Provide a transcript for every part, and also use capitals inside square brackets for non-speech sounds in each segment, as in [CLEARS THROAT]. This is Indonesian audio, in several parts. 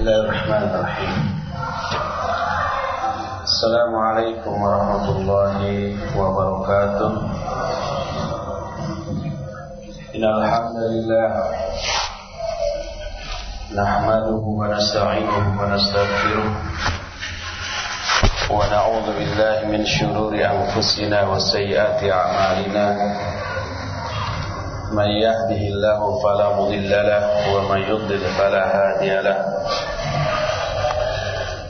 الله الرحمن الرحيم السلام عليكم ورحمة الله وبركاته إن الحمد لله نحمده ونستعينه ونستغفره ونعوذ بالله من شرور أنفسنا وسيئات أعمالنا من يهده الله فلا مضل له ومن يضلل فلا هادي له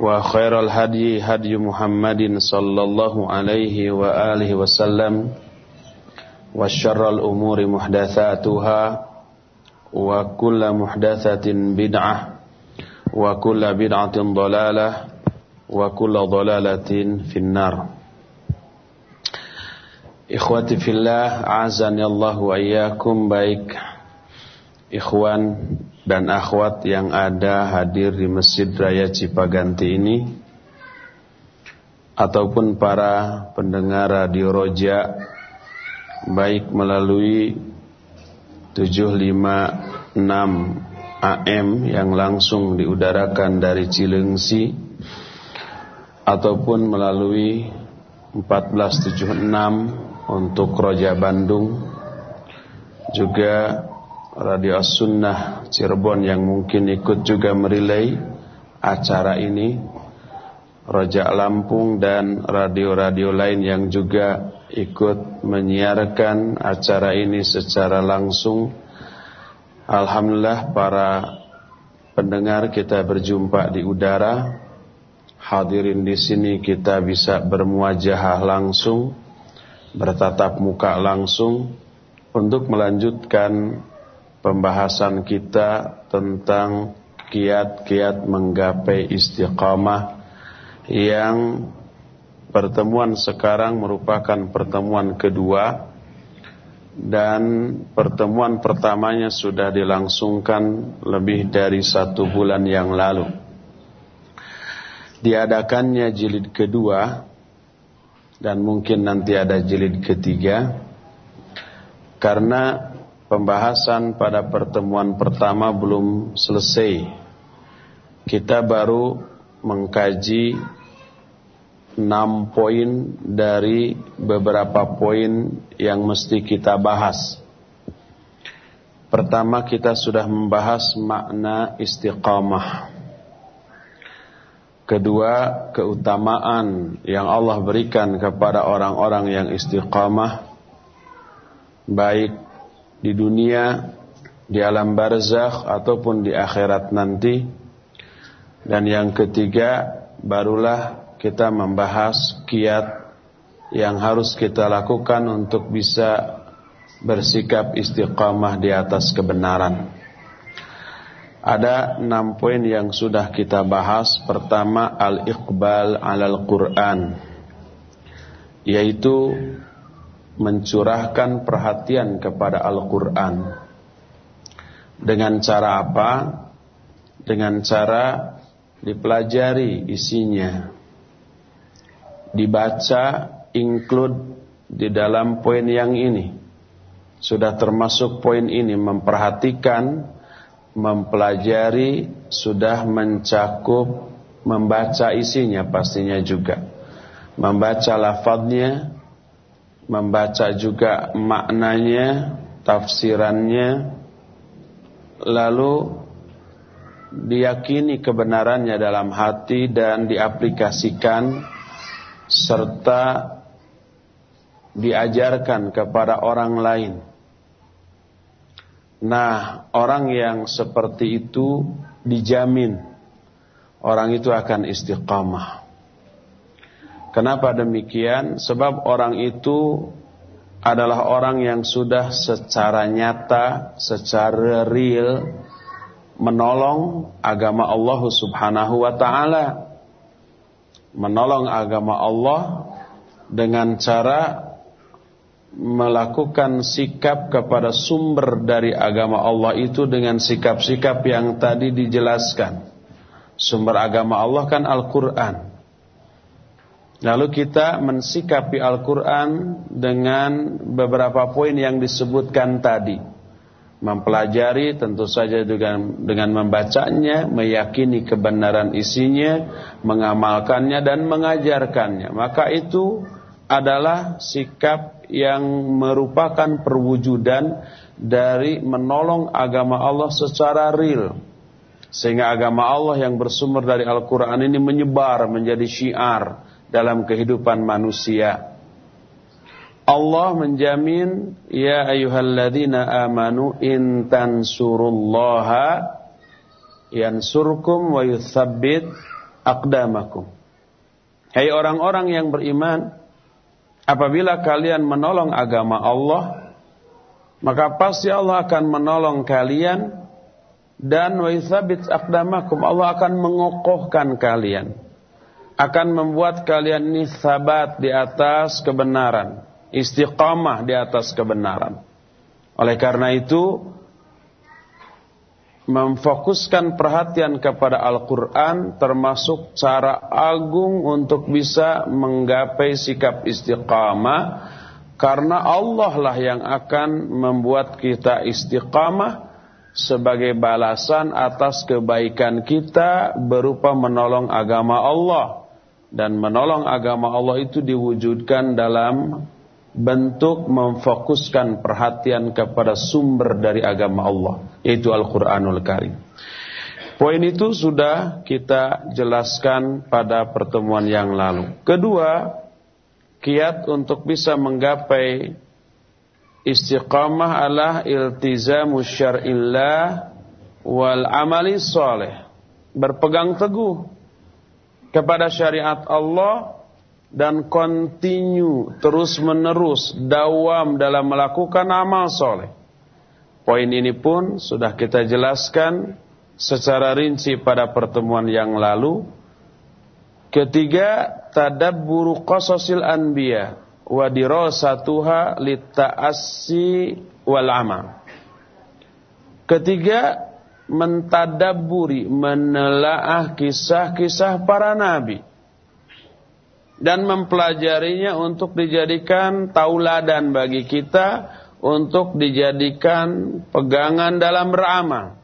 وخير الهدي هدي محمد صلى الله عليه وآله وسلم وشر الأمور محدثاتها وكل محدثة بدعة وكل بدعة ضلالة وكل ضلالة في النار. Ikhwati fillah, azani Allah wa iyyakum baik. Ikhwan dan akhwat yang ada hadir di Masjid Raya Cipaganti ini ataupun para pendengar Radio Roja baik melalui 756 AM yang langsung diudarakan dari Cilengsi ataupun melalui 1476 untuk Roja Bandung juga Radio As-Sunnah Cirebon yang mungkin ikut juga merilai acara ini. Roja Lampung dan radio-radio lain yang juga ikut menyiarkan acara ini secara langsung. Alhamdulillah para pendengar kita berjumpa di udara. Hadirin di sini kita bisa bermuajahah langsung bertatap muka langsung untuk melanjutkan pembahasan kita tentang kiat-kiat menggapai istiqamah yang pertemuan sekarang merupakan pertemuan kedua dan pertemuan pertamanya sudah dilangsungkan lebih dari satu bulan yang lalu. Diadakannya jilid kedua dan mungkin nanti ada jilid ketiga karena pembahasan pada pertemuan pertama belum selesai. Kita baru mengkaji enam poin dari beberapa poin yang mesti kita bahas. Pertama kita sudah membahas makna istiqamah. Kedua, keutamaan yang Allah berikan kepada orang-orang yang istiqamah baik di dunia, di alam barzakh ataupun di akhirat nanti. Dan yang ketiga, barulah kita membahas kiat yang harus kita lakukan untuk bisa bersikap istiqamah di atas kebenaran. Ada enam poin yang sudah kita bahas. Pertama, al-iqbal alal Quran. Yaitu mencurahkan perhatian kepada Al-Quran. Dengan cara apa? Dengan cara dipelajari isinya. Dibaca, include di dalam poin yang ini. Sudah termasuk poin ini memperhatikan mempelajari sudah mencakup membaca isinya pastinya juga membaca lafadznya membaca juga maknanya tafsirannya lalu diyakini kebenarannya dalam hati dan diaplikasikan serta diajarkan kepada orang lain Nah, orang yang seperti itu dijamin orang itu akan istiqamah. Kenapa demikian? Sebab orang itu adalah orang yang sudah secara nyata, secara real menolong agama Allah Subhanahu wa taala. menolong agama Allah dengan cara melakukan sikap kepada sumber dari agama Allah itu dengan sikap-sikap yang tadi dijelaskan. Sumber agama Allah kan Al-Quran. Lalu kita mensikapi Al-Quran dengan beberapa poin yang disebutkan tadi mempelajari tentu saja dengan dengan membacanya, meyakini kebenaran isinya, mengamalkannya dan mengajarkannya. Maka itu adalah sikap yang merupakan perwujudan dari menolong agama Allah secara real. Sehingga agama Allah yang bersumber dari Al-Quran ini menyebar menjadi syiar dalam kehidupan manusia. Allah menjamin ya ayyuhalladzina amanu in tansurullaha yansurkum wa yuthabbit aqdamakum. Hai orang-orang yang beriman, apabila kalian menolong agama Allah, maka pasti Allah akan menolong kalian dan wa yuthabbit aqdamakum. Allah akan mengokohkan kalian. Akan membuat kalian ini sabat di atas kebenaran istiqamah di atas kebenaran. Oleh karena itu, memfokuskan perhatian kepada Al-Quran termasuk cara agung untuk bisa menggapai sikap istiqamah karena Allah lah yang akan membuat kita istiqamah sebagai balasan atas kebaikan kita berupa menolong agama Allah dan menolong agama Allah itu diwujudkan dalam bentuk memfokuskan perhatian kepada sumber dari agama Allah yaitu Al-Qur'anul Karim. Poin itu sudah kita jelaskan pada pertemuan yang lalu. Kedua, kiat untuk bisa menggapai istiqamah adalah iltizamu syar'illah wal amali soleh. Berpegang teguh kepada syariat Allah dan continue terus menerus dawam dalam melakukan amal soleh. Poin ini pun sudah kita jelaskan secara rinci pada pertemuan yang lalu. Ketiga, tadabburu qasasil anbiya wa dirasatuha litta'assi wal amal. Ketiga, mentadabburi, menelaah kisah-kisah para nabi dan mempelajarinya untuk dijadikan tauladan bagi kita untuk dijadikan pegangan dalam beramal.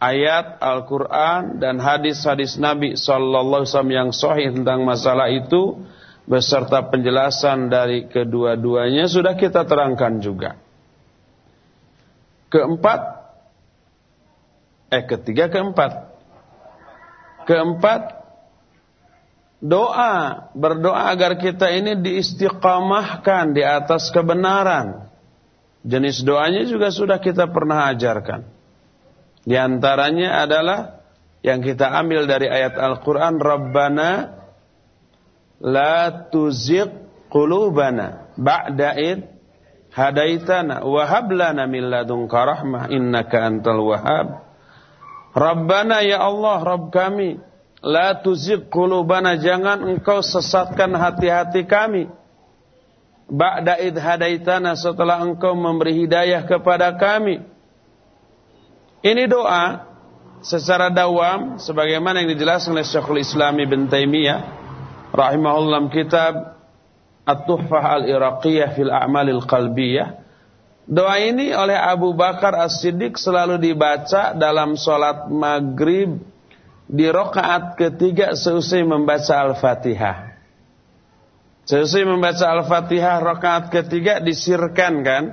Ayat Al-Quran dan hadis-hadis Nabi Sallallahu Wasallam yang sahih tentang masalah itu beserta penjelasan dari kedua-duanya sudah kita terangkan juga. Keempat, eh ketiga keempat, keempat doa, berdoa agar kita ini diistiqamahkan di atas kebenaran. Jenis doanya juga sudah kita pernah ajarkan. Di antaranya adalah yang kita ambil dari ayat Al-Quran, Rabbana la tuzigh qulubana ba'da id hadaitana wa hab min ladunka rahmah innaka antal wahhab. Rabbana ya Allah, Rabb kami, La tuzigh qulubana jangan engkau sesatkan hati-hati kami. Ba'da id hadaitana setelah engkau memberi hidayah kepada kami. Ini doa secara dawam sebagaimana yang dijelaskan oleh Syekhul Islam Ibn Taimiyah rahimahullah kitab At-Tuhfah Al-Iraqiyah fil A'malil Qalbiyah. Doa ini oleh Abu Bakar As-Siddiq selalu dibaca dalam solat maghrib di rokaat ketiga seusai membaca Al-Fatihah. Seusai membaca Al-Fatihah rokaat ketiga disirkan kan?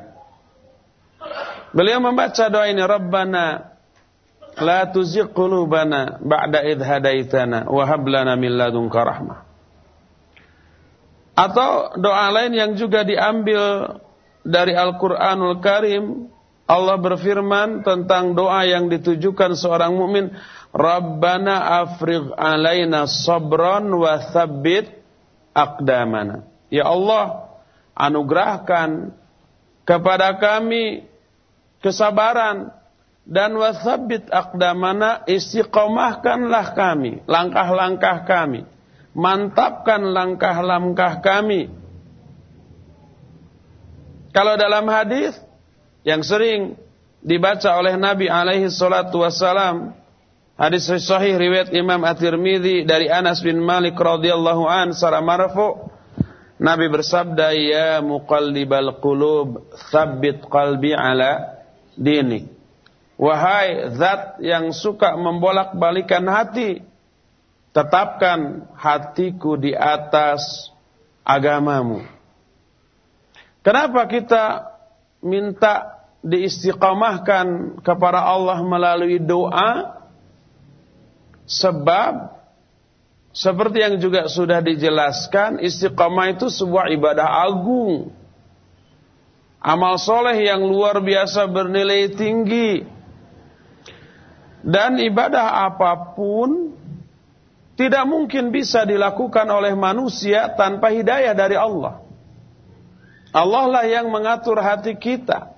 Beliau membaca doa ini Rabbana la tuzigh qulubana ba'da idh hadaitana wa hab lana min ladunka rahmah. Atau doa lain yang juga diambil dari Al-Qur'anul Karim Allah berfirman tentang doa yang ditujukan seorang mukmin Rabbana afrigh alaina sabran wa thabbit aqdamana. Ya Allah, anugerahkan kepada kami kesabaran dan wasabit akdamana istiqomahkanlah kami, langkah-langkah kami. Mantapkan langkah-langkah kami. Kalau dalam hadis yang sering dibaca oleh Nabi alaihi salatu wassalam, hadis sahih riwayat Imam At-Tirmidzi dari Anas bin Malik radhiyallahu an secara marfu' Nabi bersabda ya muqallibal qulub tsabbit qalbi ala dinik Wahai zat yang suka membolak-balikan hati, tetapkan hatiku di atas agamamu. Kenapa kita minta diistiqamahkan kepada Allah melalui doa? Sebab seperti yang juga sudah dijelaskan, istiqamah itu sebuah ibadah agung. Amal soleh yang luar biasa bernilai tinggi dan ibadah apa pun tidak mungkin bisa dilakukan oleh manusia tanpa hidayah dari Allah. Allah lah yang mengatur hati kita.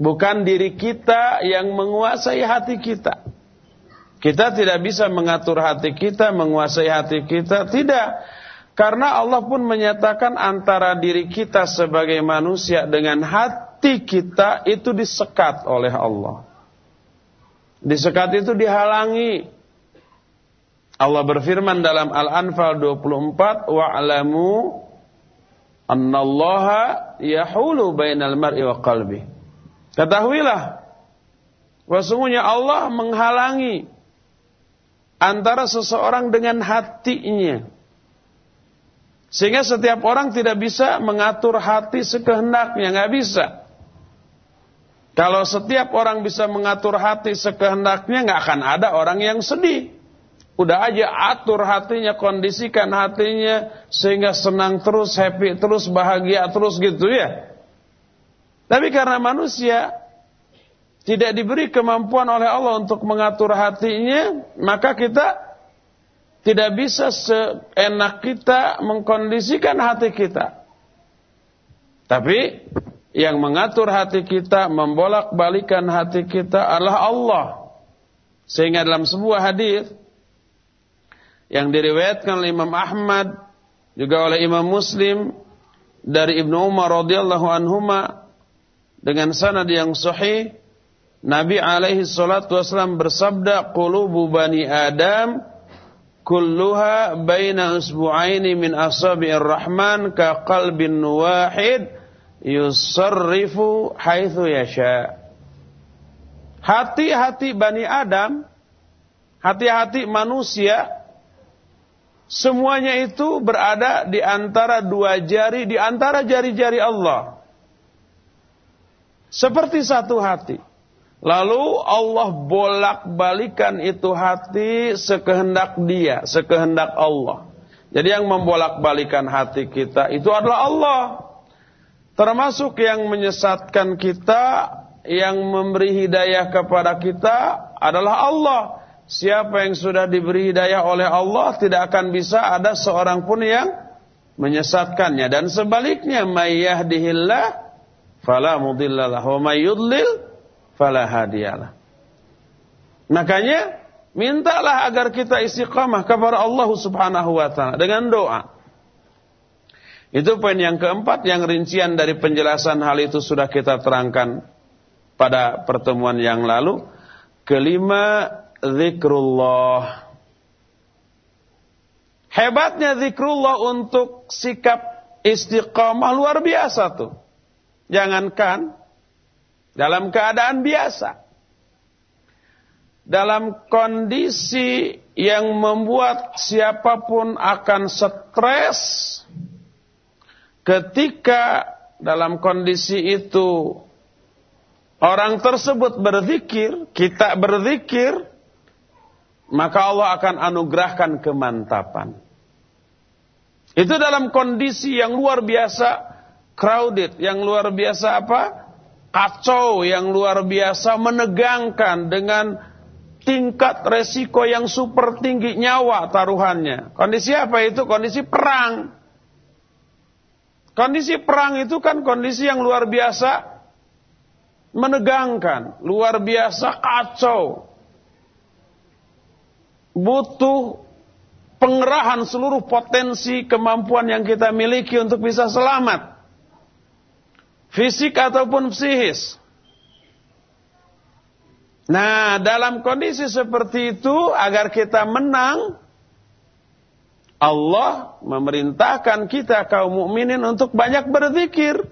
Bukan diri kita yang menguasai hati kita. Kita tidak bisa mengatur hati kita, menguasai hati kita. Tidak. Karena Allah pun menyatakan antara diri kita sebagai manusia dengan hati kita itu disekat oleh Allah. Disekat itu dihalangi. Allah berfirman dalam Al-Anfal 24, "Wa'lamu annallaha yahulu bainal mar'i wa qalbi." Ketahuilah bahwasanya Allah menghalangi antara seseorang dengan hatinya. Sehingga setiap orang tidak bisa mengatur hati sekehendaknya, nggak bisa. Kalau setiap orang bisa mengatur hati sekehendaknya, nggak akan ada orang yang sedih. Udah aja atur hatinya, kondisikan hatinya sehingga senang terus, happy terus, bahagia terus gitu ya. Tapi karena manusia tidak diberi kemampuan oleh Allah untuk mengatur hatinya, maka kita tidak bisa seenak kita mengkondisikan hati kita. Tapi yang mengatur hati kita, membolak-balikan hati kita adalah Allah. Sehingga dalam sebuah hadis yang diriwayatkan oleh Imam Ahmad juga oleh Imam Muslim dari Ibnu Umar radhiyallahu anhuma dengan sanad yang sahih Nabi alaihi salatu wasallam bersabda qulubu bani Adam kulluha baina usbu'aini min asabi'ir rahman ka qalbin wahid yusarrifu haitsu yasha. Hati-hati Bani Adam, hati-hati manusia semuanya itu berada di antara dua jari, di antara jari-jari Allah. Seperti satu hati. Lalu Allah bolak-balikan itu hati sekehendak dia, sekehendak Allah. Jadi yang membolak-balikan hati kita itu adalah Allah. Termasuk yang menyesatkan kita, yang memberi hidayah kepada kita adalah Allah. Siapa yang sudah diberi hidayah oleh Allah tidak akan bisa ada seorang pun yang menyesatkannya dan sebaliknya may yahdihillah fala mudhillalah wa may yudlil fala hadiyalah. Makanya mintalah agar kita istiqamah kepada Allah Subhanahu wa taala dengan doa. Itu poin yang keempat yang rincian dari penjelasan hal itu sudah kita terangkan pada pertemuan yang lalu. Kelima, zikrullah. Hebatnya zikrullah untuk sikap istiqamah luar biasa tuh. Jangankan dalam keadaan biasa. Dalam kondisi yang membuat siapa pun akan stres, Ketika dalam kondisi itu orang tersebut berzikir, kita berzikir, maka Allah akan anugerahkan kemantapan. Itu dalam kondisi yang luar biasa crowded, yang luar biasa apa? Kacau, yang luar biasa menegangkan dengan tingkat resiko yang super tinggi nyawa taruhannya. Kondisi apa itu? Kondisi perang. Kondisi perang itu kan kondisi yang luar biasa menegangkan, luar biasa kacau. Butuh pengerahan seluruh potensi kemampuan yang kita miliki untuk bisa selamat. Fisik ataupun psikis. Nah, dalam kondisi seperti itu, agar kita menang, Allah memerintahkan kita kaum mukminin untuk banyak berzikir.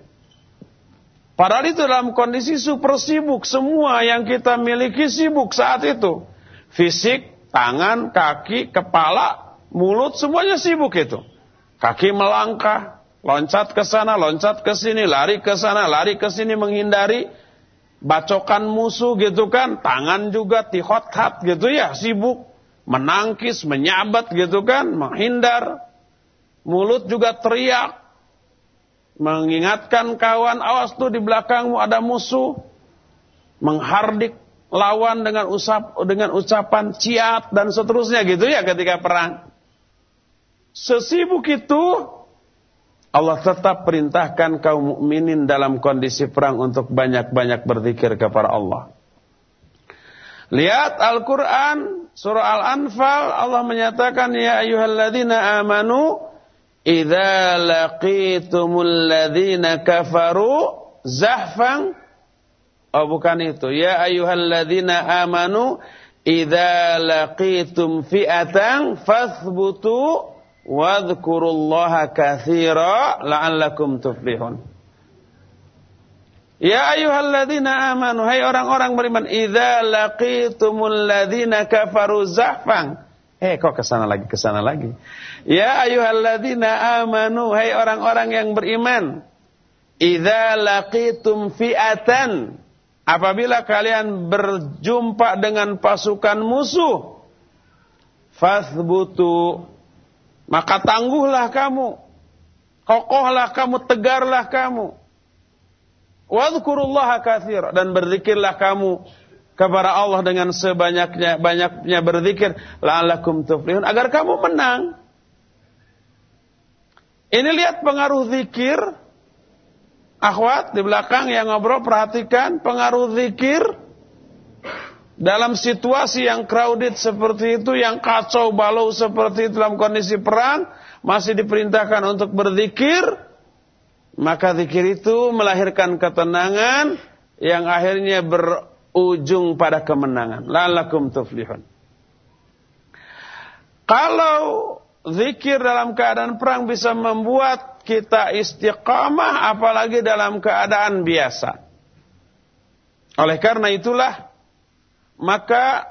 Padahal itu dalam kondisi super sibuk. Semua yang kita miliki sibuk saat itu. Fisik, tangan, kaki, kepala, mulut, semuanya sibuk itu. Kaki melangkah, loncat ke sana, loncat ke sini, lari ke sana, lari ke sini menghindari bacokan musuh gitu kan. Tangan juga tihot-hat gitu ya, sibuk. Menangkis, menyabat gitu kan, menghindar. Mulut juga teriak, mengingatkan kawan, awas tuh di belakangmu ada musuh, menghardik lawan dengan usap dengan ucapan ciat dan seterusnya gitu ya ketika perang. Sesibuk itu Allah tetap perintahkan kaum mukminin dalam kondisi perang untuk banyak-banyak berzikir kepada Allah. Lihat Al-Quran, surah Al-Anfal, Allah menyatakan, Ya ayuhalladzina amanu, Idza laqitumul ladzina kafaru zahfan Oh bukan itu. Ya ayyuhalladzina amanu idza laqitum fi'atan fathbutu wadhkurullaha katsira la'allakum tuflihun. Ya ayyuhalladzina amanu hai orang-orang beriman idza laqitumul ladzina kafaru zahfan Eh kok ke sana lagi, ke sana lagi. Ya ayyuhalladzina amanu, hai orang-orang yang beriman. Idza laqitum fi'atan, apabila kalian berjumpa dengan pasukan musuh, fathbutu, maka tangguhlah kamu. Kokohlah kamu, tegarlah kamu. Wadhkurullaha katsir dan berzikirlah kamu kepada Allah dengan sebanyaknya banyaknya berzikir la'allakum tuflihun agar kamu menang. Ini lihat pengaruh zikir. Akhwat di belakang yang ngobrol perhatikan pengaruh zikir dalam situasi yang crowded seperti itu, yang kacau balau seperti itu dalam kondisi perang, masih diperintahkan untuk berzikir, maka zikir itu melahirkan ketenangan yang akhirnya ber, ujung pada kemenangan. Lalakum tuflihun. Kalau zikir dalam keadaan perang bisa membuat kita istiqamah apalagi dalam keadaan biasa. Oleh karena itulah maka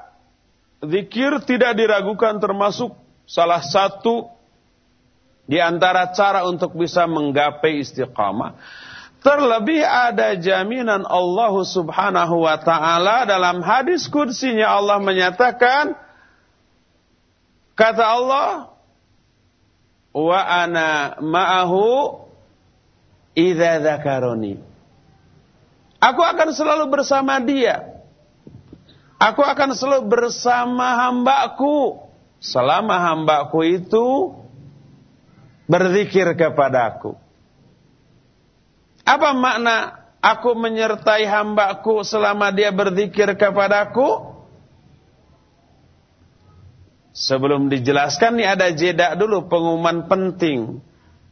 zikir tidak diragukan termasuk salah satu di antara cara untuk bisa menggapai istiqamah. Terlebih ada jaminan Allah subhanahu wa ta'ala dalam hadis kudsinya Allah menyatakan kata Allah wa ana ma'ahu idza dzakaroni Aku akan selalu bersama dia. Aku akan selalu bersama hambaku selama hambaku itu berzikir kepadaku. Apa makna aku menyertai hambaku selama dia berzikir kepadaku? Sebelum dijelaskan nih ada jeda dulu pengumuman penting.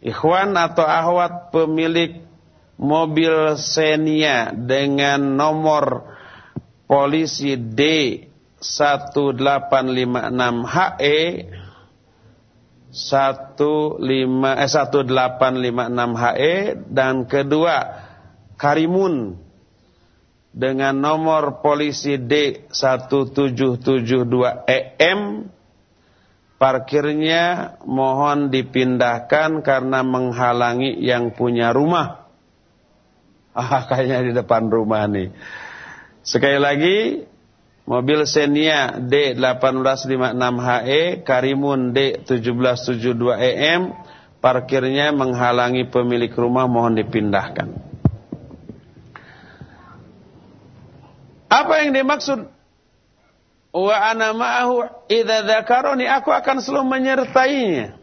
Ikhwan atau ahwat pemilik mobil Xenia dengan nomor polisi D 1856HE 15 eh 1856HE dan kedua Karimun dengan nomor polisi D1772EM parkirnya mohon dipindahkan karena menghalangi yang punya rumah. [LAUGHS] Ah kayaknya di depan rumah nih. Sekali lagi Mobil Xenia D1856HE, Karimun D1772EM, parkirnya menghalangi pemilik rumah mohon dipindahkan. Apa yang dimaksud? Wa ana ma'ahu idza aku akan selalu menyertainya.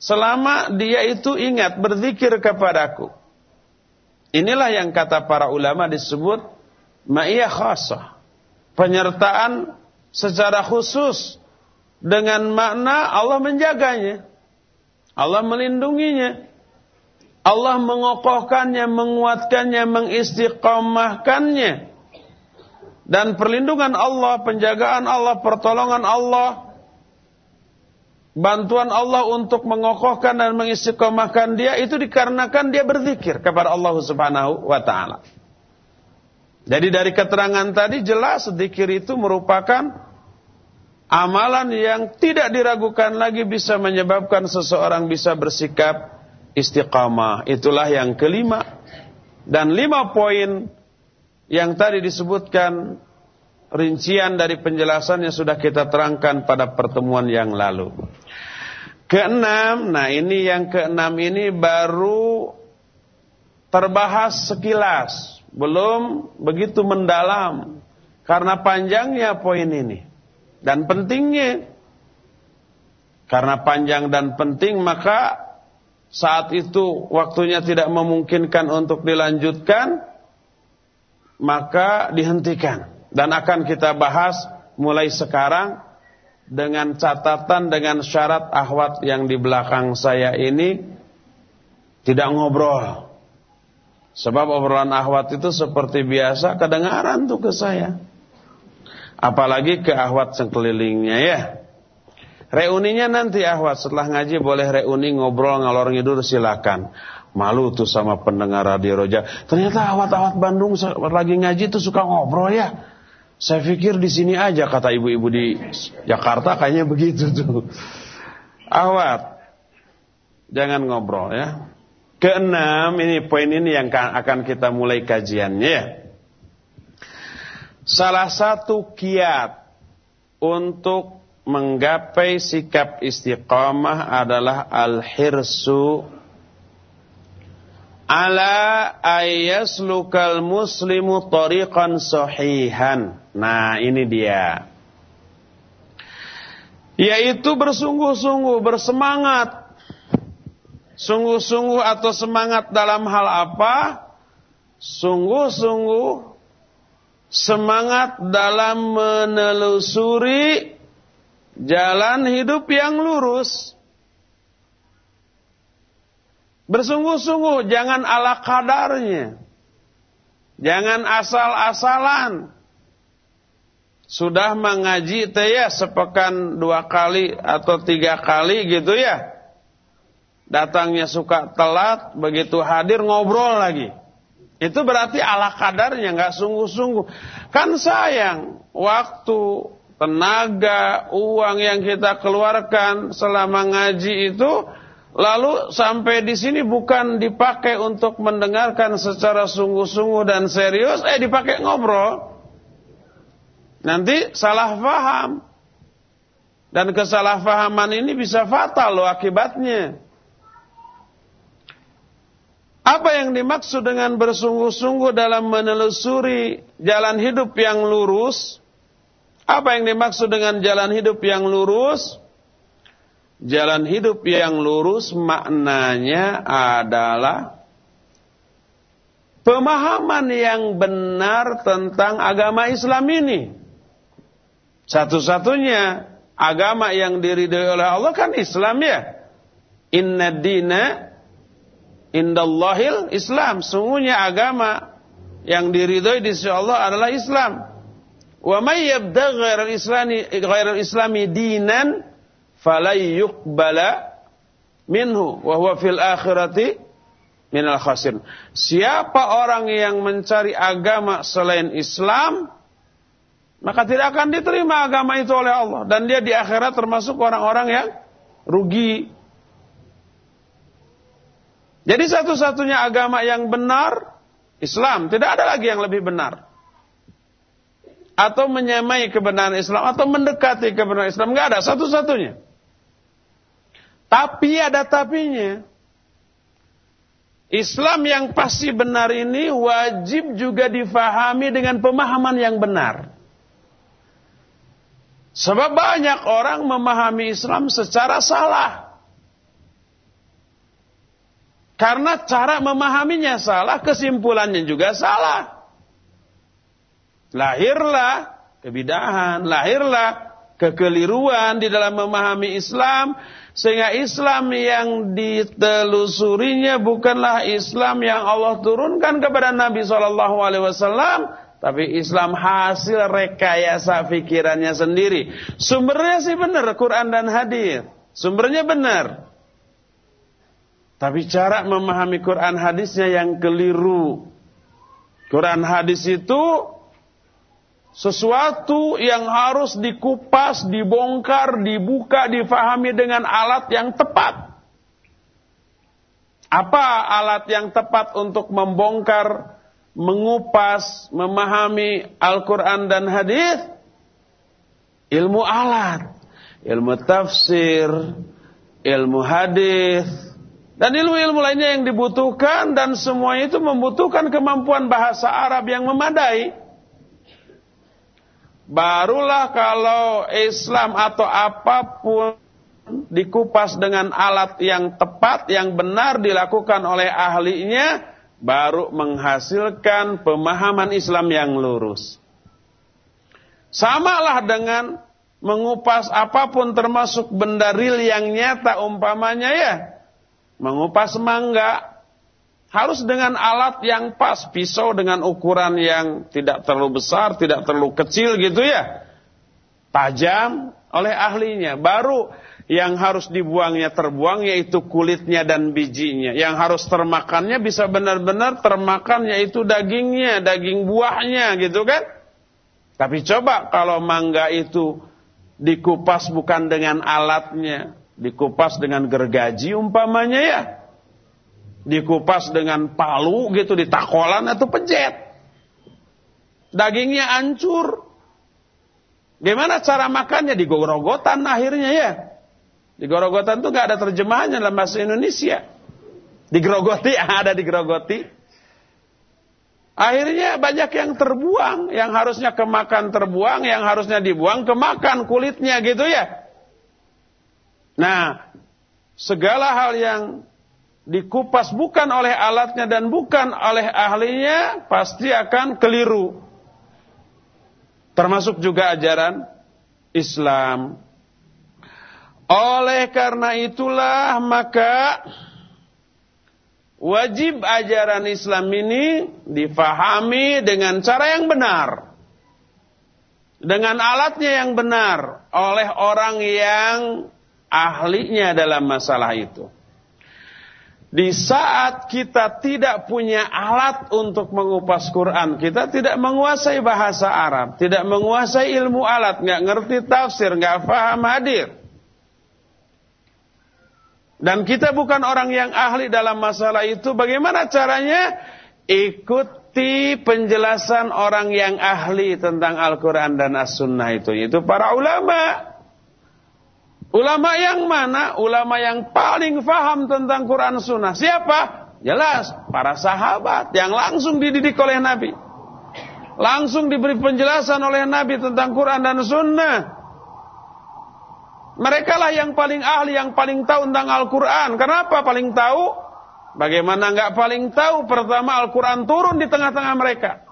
Selama dia itu ingat berzikir kepadaku. Inilah yang kata para ulama disebut ma'iyah khasah. Penyertaan secara khusus dengan makna Allah menjaganya. Allah melindunginya. Allah mengokohkannya, menguatkannya, mengistiqamahkannya. Dan perlindungan Allah, penjagaan Allah, pertolongan Allah bantuan Allah untuk mengokohkan dan mengistiqomahkan dia itu dikarenakan dia berzikir kepada Allah Subhanahu wa taala. Jadi dari keterangan tadi jelas zikir itu merupakan amalan yang tidak diragukan lagi bisa menyebabkan seseorang bisa bersikap istiqamah. Itulah yang kelima. Dan lima poin yang tadi disebutkan rincian dari penjelasan yang sudah kita terangkan pada pertemuan yang lalu. Keenam, nah ini yang keenam ini baru terbahas sekilas, belum begitu mendalam karena panjangnya poin ini dan pentingnya. Karena panjang dan penting maka saat itu waktunya tidak memungkinkan untuk dilanjutkan maka dihentikan dan akan kita bahas mulai sekarang dengan catatan dengan syarat ahwat yang di belakang saya ini tidak ngobrol. Sebab obrolan ahwat itu seperti biasa kedengaran tuh ke saya. Apalagi ke ahwat sekelilingnya ya. Reuninya nanti ahwat setelah ngaji boleh reuni ngobrol ngalor ngidur silakan. Malu tuh sama pendengar radio Roja. Ternyata ahwat-ahwat Bandung lagi ngaji tuh suka ngobrol ya. Saya pikir di sini aja kata ibu-ibu di Jakarta kayaknya begitu tuh. Awat. Jangan ngobrol ya. Keenam, ini poin ini yang akan kita mulai kajiannya ya. Salah satu kiat untuk menggapai sikap istiqamah adalah al-hirsu ala ayaslukal muslimu tariqan sahihan. Nah, ini dia. Yaitu bersungguh-sungguh, bersemangat. Sungguh-sungguh atau semangat dalam hal apa? Sungguh-sungguh semangat dalam menelusuri jalan hidup yang lurus. Bersungguh-sungguh, jangan ala kadarnya. Jangan asal-asalan. Sudah mengaji teh ya sepekan dua kali atau tiga kali gitu ya. Datangnya suka telat, begitu hadir ngobrol lagi. Itu berarti ala kadarnya, nggak sungguh-sungguh. Kan sayang, waktu, tenaga, uang yang kita keluarkan selama ngaji itu Lalu sampai di sini bukan dipakai untuk mendengarkan secara sungguh-sungguh dan serius, eh dipakai ngobrol. Nanti salah faham. Dan kesalahpahaman ini bisa fatal loh akibatnya. Apa yang dimaksud dengan bersungguh-sungguh dalam menelusuri jalan hidup yang lurus? Apa yang dimaksud dengan jalan hidup yang lurus? Jalan hidup yang lurus maknanya adalah pemahaman yang benar tentang agama Islam ini. Satu-satunya agama yang diridhoi oleh Allah kan Islam ya. Inna dina indallahil Islam. Sungguhnya agama yang diridhoi di sisi Allah adalah Islam. Wa may yabdaghi ghairal islami ghairal islami dinan falai yuqbala minhu wa huwa fil akhirati minal khasir. Siapa orang yang mencari agama selain Islam, maka tidak akan diterima agama itu oleh Allah dan dia di akhirat termasuk orang-orang yang rugi. Jadi satu-satunya agama yang benar Islam, tidak ada lagi yang lebih benar. Atau menyamai kebenaran Islam atau mendekati kebenaran Islam, enggak ada satu-satunya. Tapi ada tapinya. Islam yang pasti benar ini wajib juga difahami dengan pemahaman yang benar. Sebab banyak orang memahami Islam secara salah. Karena cara memahaminya salah, kesimpulannya juga salah. Lahirlah kebidahan, lahirlah kekeliruan di dalam memahami Islam sehingga Islam yang ditelusurinya bukanlah Islam yang Allah turunkan kepada Nabi wasallam tapi Islam hasil rekayasa pikirannya sendiri. Sumbernya sih benar Quran dan hadis. Sumbernya benar. Tapi cara memahami Quran hadisnya yang keliru. Quran hadis itu sesuatu yang harus dikupas, dibongkar, dibuka, difahami dengan alat yang tepat. Apa alat yang tepat untuk membongkar mengupas, memahami Al-Quran dan hadis, ilmu alat, ilmu tafsir, ilmu hadis, dan ilmu-ilmu lainnya yang dibutuhkan dan semua itu membutuhkan kemampuan bahasa Arab yang memadai. Barulah kalau Islam atau apa pun dikupas dengan alat yang tepat, yang benar dilakukan oleh ahlinya, baru menghasilkan pemahaman Islam yang lurus. Samalah dengan mengupas apa pun termasuk benda real yang nyata umpamanya ya. Mengupas mangga harus dengan alat yang pas, pisau dengan ukuran yang tidak terlalu besar, tidak terlalu kecil gitu ya. Tajam oleh ahlinya. Baru yang harus dibuangnya terbuang yaitu kulitnya dan bijinya. Yang harus termakannya bisa benar-benar termakan yaitu dagingnya, daging buahnya gitu kan. Tapi coba kalau mangga itu dikupas bukan dengan alatnya, dikupas dengan gergaji umpamanya ya. Dikupas dengan palu gitu ditakolan atau pejet. Dagingnya hancur. Gimana cara makannya? Digorogotan akhirnya ya. Di Gorogotan itu gak ada terjemahannya dalam bahasa Indonesia. Digerogoti, [LAUGHS] ada digerogoti. Akhirnya banyak yang terbuang, yang harusnya kemakan terbuang, yang harusnya dibuang kemakan kulitnya gitu ya. Nah, segala hal yang dikupas bukan oleh alatnya dan bukan oleh ahlinya pasti akan keliru. Termasuk juga ajaran Islam. Oleh karena itulah maka wajib ajaran Islam ini difahami dengan cara yang benar. Dengan alatnya yang benar oleh orang yang ahlinya dalam masalah itu. Di saat kita tidak punya alat untuk mengupas Quran, kita tidak menguasai bahasa Arab, tidak menguasai ilmu alat, nggak ngerti tafsir, nggak faham hadir. Dan kita bukan orang yang ahli dalam masalah itu. Bagaimana caranya? Ikuti penjelasan orang yang ahli tentang Al-Quran dan As-Sunnah itu. Itu para ulama. Ulama yang mana? Ulama yang paling faham tentang Quran Sunnah. Siapa? Jelas, para sahabat yang langsung dididik oleh Nabi. Langsung diberi penjelasan oleh Nabi tentang Quran dan Sunnah. Mereka lah yang paling ahli, yang paling tahu tentang Al-Quran. Kenapa paling tahu? Bagaimana nggak paling tahu? Pertama Al-Quran turun di tengah-tengah mereka.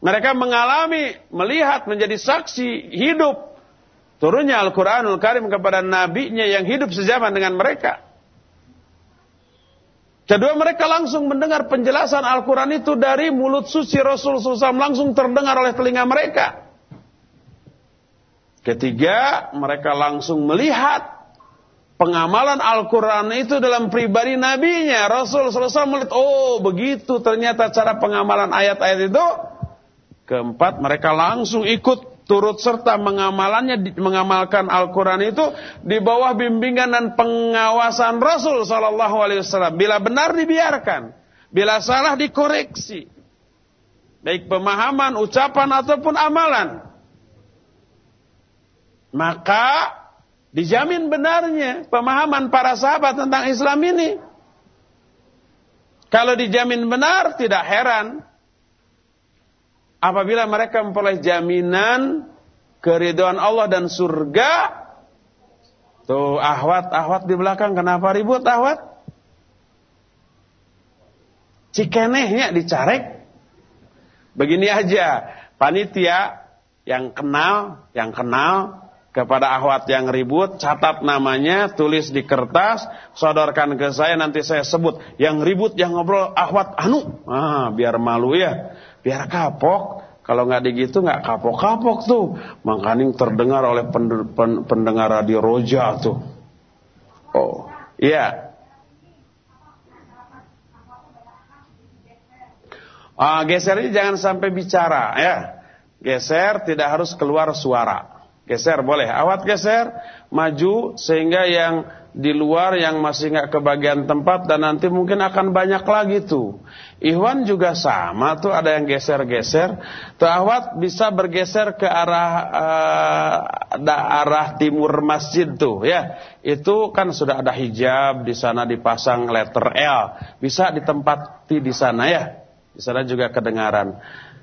Mereka mengalami, melihat, menjadi saksi hidup. Turunnya Al-Quranul Karim kepada nabinya yang hidup sejaman dengan mereka. Kedua mereka langsung mendengar penjelasan Al-Quran itu dari mulut suci Rasul SAW langsung terdengar oleh telinga mereka. Ketiga, mereka langsung melihat pengamalan Al-Quran itu dalam pribadi nabinya. Rasul selesai melihat, oh begitu ternyata cara pengamalan ayat-ayat itu. Keempat, mereka langsung ikut turut serta mengamalannya, mengamalkan Al-Quran itu di bawah bimbingan dan pengawasan Rasul Sallallahu Alaihi Wasallam. Bila benar dibiarkan, bila salah dikoreksi, baik pemahaman, ucapan ataupun amalan maka dijamin benarnya pemahaman para sahabat tentang Islam ini. Kalau dijamin benar, tidak heran apabila mereka memperoleh jaminan keriduan Allah dan surga. Tuh ahwat, ahwat di belakang kenapa ribut ahwat? Cikenehnya dicarek. Begini aja, panitia yang kenal, yang kenal kepada ahwat yang ribut, catat namanya, tulis di kertas, sodorkan ke saya, nanti saya sebut. Yang ribut, yang ngobrol, ahwat anu. Ah, biar malu ya, biar kapok. Kalau nggak digitu nggak kapok-kapok tuh. Makanya terdengar oleh pendengar radio Roja tuh. Oh, iya. Ah, geser ini jangan sampai bicara ya. Geser tidak harus keluar suara. Geser boleh, awat geser, maju sehingga yang di luar yang masih nggak kebagian tempat dan nanti mungkin akan banyak lagi tuh. Ikhwan juga sama tuh ada yang geser-geser. Tuh awat bisa bergeser ke arah uh, arah timur masjid tuh ya. Itu kan sudah ada hijab di sana dipasang letter L. Bisa ditempati di sana ya. Di sana juga kedengaran.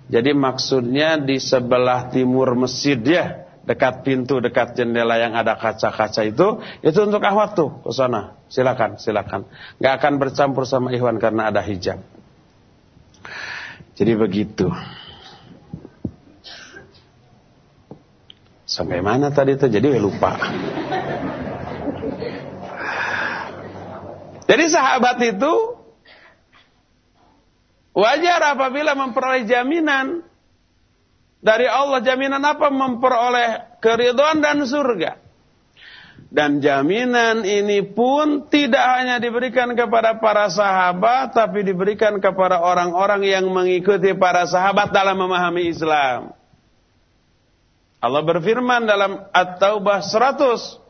Jadi maksudnya di sebelah timur masjid ya dekat pintu, dekat jendela yang ada kaca-kaca itu, itu untuk ahwat tuh ke sana. Silakan, silakan. Gak akan bercampur sama ikhwan karena ada hijab. Jadi begitu. Sampai mana tadi itu? Jadi lupa. Jadi sahabat itu wajar apabila memperoleh jaminan dari Allah jaminan apa? Memperoleh keriduan dan surga. Dan jaminan ini pun tidak hanya diberikan kepada para sahabat, tapi diberikan kepada orang-orang yang mengikuti para sahabat dalam memahami Islam. Allah berfirman dalam At-Taubah 100.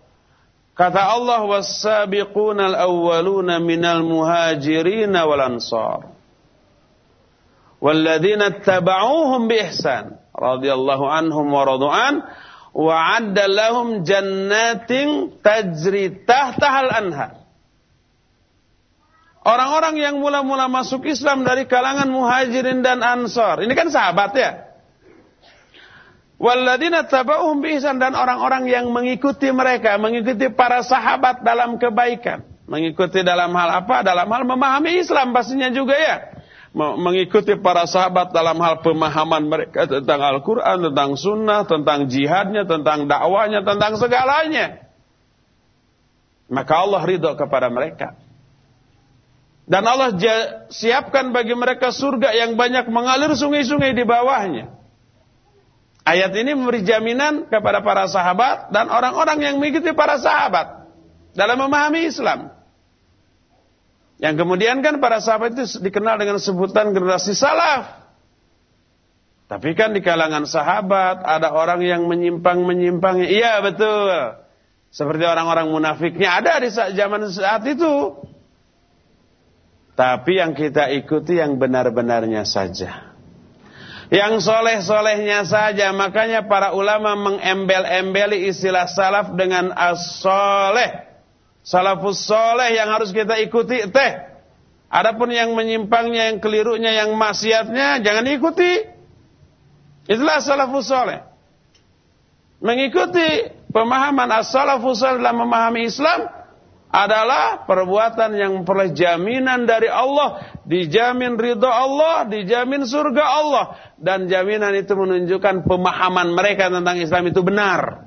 Kata Allah, "Was-sabiquna al-awwaluna minal muhajirin wal ansar." Walladzina tabauhum bi ihsan radhiyallahu anhum wa radu'an wa 'adda lahum jannatin tajri tahtahal anhar. Orang-orang yang mula-mula masuk Islam dari kalangan muhajirin dan ansar. Ini kan sahabat ya. Walladina tabauhum ihsan dan orang-orang yang mengikuti mereka, mengikuti para sahabat dalam kebaikan. Mengikuti dalam hal apa? Dalam hal memahami Islam pastinya juga ya mengikuti para sahabat dalam hal pemahaman mereka tentang Al-Quran, tentang sunnah, tentang jihadnya, tentang dakwanya, tentang segalanya. Maka Allah ridho kepada mereka. Dan Allah siapkan bagi mereka surga yang banyak mengalir sungai-sungai di bawahnya. Ayat ini memberi jaminan kepada para sahabat dan orang-orang yang mengikuti para sahabat dalam memahami Islam. Yang kemudian kan para sahabat itu dikenal dengan sebutan generasi salaf. Tapi kan di kalangan sahabat ada orang yang menyimpang-menyimpang. Iya betul. Seperti orang-orang munafiknya ada di zaman saat itu. Tapi yang kita ikuti yang benar-benarnya saja. Yang soleh-solehnya saja. Makanya para ulama mengembel-embeli istilah salaf dengan as-soleh. Salafus soleh yang harus kita ikuti teh. Adapun yang menyimpangnya, yang kelirunya, yang maksiatnya jangan ikuti. Itulah salafus soleh. Mengikuti pemahaman as-salafus soleh dalam memahami Islam adalah perbuatan yang memperoleh jaminan dari Allah, dijamin ridho Allah, dijamin surga Allah dan jaminan itu menunjukkan pemahaman mereka tentang Islam itu benar.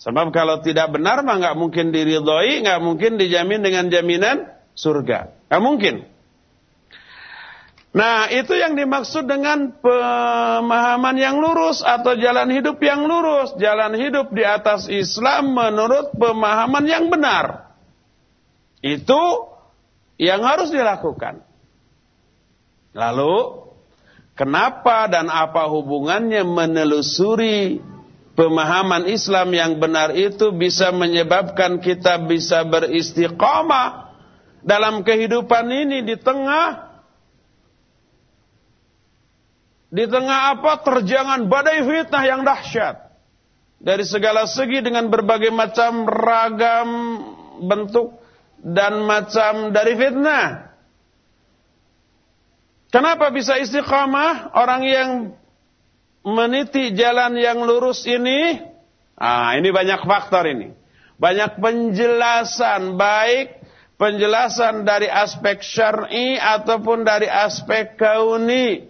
Sebab kalau tidak benar mah nggak mungkin diridhoi, nggak mungkin dijamin dengan jaminan surga. Nggak mungkin. Nah, itu yang dimaksud dengan pemahaman yang lurus atau jalan hidup yang lurus, jalan hidup di atas Islam menurut pemahaman yang benar. Itu yang harus dilakukan. Lalu, kenapa dan apa hubungannya menelusuri pemahaman Islam yang benar itu bisa menyebabkan kita bisa beristiqamah dalam kehidupan ini di tengah di tengah apa? Terjangan badai fitnah yang dahsyat. Dari segala segi dengan berbagai macam ragam bentuk dan macam dari fitnah. Kenapa bisa istiqamah? Orang yang meniti jalan yang lurus ini, ah ini banyak faktor ini. Banyak penjelasan baik penjelasan dari aspek syar'i ataupun dari aspek kauni.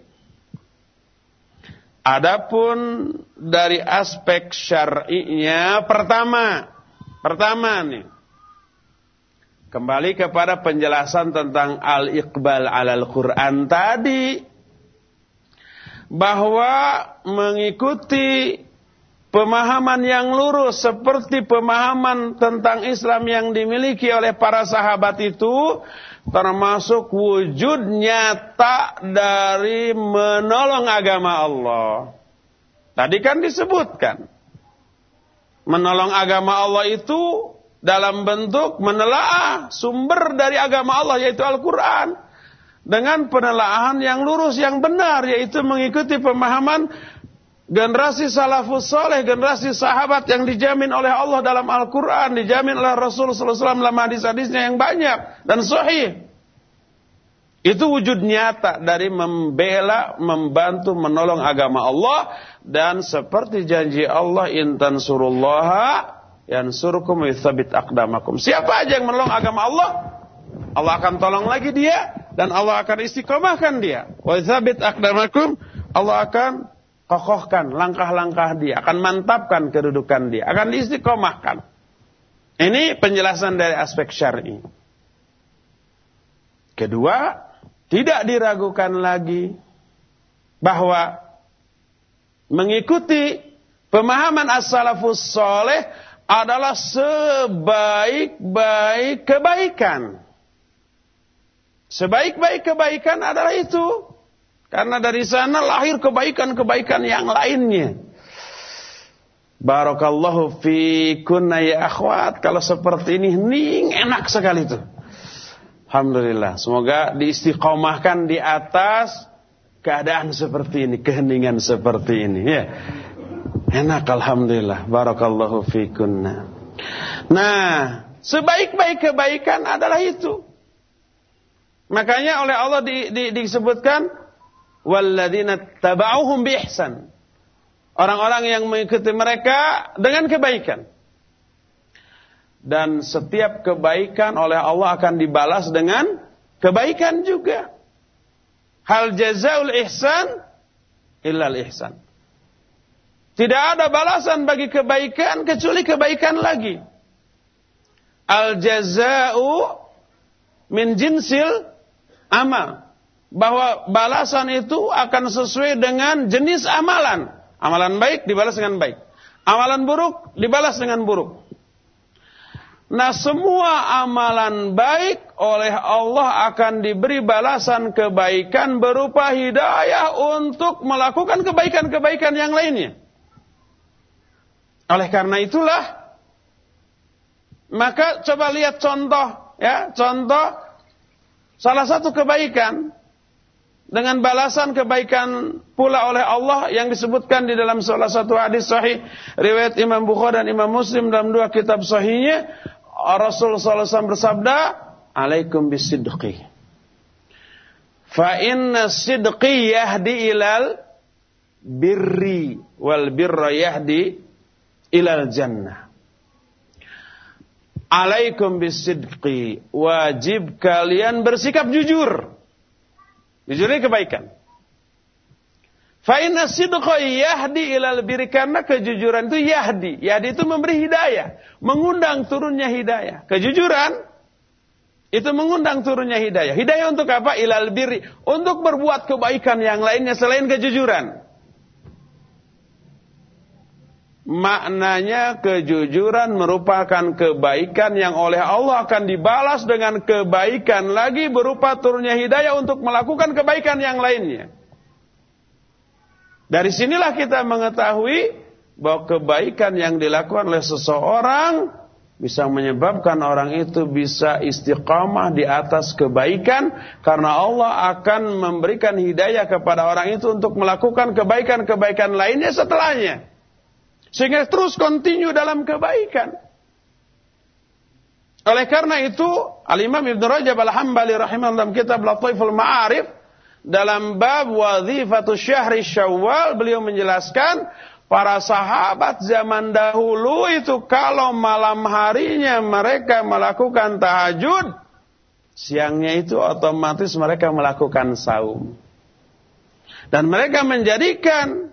Adapun dari aspek syar'inya pertama, pertama nih. Kembali kepada penjelasan tentang al-iqbal alal Quran tadi bahwa mengikuti pemahaman yang lurus seperti pemahaman tentang Islam yang dimiliki oleh para sahabat itu termasuk wujud nyata dari menolong agama Allah. Tadi kan disebutkan menolong agama Allah itu dalam bentuk menelaah sumber dari agama Allah yaitu Al-Qur'an dengan penelaahan yang lurus yang benar yaitu mengikuti pemahaman generasi salafus soleh, generasi sahabat yang dijamin oleh Allah dalam Al-Quran, dijamin oleh Rasul SAW dalam hadis-hadisnya yang banyak dan sahih. Itu wujud nyata dari membela, membantu, menolong agama Allah dan seperti janji Allah intan surullaha yang surukum akdamakum. Siapa aja yang menolong agama Allah, Allah akan tolong lagi dia dan Allah akan istiqomahkan dia. Wa yuthabit akdamakum, Allah akan kokohkan langkah-langkah dia, akan mantapkan kedudukan dia, akan diistiqomahkan. Ini penjelasan dari aspek syar'i. Kedua, tidak diragukan lagi bahwa mengikuti pemahaman as-salafus soleh adalah sebaik-baik kebaikan. Sebaik-baik kebaikan adalah itu karena dari sana lahir kebaikan-kebaikan yang lainnya. Barakallahu fi kunna ya akhwat. Kalau seperti ini, ning enak sekali itu. Alhamdulillah. Semoga diistiqomahkan di atas keadaan seperti ini. Keheningan seperti ini. Ya. Enak Alhamdulillah. Barakallahu fi kunna. Nah, sebaik-baik kebaikan adalah itu. Makanya oleh Allah di, di, disebutkan walladzina taba'uhum biihsan. Orang-orang yang mengikuti mereka dengan kebaikan. Dan setiap kebaikan oleh Allah akan dibalas dengan kebaikan juga. Hal jazaul ihsan illal ihsan. Tidak ada balasan bagi kebaikan kecuali kebaikan lagi. Al jazau min jinsil amal bahwa balasan itu akan sesuai dengan jenis amalan. Amalan baik dibalas dengan baik. Amalan buruk dibalas dengan buruk. Nah semua amalan baik oleh Allah akan diberi balasan kebaikan berupa hidayah untuk melakukan kebaikan-kebaikan yang lainnya. Oleh karena itulah maka coba lihat contoh ya, contoh salah satu kebaikan dengan balasan kebaikan pula oleh Allah yang disebutkan di dalam salah satu hadis sahih riwayat Imam Bukhari dan Imam Muslim dalam dua kitab sahihnya Rasul SAW bersabda alaikum bisidqi. Fa inna sidqi yahdi ilal birri wal birra yahdi ilal jannah alaikum bisidqi wajib kalian bersikap jujur Jujur kebaikan. Fa inna sidqa yahdi ilal birri karena kejujuran itu yahdi. Yahdi itu memberi hidayah, mengundang turunnya hidayah. Kejujuran itu mengundang turunnya hidayah. Hidayah untuk apa? Ilal birri, untuk berbuat kebaikan yang lainnya selain kejujuran. Maknanya kejujuran merupakan kebaikan yang oleh Allah akan dibalas dengan kebaikan lagi berupa turunnya hidayah untuk melakukan kebaikan yang lainnya. Dari sinilah kita mengetahui bahwa kebaikan yang dilakukan oleh seseorang bisa menyebabkan orang itu bisa istiqamah di atas kebaikan karena Allah akan memberikan hidayah kepada orang itu untuk melakukan kebaikan-kebaikan lainnya setelahnya. Sehingga terus kontinu dalam kebaikan. Oleh karena itu, Al-Imam Ibn Rajab Al-Hambali rahimahullah dalam kitab Lataiful Ma'arif, dalam bab wazifatu syahri syawal, beliau menjelaskan, para sahabat zaman dahulu itu kalau malam harinya mereka melakukan tahajud, siangnya itu otomatis mereka melakukan saum. Dan mereka menjadikan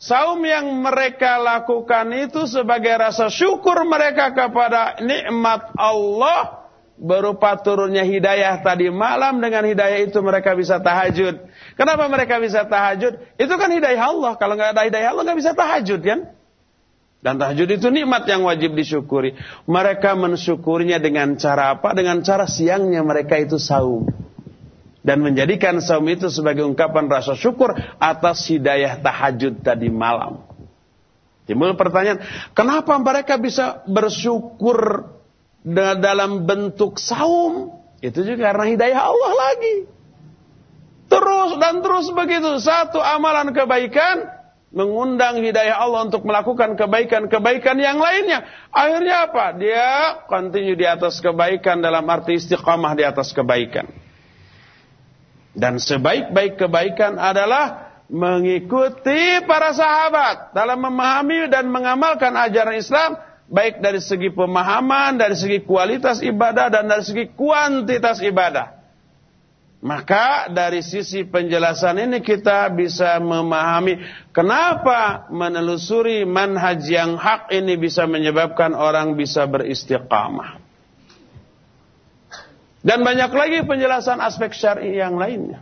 Saum yang mereka lakukan itu sebagai rasa syukur mereka kepada nikmat Allah berupa turunnya hidayah tadi malam dengan hidayah itu mereka bisa tahajud. Kenapa mereka bisa tahajud? Itu kan hidayah Allah. Kalau nggak ada hidayah Allah nggak bisa tahajud kan? Dan tahajud itu nikmat yang wajib disyukuri. Mereka mensyukurinya dengan cara apa? Dengan cara siangnya mereka itu saum dan menjadikan saum itu sebagai ungkapan rasa syukur atas hidayah tahajud tadi malam. Timbul pertanyaan, kenapa mereka bisa bersyukur dalam bentuk saum? Itu juga karena hidayah Allah lagi. Terus dan terus begitu. Satu amalan kebaikan mengundang hidayah Allah untuk melakukan kebaikan-kebaikan yang lainnya. Akhirnya apa? Dia continue di atas kebaikan dalam arti istiqamah di atas kebaikan. Dan sebaik-baik kebaikan adalah mengikuti para sahabat dalam memahami dan mengamalkan ajaran Islam baik dari segi pemahaman, dari segi kualitas ibadah dan dari segi kuantitas ibadah. Maka dari sisi penjelasan ini kita bisa memahami kenapa menelusuri manhaj yang hak ini bisa menyebabkan orang bisa beristiqamah. Dan banyak lagi penjelasan aspek syar'i yang lainnya.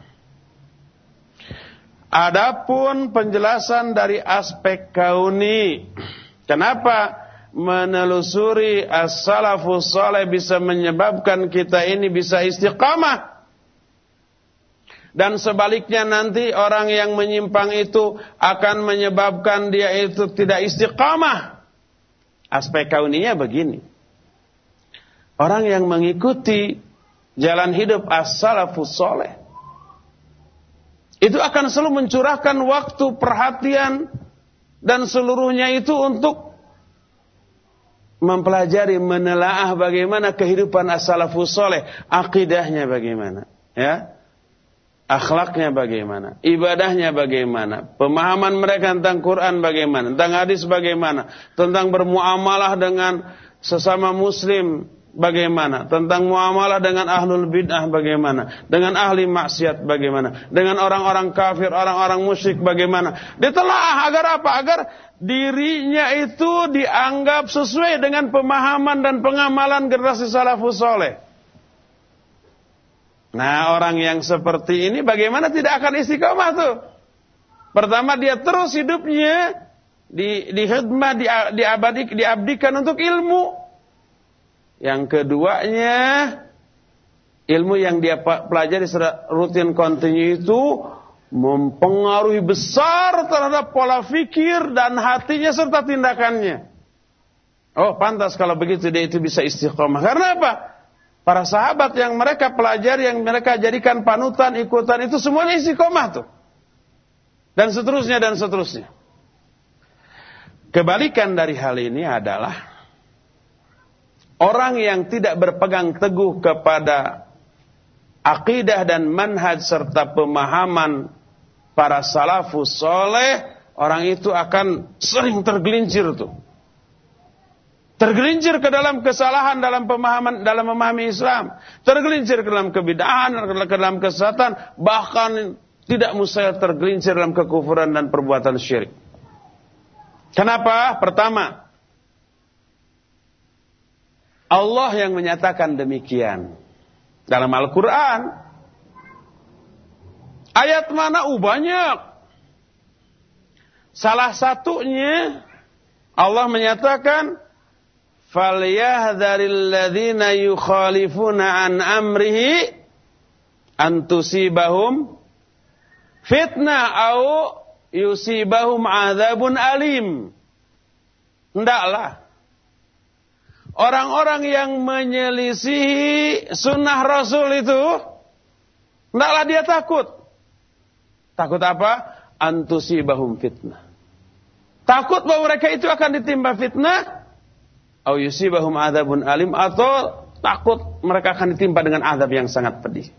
Adapun penjelasan dari aspek kauni, kenapa menelusuri as-salafus saleh bisa menyebabkan kita ini bisa istiqamah? Dan sebaliknya nanti orang yang menyimpang itu akan menyebabkan dia itu tidak istiqamah. Aspek kauninya begini. Orang yang mengikuti jalan hidup as-salafus soleh. Itu akan selalu mencurahkan waktu, perhatian, dan seluruhnya itu untuk mempelajari, menelaah bagaimana kehidupan as-salafus soleh. Akidahnya bagaimana. Ya, akhlaknya bagaimana, ibadahnya bagaimana, pemahaman mereka tentang Quran bagaimana, tentang hadis bagaimana, tentang bermuamalah dengan sesama muslim bagaimana? Tentang muamalah dengan ahlul bid'ah bagaimana? Dengan ahli maksiat bagaimana? Dengan orang-orang kafir, orang-orang musyrik bagaimana? Ditelaah agar apa? Agar dirinya itu dianggap sesuai dengan pemahaman dan pengamalan generasi salafus soleh. Nah orang yang seperti ini bagaimana tidak akan istiqomah tuh? Pertama dia terus hidupnya di di khidmah, di, diabadi, diabdikan untuk ilmu. Yang keduanya ilmu yang dia pelajari secara rutin kontinu itu mempengaruhi besar terhadap pola fikir dan hatinya serta tindakannya. Oh, pantas kalau begitu dia itu bisa istiqomah. Karena apa? Para sahabat yang mereka pelajari, yang mereka jadikan panutan, ikutan itu semuanya istiqomah tuh. Dan seterusnya dan seterusnya. Kebalikan dari hal ini adalah Orang yang tidak berpegang teguh kepada akidah dan manhaj serta pemahaman para salafus soleh, orang itu akan sering tergelincir tuh. Tergelincir ke dalam kesalahan dalam pemahaman dalam memahami Islam, tergelincir ke dalam kebidahan, ke dalam kesesatan, bahkan tidak mustahil tergelincir dalam kekufuran dan perbuatan syirik. Kenapa? Pertama, Allah yang menyatakan demikian dalam Al-Quran. Ayat mana? Uh, banyak. Salah satunya Allah menyatakan falyahdharil ladzina yukhalifuna an amrihi an tusibahum fitnah au yusibahum adzabun alim. Hendaklah Orang-orang yang menyelisihi sunnah Rasul itu, tidaklah dia takut. Takut apa? Antusibahum fitnah. Takut bahwa mereka itu akan ditimpa fitnah. Au yusibahum adabun alim. Atau takut mereka akan ditimpa dengan adab yang sangat pedih.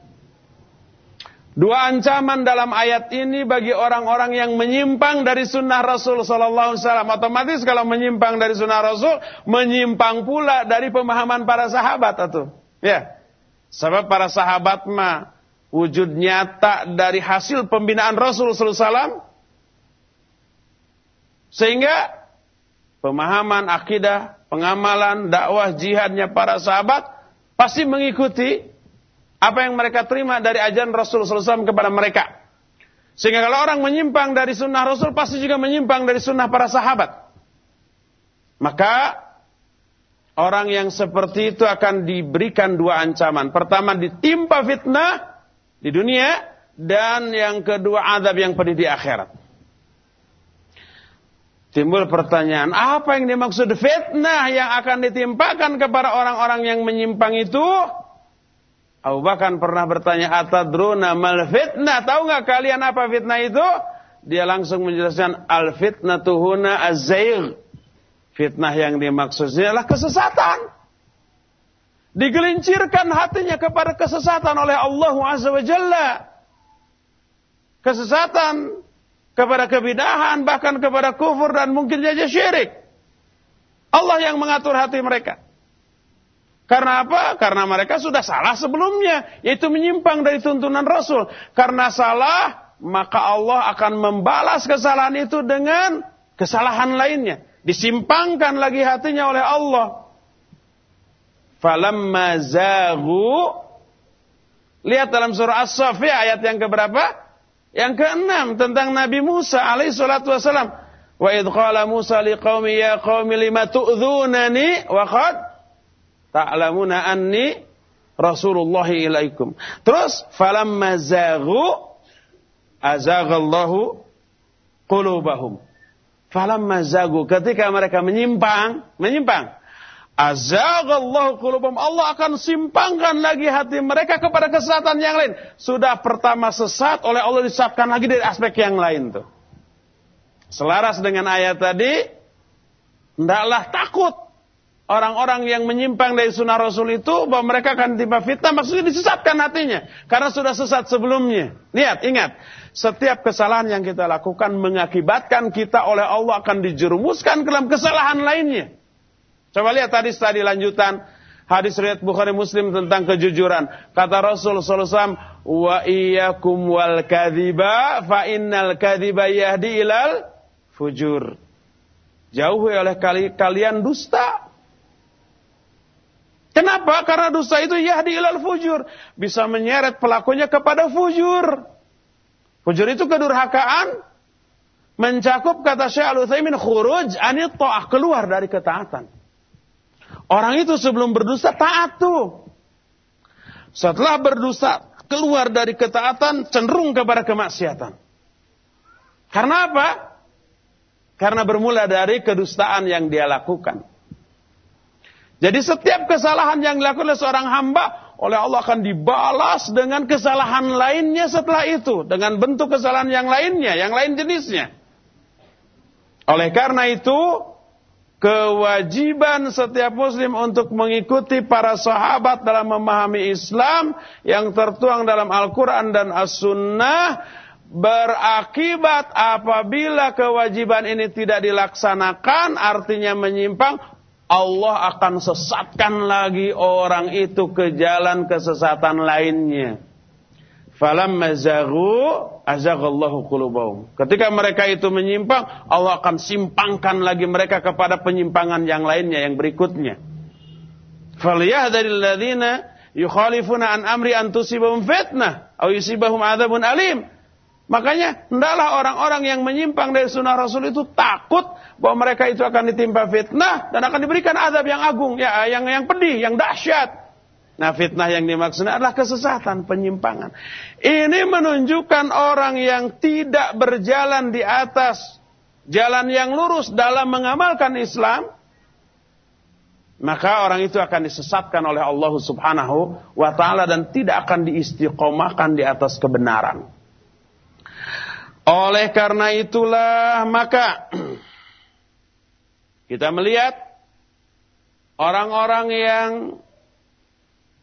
Dua ancaman dalam ayat ini bagi orang-orang yang menyimpang dari sunnah Rasul Sallallahu Alaihi Wasallam. Otomatis kalau menyimpang dari sunnah Rasul, menyimpang pula dari pemahaman para sahabat atau ya. Sebab para sahabat mah wujud nyata dari hasil pembinaan Rasul Sallallahu Alaihi Wasallam Sehingga pemahaman akidah, pengamalan, dakwah, jihadnya para sahabat pasti mengikuti apa yang mereka terima dari ajaran Rasulullah SAW kepada mereka. Sehingga kalau orang menyimpang dari sunnah Rasul pasti juga menyimpang dari sunnah para sahabat. Maka orang yang seperti itu akan diberikan dua ancaman. Pertama ditimpa fitnah di dunia dan yang kedua adab yang pedih di akhirat. Timbul pertanyaan, apa yang dimaksud fitnah yang akan ditimpakan kepada orang-orang yang menyimpang itu? Abu Bakar pernah bertanya, Atadruna mal fitnah? Tahu nggak kalian apa fitnah itu? Dia langsung menjelaskan, al fitnah tuhuna azzair. Fitnah yang dimaksudnya adalah kesesatan. Digelincirkan hatinya kepada kesesatan oleh Allah Azza wa Jalla. Kesesatan kepada kebidahan, bahkan kepada kufur dan mungkin saja syirik. Allah yang mengatur hati mereka. Karena apa? Karena mereka sudah salah sebelumnya, yaitu menyimpang dari tuntunan Rasul. Karena salah, maka Allah akan membalas kesalahan itu dengan kesalahan lainnya. Disimpangkan lagi hatinya oleh Allah. Falamma zagu Lihat dalam surah As-Safi ayat yang keberapa? Yang keenam tentang Nabi Musa alaihi salatu wasalam. Wa idh qala Musa liqaumi ya qaumi lima tu'dhunani wa qad ta'lamuna anni Rasulullah ilaikum. Terus falamma zaghu azaghallahu qulubahum. Falamma zaghu ketika mereka menyimpang, menyimpang Azagallahu qulubum. Allah akan simpangkan lagi hati mereka kepada kesesatan yang lain. Sudah pertama sesat oleh Allah disesatkan lagi dari aspek yang lain tuh. Selaras dengan ayat tadi, hendaklah takut orang-orang yang menyimpang dari sunnah Rasul itu bahwa mereka akan tiba fitnah maksudnya disesatkan hatinya karena sudah sesat sebelumnya. Lihat, ingat, setiap kesalahan yang kita lakukan mengakibatkan kita oleh Allah akan dijerumuskan ke dalam kesalahan lainnya. Coba lihat tadi tadi lanjutan hadis riwayat Bukhari Muslim tentang kejujuran. Kata Rasul sallallahu "Wa iyyakum wal kadhiba fa innal kadhiba yahdi ilal fujur." Jauhi oleh kalian dusta. Kenapa? Karena dusta itu yahdi ilal fujur, bisa menyeret pelakunya kepada fujur. Fujur itu kedurhakaan, mencakup kata Syekh Al-Utsaimin khuruj anit keluar dari ketaatan. Orang itu sebelum berdosa taat tuh. Setelah berdosa keluar dari ketaatan cenderung kepada kemaksiatan. Karena apa? Karena bermula dari kedustaan yang dia lakukan. Jadi setiap kesalahan yang dilakukan oleh seorang hamba oleh Allah akan dibalas dengan kesalahan lainnya setelah itu. Dengan bentuk kesalahan yang lainnya, yang lain jenisnya. Oleh karena itu, kewajiban setiap muslim untuk mengikuti para sahabat dalam memahami Islam yang tertuang dalam Al-Quran dan As-Sunnah berakibat apabila kewajiban ini tidak dilaksanakan artinya menyimpang Allah akan sesatkan lagi orang itu ke jalan kesesatan lainnya. Falamma zaghu azaghallahu qulubahum. Ketika mereka itu menyimpang, Allah akan simpangkan lagi mereka kepada penyimpangan yang lainnya yang berikutnya. Falyahdharil ladzina yukhalifuna an amri an tusibahum fitnah aw yusibahum adzabun alim. Makanya hendaklah orang-orang yang menyimpang dari sunnah Rasul itu takut bahwa mereka itu akan ditimpa fitnah dan akan diberikan azab yang agung, ya yang yang pedih, yang dahsyat. Nah fitnah yang dimaksud adalah kesesatan, penyimpangan. Ini menunjukkan orang yang tidak berjalan di atas jalan yang lurus dalam mengamalkan Islam. Maka orang itu akan disesatkan oleh Allah subhanahu wa ta'ala dan tidak akan diistiqomahkan di atas kebenaran. Oleh karena itulah maka [CLEARS THROAT] kita melihat orang-orang yang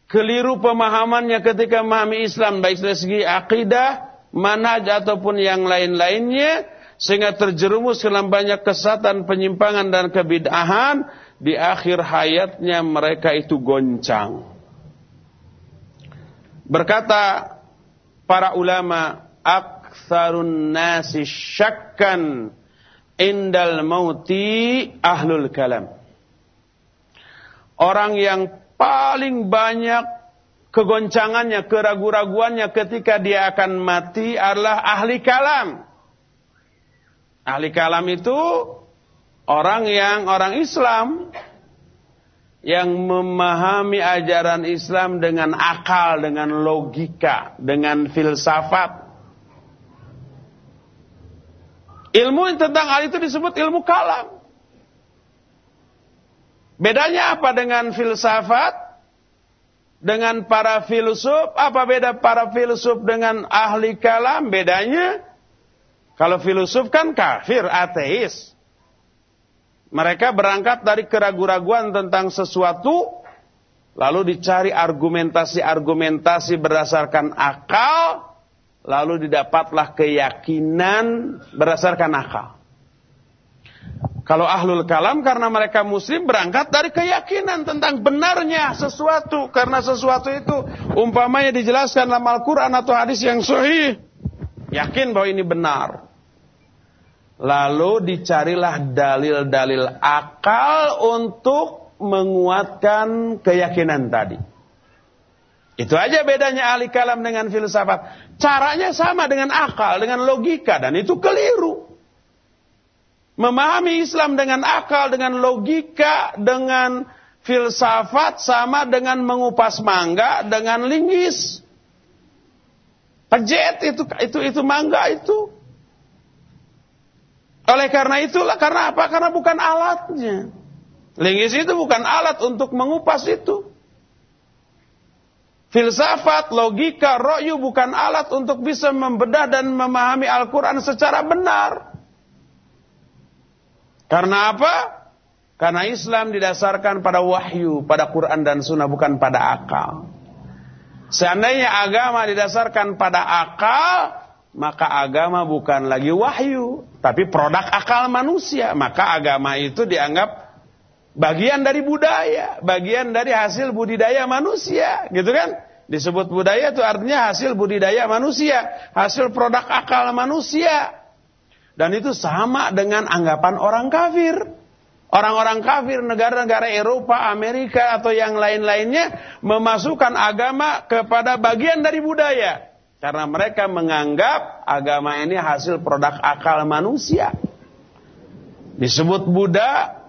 keliru pemahamannya ketika memahami Islam baik dari segi akidah, manhaj ataupun yang lain-lainnya sehingga terjerumus dalam banyak kesatan, penyimpangan dan kebid'ahan di akhir hayatnya mereka itu goncang. Berkata para ulama, aktsarun nasi syakkan indal mauti ahlul kalam. Orang yang paling banyak kegoncangannya, keraguan-raguannya ketika dia akan mati adalah ahli kalam. Ahli kalam itu orang yang orang Islam yang memahami ajaran Islam dengan akal, dengan logika, dengan filsafat. Ilmu tentang hal itu disebut ilmu kalam. Bedanya apa dengan filsafat? Dengan para filsuf, apa beda para filsuf dengan ahli kalam? Bedanya, kalau filsuf kan kafir, ateis. Mereka berangkat dari keraguan-raguan tentang sesuatu, lalu dicari argumentasi-argumentasi berdasarkan akal, lalu didapatlah keyakinan berdasarkan akal. Kalau ahlul kalam karena mereka muslim berangkat dari keyakinan tentang benarnya sesuatu. Karena sesuatu itu umpamanya dijelaskan dalam Al-Quran atau hadis yang sahih. Yakin bahwa ini benar. Lalu dicarilah dalil-dalil akal untuk menguatkan keyakinan tadi. Itu aja bedanya ahli kalam dengan filsafat. Caranya sama dengan akal, dengan logika. Dan itu keliru. Memahami Islam dengan akal, dengan logika, dengan filsafat sama dengan mengupas mangga dengan linggis. Pejet itu itu itu mangga itu. Oleh karena itulah karena apa? Karena bukan alatnya. Linggis itu bukan alat untuk mengupas itu. Filsafat, logika, royu bukan alat untuk bisa membedah dan memahami Al-Quran secara benar. Karena apa? Karena Islam didasarkan pada wahyu, pada Quran dan Sunnah, bukan pada akal. Seandainya agama didasarkan pada akal, maka agama bukan lagi wahyu, tapi produk akal manusia. Maka agama itu dianggap bagian dari budaya, bagian dari hasil budidaya manusia, gitu kan? Disebut budaya itu artinya hasil budidaya manusia, hasil produk akal manusia. Dan itu sama dengan anggapan orang kafir. Orang-orang kafir negara-negara Eropa, Amerika atau yang lain-lainnya memasukkan agama kepada bagian dari budaya. Karena mereka menganggap agama ini hasil produk akal manusia. Disebut Buddha,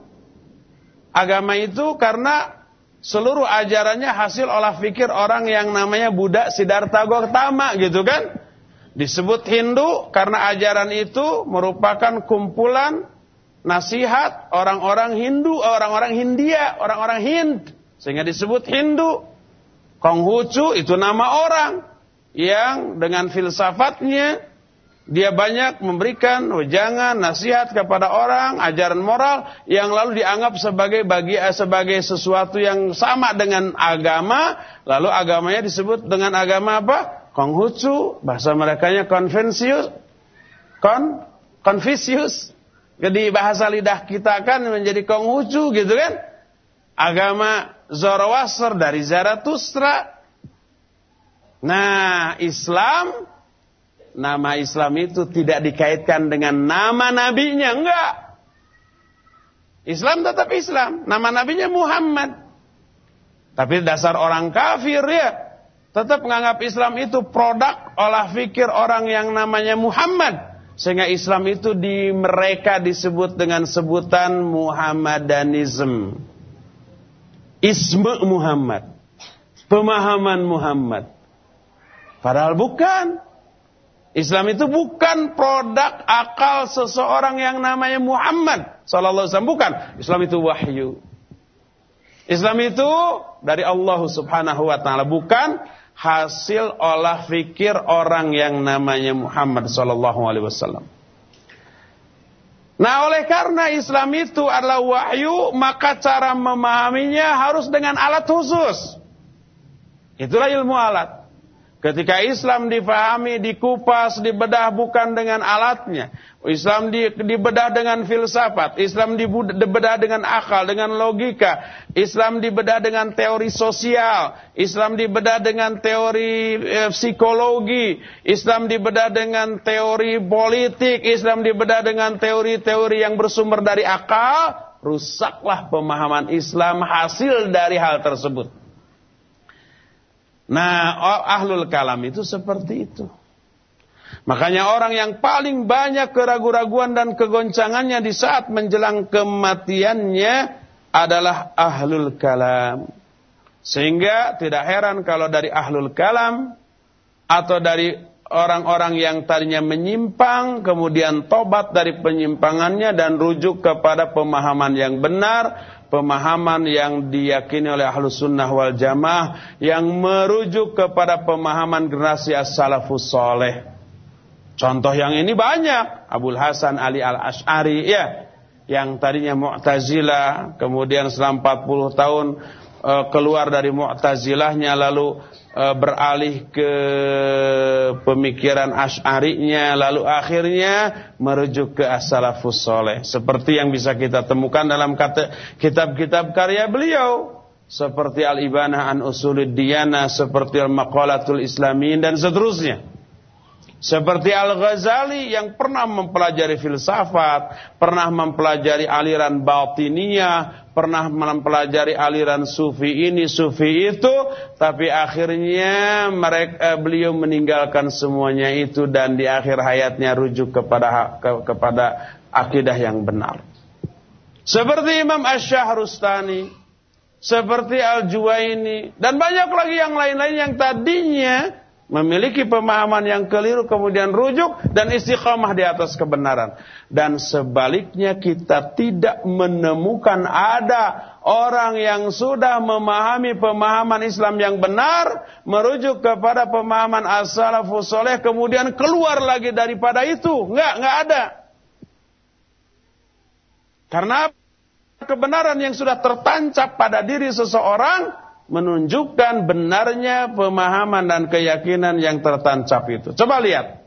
agama itu karena seluruh ajarannya hasil olah fikir orang yang namanya Buddha Siddhartha Gautama gitu kan. Disebut Hindu karena ajaran itu merupakan kumpulan nasihat orang-orang Hindu, orang-orang Hindia, orang-orang Hind. Sehingga disebut Hindu. Konghucu itu nama orang yang dengan filsafatnya dia banyak memberikan wejangan, nasihat kepada orang, ajaran moral yang lalu dianggap sebagai bagi sebagai sesuatu yang sama dengan agama, lalu agamanya disebut dengan agama apa? Konghucu, bahasa merekanya Konfusius, Kon, Konfusius. Jadi bahasa lidah kita kan menjadi Konghucu gitu kan. Agama Zoroaster dari Zarathustra. Nah, Islam nama Islam itu tidak dikaitkan dengan nama nabinya, enggak. Islam tetap Islam, nama nabinya Muhammad. Tapi dasar orang kafir ya, tetap menganggap Islam itu produk olah fikir orang yang namanya Muhammad. Sehingga Islam itu di mereka disebut dengan sebutan Muhammadanism. Isme Muhammad. Pemahaman Muhammad. Padahal bukan. Islam itu bukan produk akal seseorang yang namanya Muhammad sallallahu alaihi wasallam bukan. Islam itu wahyu. Islam itu dari Allah Subhanahu wa taala bukan hasil olah fikir orang yang namanya Muhammad sallallahu alaihi wasallam. Nah, oleh karena Islam itu adalah wahyu, maka cara memahaminya harus dengan alat khusus. Itulah ilmu alat. Ketika Islam difahami, dikupas, dibedah bukan dengan alatnya. Islam di, dibedah dengan filsafat. Islam dibedah dengan akal, dengan logika. Islam dibedah dengan teori sosial. Islam dibedah dengan teori eh, psikologi. Islam dibedah dengan teori politik. Islam dibedah dengan teori-teori yang bersumber dari akal. Rusaklah pemahaman Islam hasil dari hal tersebut. Nah, ahlul kalam itu seperti itu. Makanya orang yang paling banyak keraguan-raguan dan kegoncangannya di saat menjelang kematiannya adalah ahlul kalam. Sehingga tidak heran kalau dari ahlul kalam atau dari orang-orang yang tadinya menyimpang kemudian tobat dari penyimpangannya dan rujuk kepada pemahaman yang benar pemahaman yang diyakini oleh ahlus sunnah wal jamaah yang merujuk kepada pemahaman generasi as-salafus soleh. Contoh yang ini banyak. Abul Hasan Ali al-Ash'ari ya. Yang tadinya Mu'tazilah. Kemudian selama 40 tahun uh, keluar dari Mu'tazilahnya. Lalu beralih ke pemikiran Ash'arinya lalu akhirnya merujuk ke as-salafus soleh. Seperti yang bisa kita temukan dalam kitab-kitab karya beliau. Seperti Al-Ibanah an Usulid Diyana seperti Al-Maqalatul Islamin dan seterusnya seperti Al-Ghazali yang pernah mempelajari filsafat, pernah mempelajari aliran batiniyah, pernah mempelajari aliran sufi ini, sufi itu, tapi akhirnya mereka eh, beliau meninggalkan semuanya itu dan di akhir hayatnya rujuk kepada ke, kepada akidah yang benar. Seperti Imam Asy-Syahrustani, seperti Al-Juwaini dan banyak lagi yang lain-lain yang tadinya memiliki pemahaman yang keliru kemudian rujuk dan istiqamah di atas kebenaran. Dan sebaliknya kita tidak menemukan ada orang yang sudah memahami pemahaman Islam yang benar merujuk kepada pemahaman as-salafus soleh kemudian keluar lagi daripada itu. Enggak enggak ada. Karena kebenaran yang sudah tertancap pada diri seseorang menunjukkan benarnya pemahaman dan keyakinan yang tertancap itu. Coba lihat.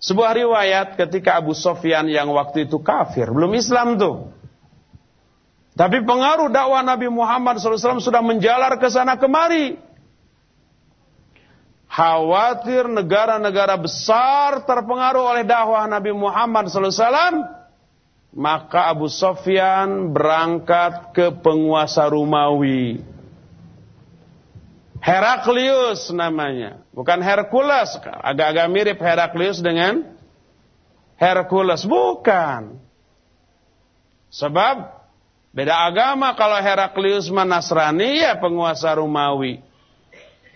Sebuah riwayat ketika Abu Sofyan yang waktu itu kafir, belum Islam tuh. Tapi pengaruh dakwah Nabi Muhammad SAW sudah menjalar ke sana kemari. Khawatir negara-negara besar terpengaruh oleh dakwah Nabi Muhammad SAW. Maka Abu Sofyan berangkat ke penguasa Rumawi. Heraklius namanya. Bukan Hercules. Agak-agak mirip Heraklius dengan Hercules. Bukan. Sebab beda agama. Kalau Heraklius Nasrani ya penguasa Romawi.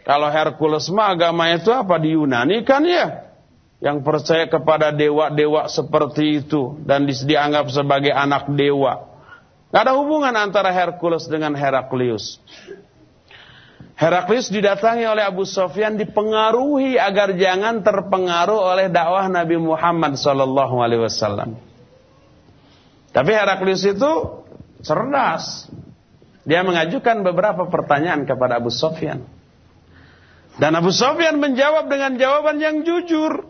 Kalau Hercules mah agamanya itu apa? Di Yunani kan ya. Yang percaya kepada dewa-dewa seperti itu. Dan dianggap sebagai anak dewa. Gak ada hubungan antara Hercules dengan Heraklius. Heraklius didatangi oleh Abu Sofyan dipengaruhi agar jangan terpengaruh oleh dakwah Nabi Muhammad sallallahu alaihi wasallam. Tapi Heraklius itu cerdas. Dia mengajukan beberapa pertanyaan kepada Abu Sofyan. Dan Abu Sofyan menjawab dengan jawaban yang jujur.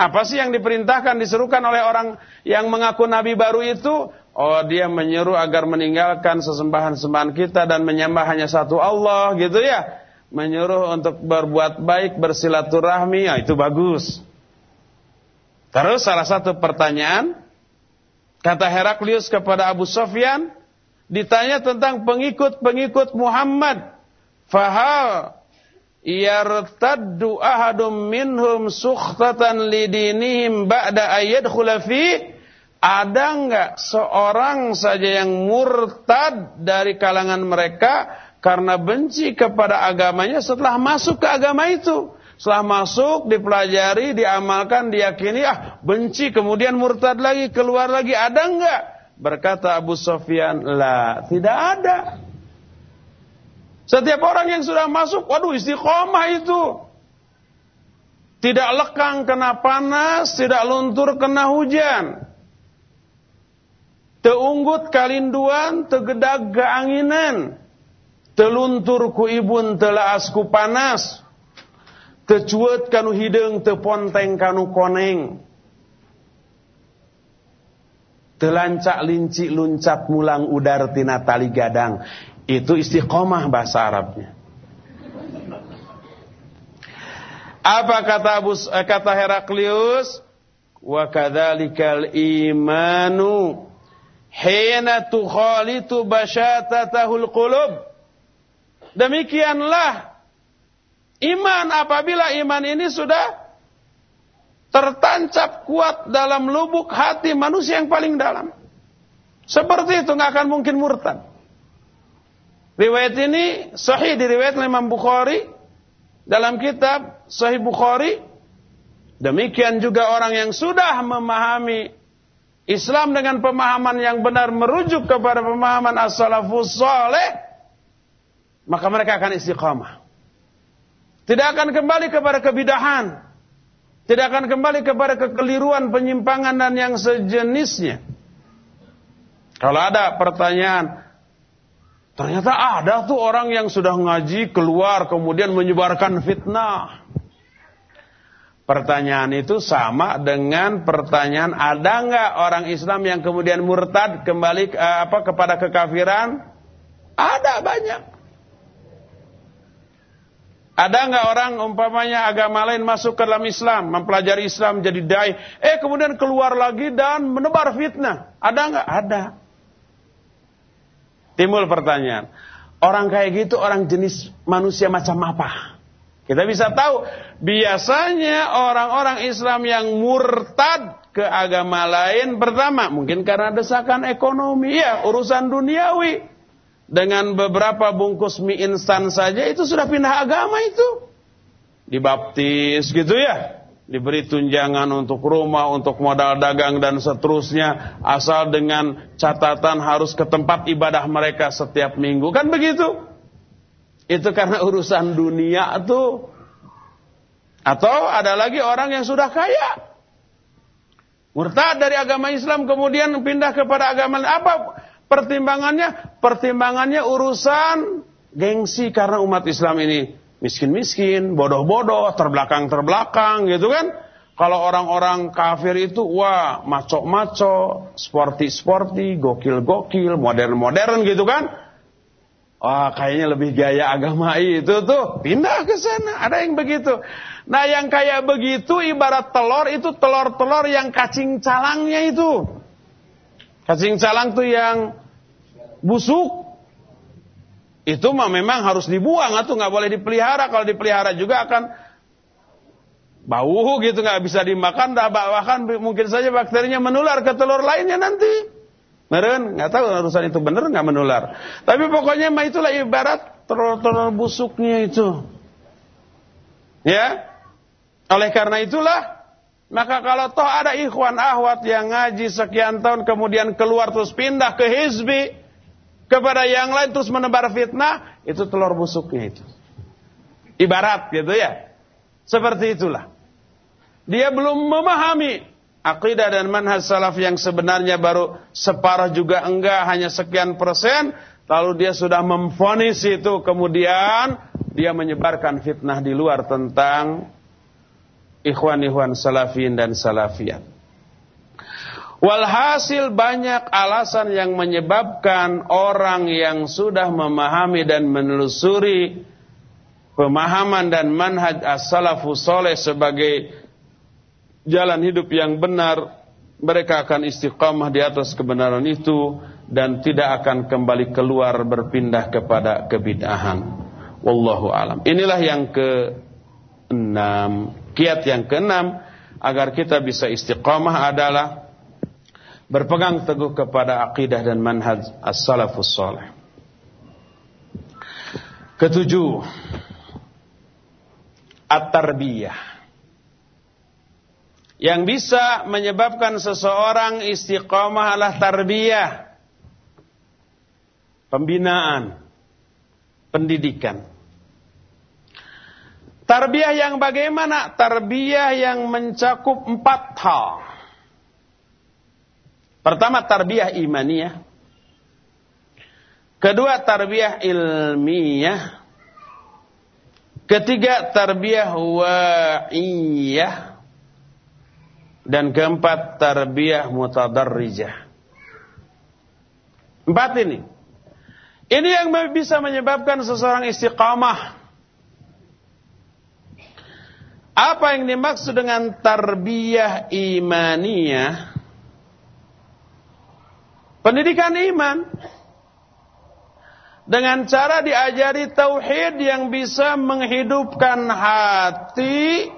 Apa sih yang diperintahkan diserukan oleh orang yang mengaku nabi baru itu? Oh dia menyeru agar meninggalkan sesembahan-sembahan kita dan menyembah hanya satu Allah gitu ya. Menyuruh untuk berbuat baik, bersilaturahmi, ya itu bagus. Terus salah satu pertanyaan, kata Heraklius kepada Abu Sofyan, ditanya tentang pengikut-pengikut Muhammad. Fahal yartaddu ahadum minhum sukhtatan lidinihim ba'da ayat khulafi ada enggak seorang saja yang murtad dari kalangan mereka karena benci kepada agamanya setelah masuk ke agama itu? Setelah masuk, dipelajari, diamalkan, diyakini, ah benci, kemudian murtad lagi, keluar lagi, ada enggak? Berkata Abu Sofyan, lah, tidak ada. Setiap orang yang sudah masuk, waduh istiqomah itu. Tidak lekang kena panas, tidak luntur kena hujan. Teunggut kalinduan, tegedag keanginan. Teluntur ku ibun telah asku panas. Tecuet kanu hidung, teponteng kanu koneng. Telancak linci luncat mulang udar tina tali gadang. Itu istiqomah bahasa Arabnya. Apa kata eh, kata Heraklius? Wa kadzalikal imanu hina tukhalitu basyatatahul qulub. Demikianlah iman apabila iman ini sudah tertancap kuat dalam lubuk hati manusia yang paling dalam. Seperti itu nggak akan mungkin murtad. Riwayat ini sahih diriwayat Imam Bukhari dalam kitab Sahih Bukhari. Demikian juga orang yang sudah memahami Islam dengan pemahaman yang benar merujuk kepada pemahaman as-salafus saleh maka mereka akan istiqamah. Tidak akan kembali kepada kebidahan. Tidak akan kembali kepada kekeliruan, penyimpangan dan yang sejenisnya. Kalau ada pertanyaan, Ternyata ada tuh orang yang sudah ngaji keluar kemudian menyebarkan fitnah. Pertanyaan itu sama dengan pertanyaan ada nggak orang Islam yang kemudian murtad kembali eh, apa kepada kekafiran? Ada banyak. Ada nggak orang umpamanya agama lain masuk ke dalam Islam, mempelajari Islam jadi dai, eh kemudian keluar lagi dan menebar fitnah? Ada nggak? Ada. Timbul pertanyaan, orang kayak gitu orang jenis manusia macam apa? Kita bisa tahu, biasanya orang-orang Islam yang murtad ke agama lain pertama mungkin karena desakan ekonomi, ya urusan duniawi. Dengan beberapa bungkus mie instan saja itu sudah pindah agama itu. Dibaptis gitu ya diberi tunjangan untuk rumah, untuk modal dagang dan seterusnya, asal dengan catatan harus ke tempat ibadah mereka setiap minggu. Kan begitu? Itu karena urusan dunia tuh. Atau ada lagi orang yang sudah kaya. Murtad dari agama Islam kemudian pindah kepada agama apa pertimbangannya? Pertimbangannya urusan gengsi karena umat Islam ini miskin-miskin, bodoh-bodoh, terbelakang-terbelakang gitu kan. Kalau orang-orang kafir itu wah maco-maco, sporty-sporty, gokil-gokil, modern-modern gitu kan. Wah kayaknya lebih gaya agama itu tuh pindah ke sana. Ada yang begitu. Nah yang kayak begitu ibarat telur itu telur-telur yang kacing calangnya itu. Kacing calang tuh yang busuk itu mah memang harus dibuang atau nggak boleh dipelihara. Kalau dipelihara juga akan bau gitu nggak bisa dimakan. Bahkan mungkin saja bakterinya menular ke telur lainnya nanti. Meren, nggak tahu urusan itu benar nggak menular. Tapi pokoknya mah itulah ibarat telur-telur busuknya itu. Ya, oleh karena itulah maka kalau toh ada ikhwan ahwat yang ngaji sekian tahun kemudian keluar terus pindah ke hizbi, kepada yang lain terus menebar fitnah, itu telur busuknya itu. Ibarat gitu ya. Seperti itulah. Dia belum memahami akidah dan manhaj salaf yang sebenarnya baru separuh juga enggak, hanya sekian persen, lalu dia sudah memfonis itu, kemudian dia menyebarkan fitnah di luar tentang ikhwan-ikhwan salafin dan salafiyat. Walhasil banyak alasan yang menyebabkan orang yang sudah memahami dan menelusuri pemahaman dan manhaj as-salafus soleh sebagai jalan hidup yang benar, mereka akan istiqamah di atas kebenaran itu dan tidak akan kembali keluar berpindah kepada kebid'ahan. Wallahu alam. Inilah yang ke-6. Kiat yang ke-6 agar kita bisa istiqamah adalah berpegang teguh kepada akidah dan manhaj as-salafus salih. Ketujuh, at-tarbiyah. Yang bisa menyebabkan seseorang istiqamah adalah tarbiyah. Pembinaan, pendidikan. Tarbiyah yang bagaimana? Tarbiyah yang mencakup empat hal. Pertama tarbiyah imaniyah. Kedua tarbiyah ilmiah. Ketiga, tarbiyah wa'iyah. Dan keempat, tarbiyah mutadarrijah. Empat ini. Ini yang bisa menyebabkan seseorang istiqamah. Apa yang dimaksud dengan tarbiyah imaniyah? Pendidikan iman dengan cara diajari tauhid yang bisa menghidupkan hati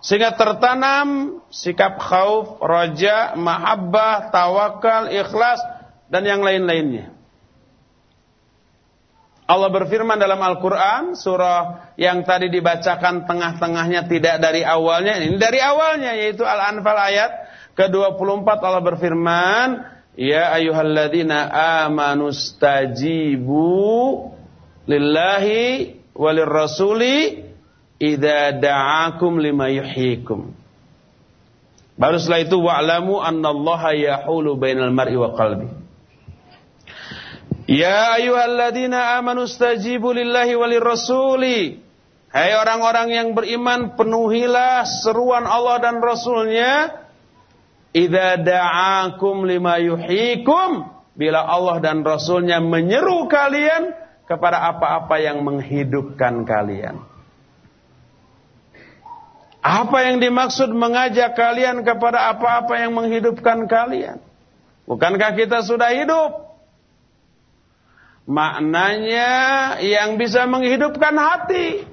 sehingga tertanam sikap khauf, raja, mahabbah, tawakal, ikhlas dan yang lain-lainnya. Allah berfirman dalam Al-Quran Surah yang tadi dibacakan tengah-tengahnya Tidak dari awalnya Ini dari awalnya yaitu Al-Anfal ayat ke-24 Allah berfirman Ya ayyuhalladzina amanu stajibu lillahi walir rasuli idza da'akum lima yuhyikum. Baru setelah itu wa'lamu annallaha yahulu bainal mar'i wa qalbi. Ya ayyuhalladzina amanu stajibu lillahi walir rasuli. Hai orang-orang yang beriman penuhilah seruan Allah dan Rasulnya Idza da'akum lima yuhikum bila Allah dan Rasulnya menyeru kalian kepada apa-apa yang menghidupkan kalian. Apa yang dimaksud mengajak kalian kepada apa-apa yang menghidupkan kalian? Bukankah kita sudah hidup? Maknanya yang bisa menghidupkan hati.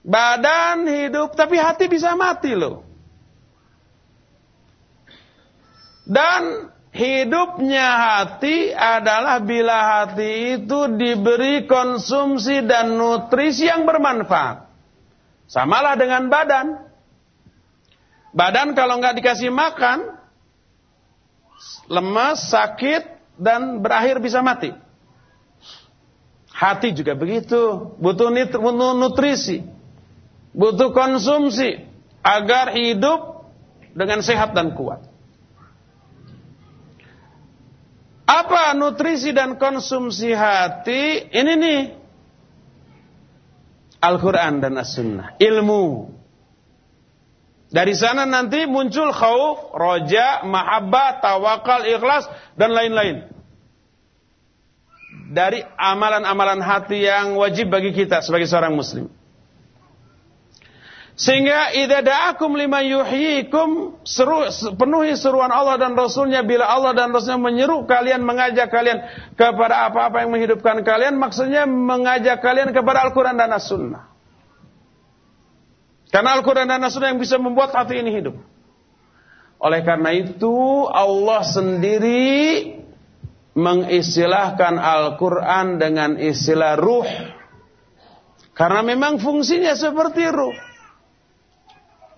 Badan hidup tapi hati bisa mati loh. Dan hidupnya hati adalah bila hati itu diberi konsumsi dan nutrisi yang bermanfaat. Samalah dengan badan. Badan kalau nggak dikasih makan, lemas, sakit, dan berakhir bisa mati. Hati juga begitu, butuh nutrisi, butuh konsumsi agar hidup dengan sehat dan kuat. Apa nutrisi dan konsumsi hati? Ini nih. Al-Quran dan As-Sunnah. Ilmu. Dari sana nanti muncul khauf, roja, mahabbah, tawakal, ikhlas, dan lain-lain. Dari amalan-amalan hati yang wajib bagi kita sebagai seorang muslim. Sehingga idza da'akum lima yuhyikum seru, penuhi seruan Allah dan Rasulnya bila Allah dan Rasulnya menyeru kalian mengajak kalian kepada apa-apa yang menghidupkan kalian maksudnya mengajak kalian kepada Al-Quran dan As-Sunnah. Karena Al-Quran dan As-Sunnah yang bisa membuat hati ini hidup. Oleh karena itu Allah sendiri mengistilahkan Al-Quran dengan istilah ruh. Karena memang fungsinya seperti ruh.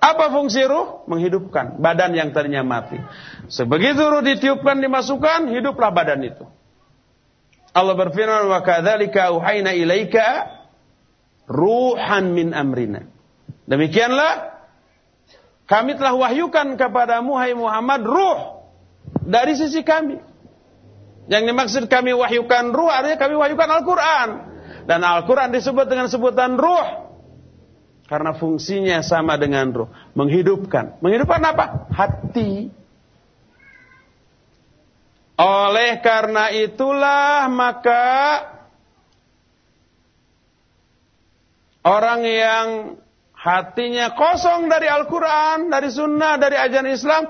Apa fungsi ruh? Menghidupkan badan yang tadinya mati. Sebegitu ruh ditiupkan, dimasukkan, hiduplah badan itu. Allah berfirman, "Wa kadzalika auhayna ilaika ruhan min amrina." Demikianlah kami telah wahyukan kepadamu hai Muhammad ruh dari sisi kami. Yang dimaksud kami wahyukan ruh artinya kami wahyukan Al-Qur'an. Dan Al-Qur'an disebut dengan sebutan ruh karena fungsinya sama dengan roh. Menghidupkan. Menghidupkan apa? Hati. Oleh karena itulah maka orang yang hatinya kosong dari Al-Quran, dari Sunnah, dari ajaran Islam,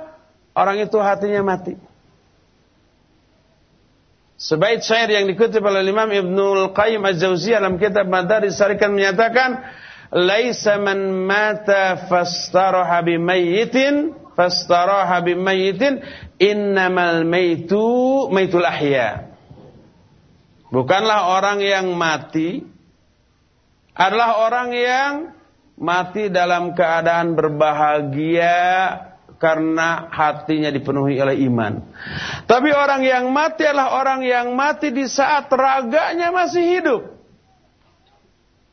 orang itu hatinya mati. Sebaik syair yang dikutip oleh Imam Ibnul Qayyim Az-Zawziyah dalam kitab Madaris Sarikan menyatakan, laisa man mata fastaraha bimayyitin fastaraha bimayyitin innamal maitu maitul ahya bukanlah orang yang mati adalah orang yang mati dalam keadaan berbahagia karena hatinya dipenuhi oleh iman. Tapi orang yang mati adalah orang yang mati di saat raganya masih hidup.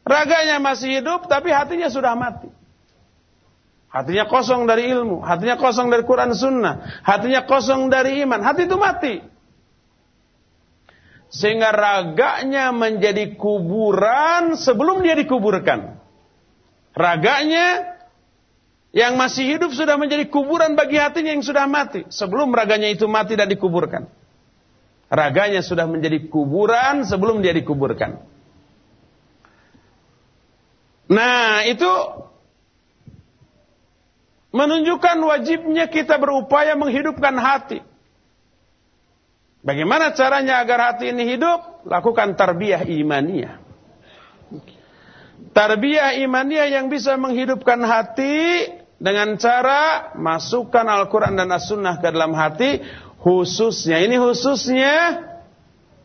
Raganya masih hidup tapi hatinya sudah mati. Hatinya kosong dari ilmu, hatinya kosong dari Quran Sunnah, hatinya kosong dari iman, hati itu mati. sehingga raganya menjadi kuburan sebelum dia dikuburkan. Raganya yang masih hidup sudah menjadi kuburan bagi hatinya yang sudah mati sebelum raganya itu mati dan dikuburkan. Raganya sudah menjadi kuburan sebelum dia dikuburkan. Nah, itu menunjukkan wajibnya kita berupaya menghidupkan hati. Bagaimana caranya agar hati ini hidup? Lakukan tarbiyah imaniyah. Tarbiyah imaniyah yang bisa menghidupkan hati dengan cara masukkan Al-Quran dan As-Sunnah ke dalam hati. Khususnya, ini khususnya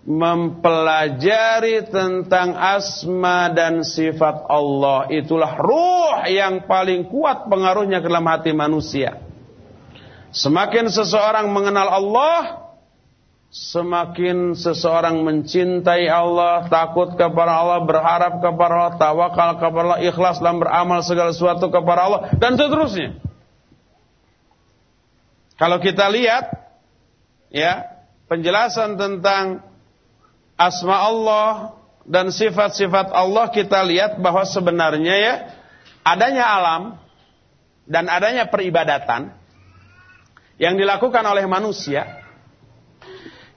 mempelajari tentang asma dan sifat Allah. Itulah ruh yang paling kuat pengaruhnya ke dalam hati manusia. Semakin seseorang mengenal Allah, Semakin seseorang mencintai Allah, takut kepada Allah, berharap kepada Allah, tawakal kepada Allah, ikhlas dalam beramal segala sesuatu kepada Allah, dan seterusnya. Kalau kita lihat, ya, penjelasan tentang asma Allah dan sifat-sifat Allah, kita lihat bahwa sebenarnya ya, adanya alam dan adanya peribadatan yang dilakukan oleh manusia,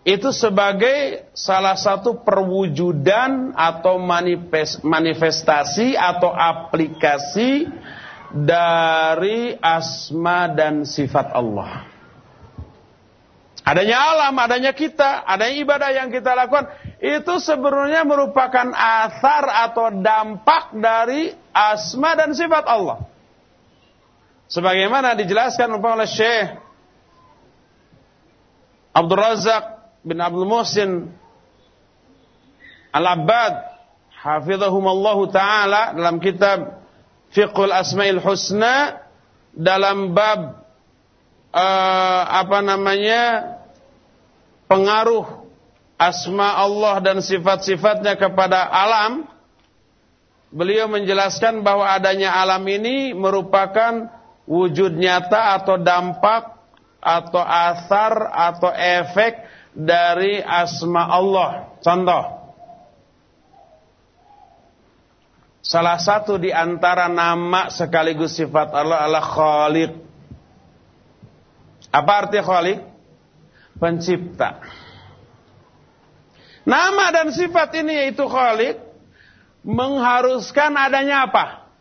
itu sebagai salah satu perwujudan atau manifestasi atau aplikasi dari asma dan sifat Allah. Adanya alam, adanya kita, adanya ibadah yang kita lakukan, itu sebenarnya merupakan asar atau dampak dari asma dan sifat Allah. Sebagaimana dijelaskan oleh Syekh Abdul Razak bin Abdul Muhsin Al-Abbad hafizahumallahu taala dalam kitab Fiqhul Asmaul Husna dalam bab uh, apa namanya pengaruh asma Allah dan sifat-sifatnya kepada alam beliau menjelaskan bahwa adanya alam ini merupakan wujud nyata atau dampak atau asar atau efek dari asma Allah. Contoh. Salah satu di antara nama sekaligus sifat Allah adalah Khaliq. Apa arti Khaliq? Pencipta. Nama dan sifat ini yaitu Khaliq mengharuskan adanya apa?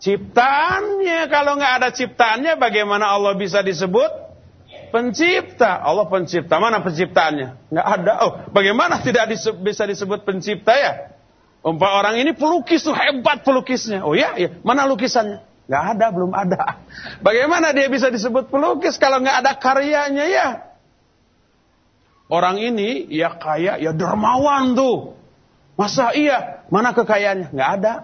Ciptaannya. Kalau nggak ada ciptaannya bagaimana Allah bisa disebut Pencipta. Allah pencipta. Mana penciptaannya? Nggak ada. Oh, bagaimana tidak bisa disebut pencipta ya? Umpah orang ini pelukis tuh hebat pelukisnya. Oh ya, ya. Mana lukisannya? Nggak ada, belum ada. [LAUGHS] Bagaimana dia bisa disebut pelukis kalau nggak ada karyanya ya? Orang ini ya kaya, ya dermawan tuh. Masa iya? Mana kekayaannya? Nggak ada.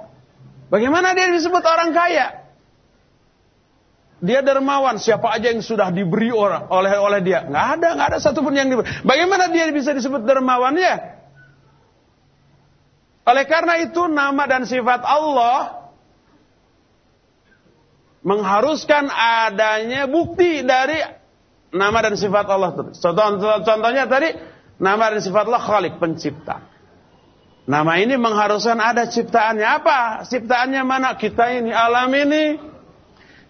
Bagaimana dia disebut orang kaya? Dia dermawan, siapa aja yang sudah diberi orang oleh oleh dia. Nggak ada, nggak ada satupun yang diberi. Bagaimana dia bisa disebut dermawan ya? Oleh karena itu nama dan sifat Allah mengharuskan adanya bukti dari nama dan sifat Allah. Contoh, contohnya tadi nama dan sifat Allah Khalik pencipta. Nama ini mengharuskan ada ciptaannya. Apa? Ciptaannya mana? Kita ini, alam ini.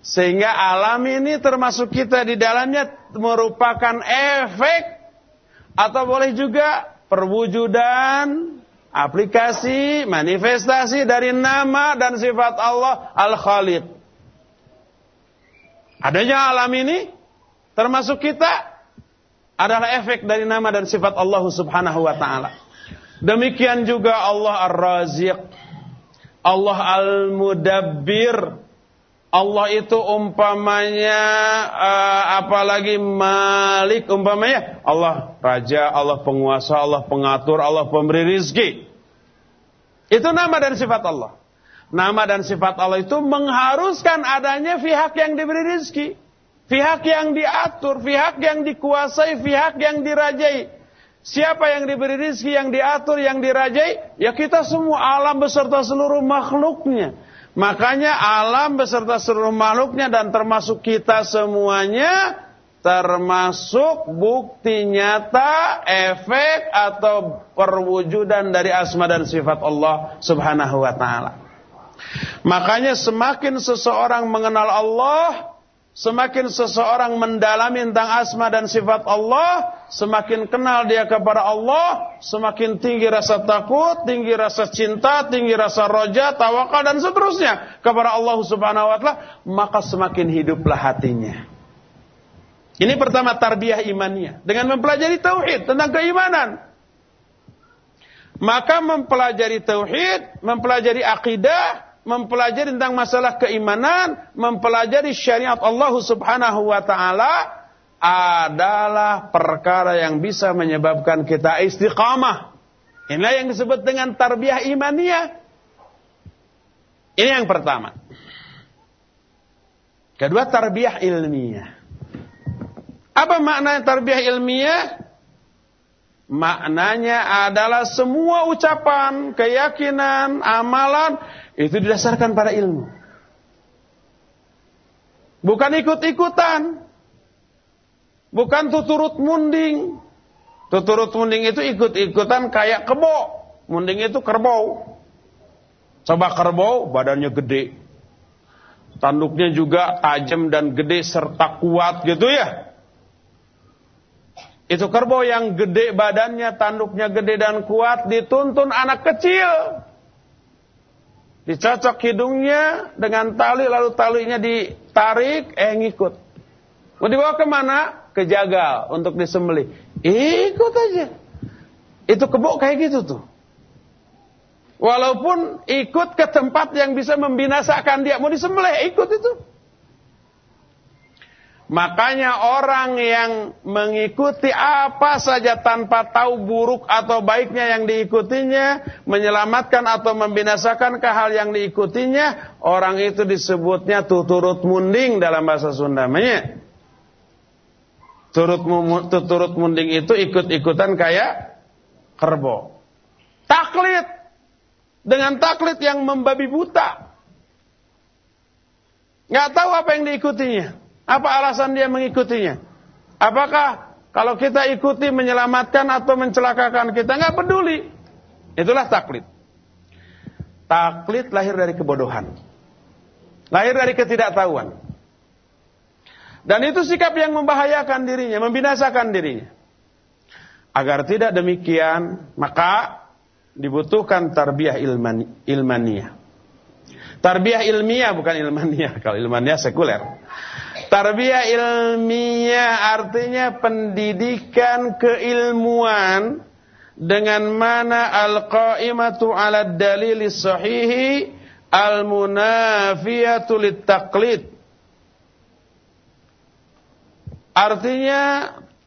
Sehingga alam ini termasuk kita di dalamnya merupakan efek atau boleh juga perwujudan aplikasi, manifestasi dari nama dan sifat Allah Al-Khalid. Adanya alam ini termasuk kita adalah efek dari nama dan sifat Allah Subhanahu wa taala. Demikian juga Allah Ar-Raziq, Allah Al-Mudabbir, Allah itu umpamanya uh, apalagi Malik umpamanya Allah raja, Allah penguasa, Allah pengatur, Allah pemberi rizki. Itu nama dan sifat Allah. Nama dan sifat Allah itu mengharuskan adanya pihak yang diberi rizki. Pihak yang diatur, pihak yang dikuasai, pihak yang dirajai. Siapa yang diberi rizki, yang diatur, yang dirajai? Ya kita semua alam beserta seluruh makhluknya. Makanya alam beserta seluruh makhluknya dan termasuk kita semuanya termasuk bukti nyata, efek atau perwujudan dari asma dan sifat Allah Subhanahu wa taala. Makanya semakin seseorang mengenal Allah, semakin seseorang mendalami tentang asma dan sifat Allah, semakin kenal dia kepada Allah, semakin tinggi rasa takut, tinggi rasa cinta, tinggi rasa roja, tawakal dan seterusnya kepada Allah Subhanahu wa taala, maka semakin hiduplah hatinya. Ini pertama tarbiyah imannya. Dengan mempelajari tauhid tentang keimanan. Maka mempelajari tauhid, mempelajari akidah, mempelajari tentang masalah keimanan, mempelajari syariat Allah Subhanahu wa taala adalah perkara yang bisa menyebabkan kita istiqamah. Inilah yang disebut dengan tarbiyah imaniyah. Ini yang pertama. Kedua tarbiyah ilmiah. Apa makna tarbiyah ilmiah? Maknanya adalah semua ucapan, keyakinan, amalan itu didasarkan pada ilmu. Bukan ikut-ikutan. Bukan tuturut munding. Tuturut munding itu ikut-ikutan kayak kebo. Munding itu kerbau. Coba kerbau badannya gede. Tanduknya juga tajam dan gede serta kuat gitu ya. Itu kerbau yang gede badannya, tanduknya gede dan kuat, dituntun anak kecil. Dicocok hidungnya dengan tali, lalu talinya ditarik, eh ngikut. Mau dibawa ke mana? Ke jagal untuk disembelih. Ikut aja. Itu kebo kayak gitu tuh. Walaupun ikut ke tempat yang bisa membinasakan dia, mau disembelih, ikut itu. Makanya orang yang mengikuti apa saja tanpa tahu buruk atau baiknya yang diikutinya, menyelamatkan atau membinasakan ke hal yang diikutinya, orang itu disebutnya tuturut munding dalam bahasa Sunda. Turut tuturut munding itu ikut-ikutan kayak kerbau. Taklid dengan taklid yang membabi buta. Nggak tahu apa yang diikutinya. Apa alasan dia mengikutinya? Apakah kalau kita ikuti menyelamatkan atau mencelakakan kita nggak peduli? Itulah taklid. Taklid lahir dari kebodohan. Lahir dari ketidaktahuan. Dan itu sikap yang membahayakan dirinya, membinasakan dirinya. Agar tidak demikian, maka dibutuhkan tarbiyah ilmani, ilmaniah. Tarbiyah ilmiah bukan ilmaniah. [LAUGHS] Kalau ilmaniah sekuler. Tarbiyah ilmiah artinya pendidikan keilmuan dengan mana al-qa'imatu 'ala dalil sahihi al-munafiyatu lit-taqlid. Artinya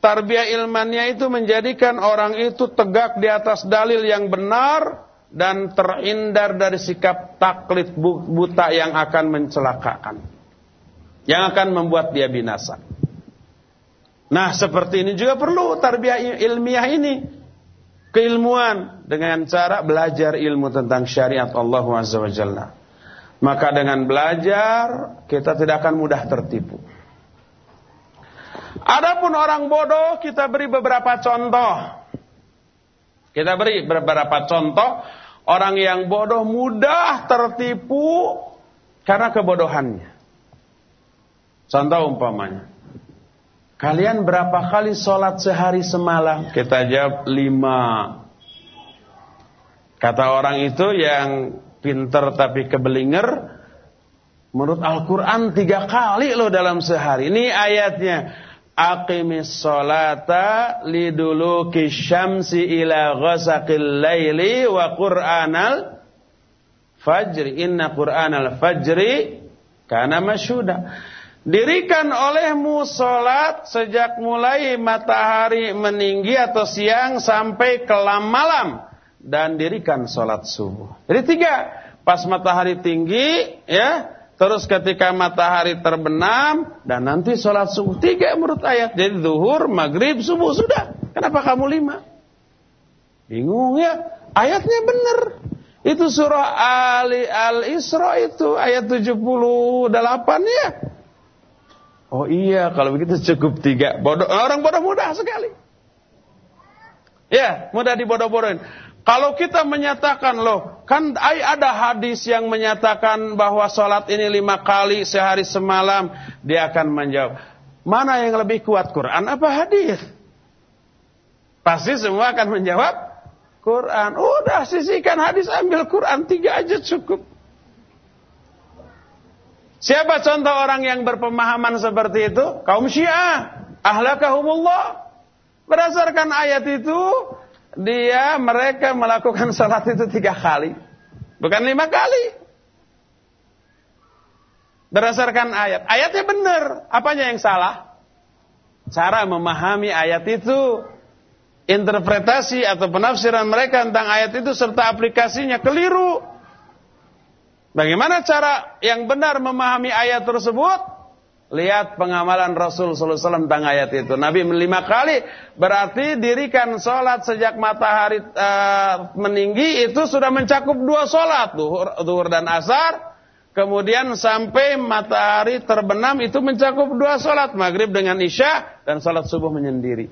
tarbiyah ilmiah itu menjadikan orang itu tegak di atas dalil yang benar dan terhindar dari sikap taklid buta yang akan mencelakakan yang akan membuat dia binasa. Nah, seperti ini juga perlu tarbiyah ilmiah ini. Keilmuan dengan cara belajar ilmu tentang syariat Allah Azza Jalla. Maka dengan belajar kita tidak akan mudah tertipu. Adapun orang bodoh kita beri beberapa contoh. Kita beri beberapa contoh orang yang bodoh mudah tertipu karena kebodohannya. Contoh umpamanya. Kalian berapa kali sholat sehari semalam? Kita jawab lima. Kata orang itu yang pinter tapi kebelinger. Menurut Al-Quran tiga kali loh dalam sehari. Ini ayatnya. Aqimis sholata liduluki syamsi ila ghasaqil layli wa qur'anal fajri. Inna qur'anal fajri kana masyuda. Dirikan olehmu sholat sejak mulai matahari meninggi atau siang sampai kelam malam. Dan dirikan sholat subuh. Jadi tiga. Pas matahari tinggi, ya. Terus ketika matahari terbenam. Dan nanti sholat subuh. Tiga menurut ayat. Jadi zuhur, maghrib, subuh. Sudah. Kenapa kamu lima? Bingung ya. Ayatnya benar. Itu surah Ali Al-Isra itu ayat 78 ya. Oh iya, kalau begitu cukup tiga. Bodoh, orang bodoh mudah sekali. Ya, mudah dibodoh-bodohin. Kalau kita menyatakan loh, kan ada hadis yang menyatakan bahwa sholat ini lima kali sehari semalam, dia akan menjawab, mana yang lebih kuat Quran apa hadis? Pasti semua akan menjawab Quran. Udah sisihkan hadis, ambil Quran tiga aja cukup. Siapa contoh orang yang berpemahaman seperti itu? Kaum Syiah. Ahlakahumullah. Berdasarkan ayat itu, dia mereka melakukan salat itu tiga kali. Bukan lima kali. Berdasarkan ayat. Ayatnya benar. Apanya yang salah? Cara memahami ayat itu. Interpretasi atau penafsiran mereka tentang ayat itu serta aplikasinya keliru. Bagaimana cara yang benar memahami ayat tersebut? Lihat pengamalan Rasul Sallallahu Alaihi Wasallam tentang ayat itu. Nabi lima kali berarti dirikan sholat sejak matahari uh, meninggi itu sudah mencakup dua sholat, duhur, duhur dan asar. Kemudian sampai matahari terbenam itu mencakup dua sholat, maghrib dengan isya dan sholat subuh menyendiri.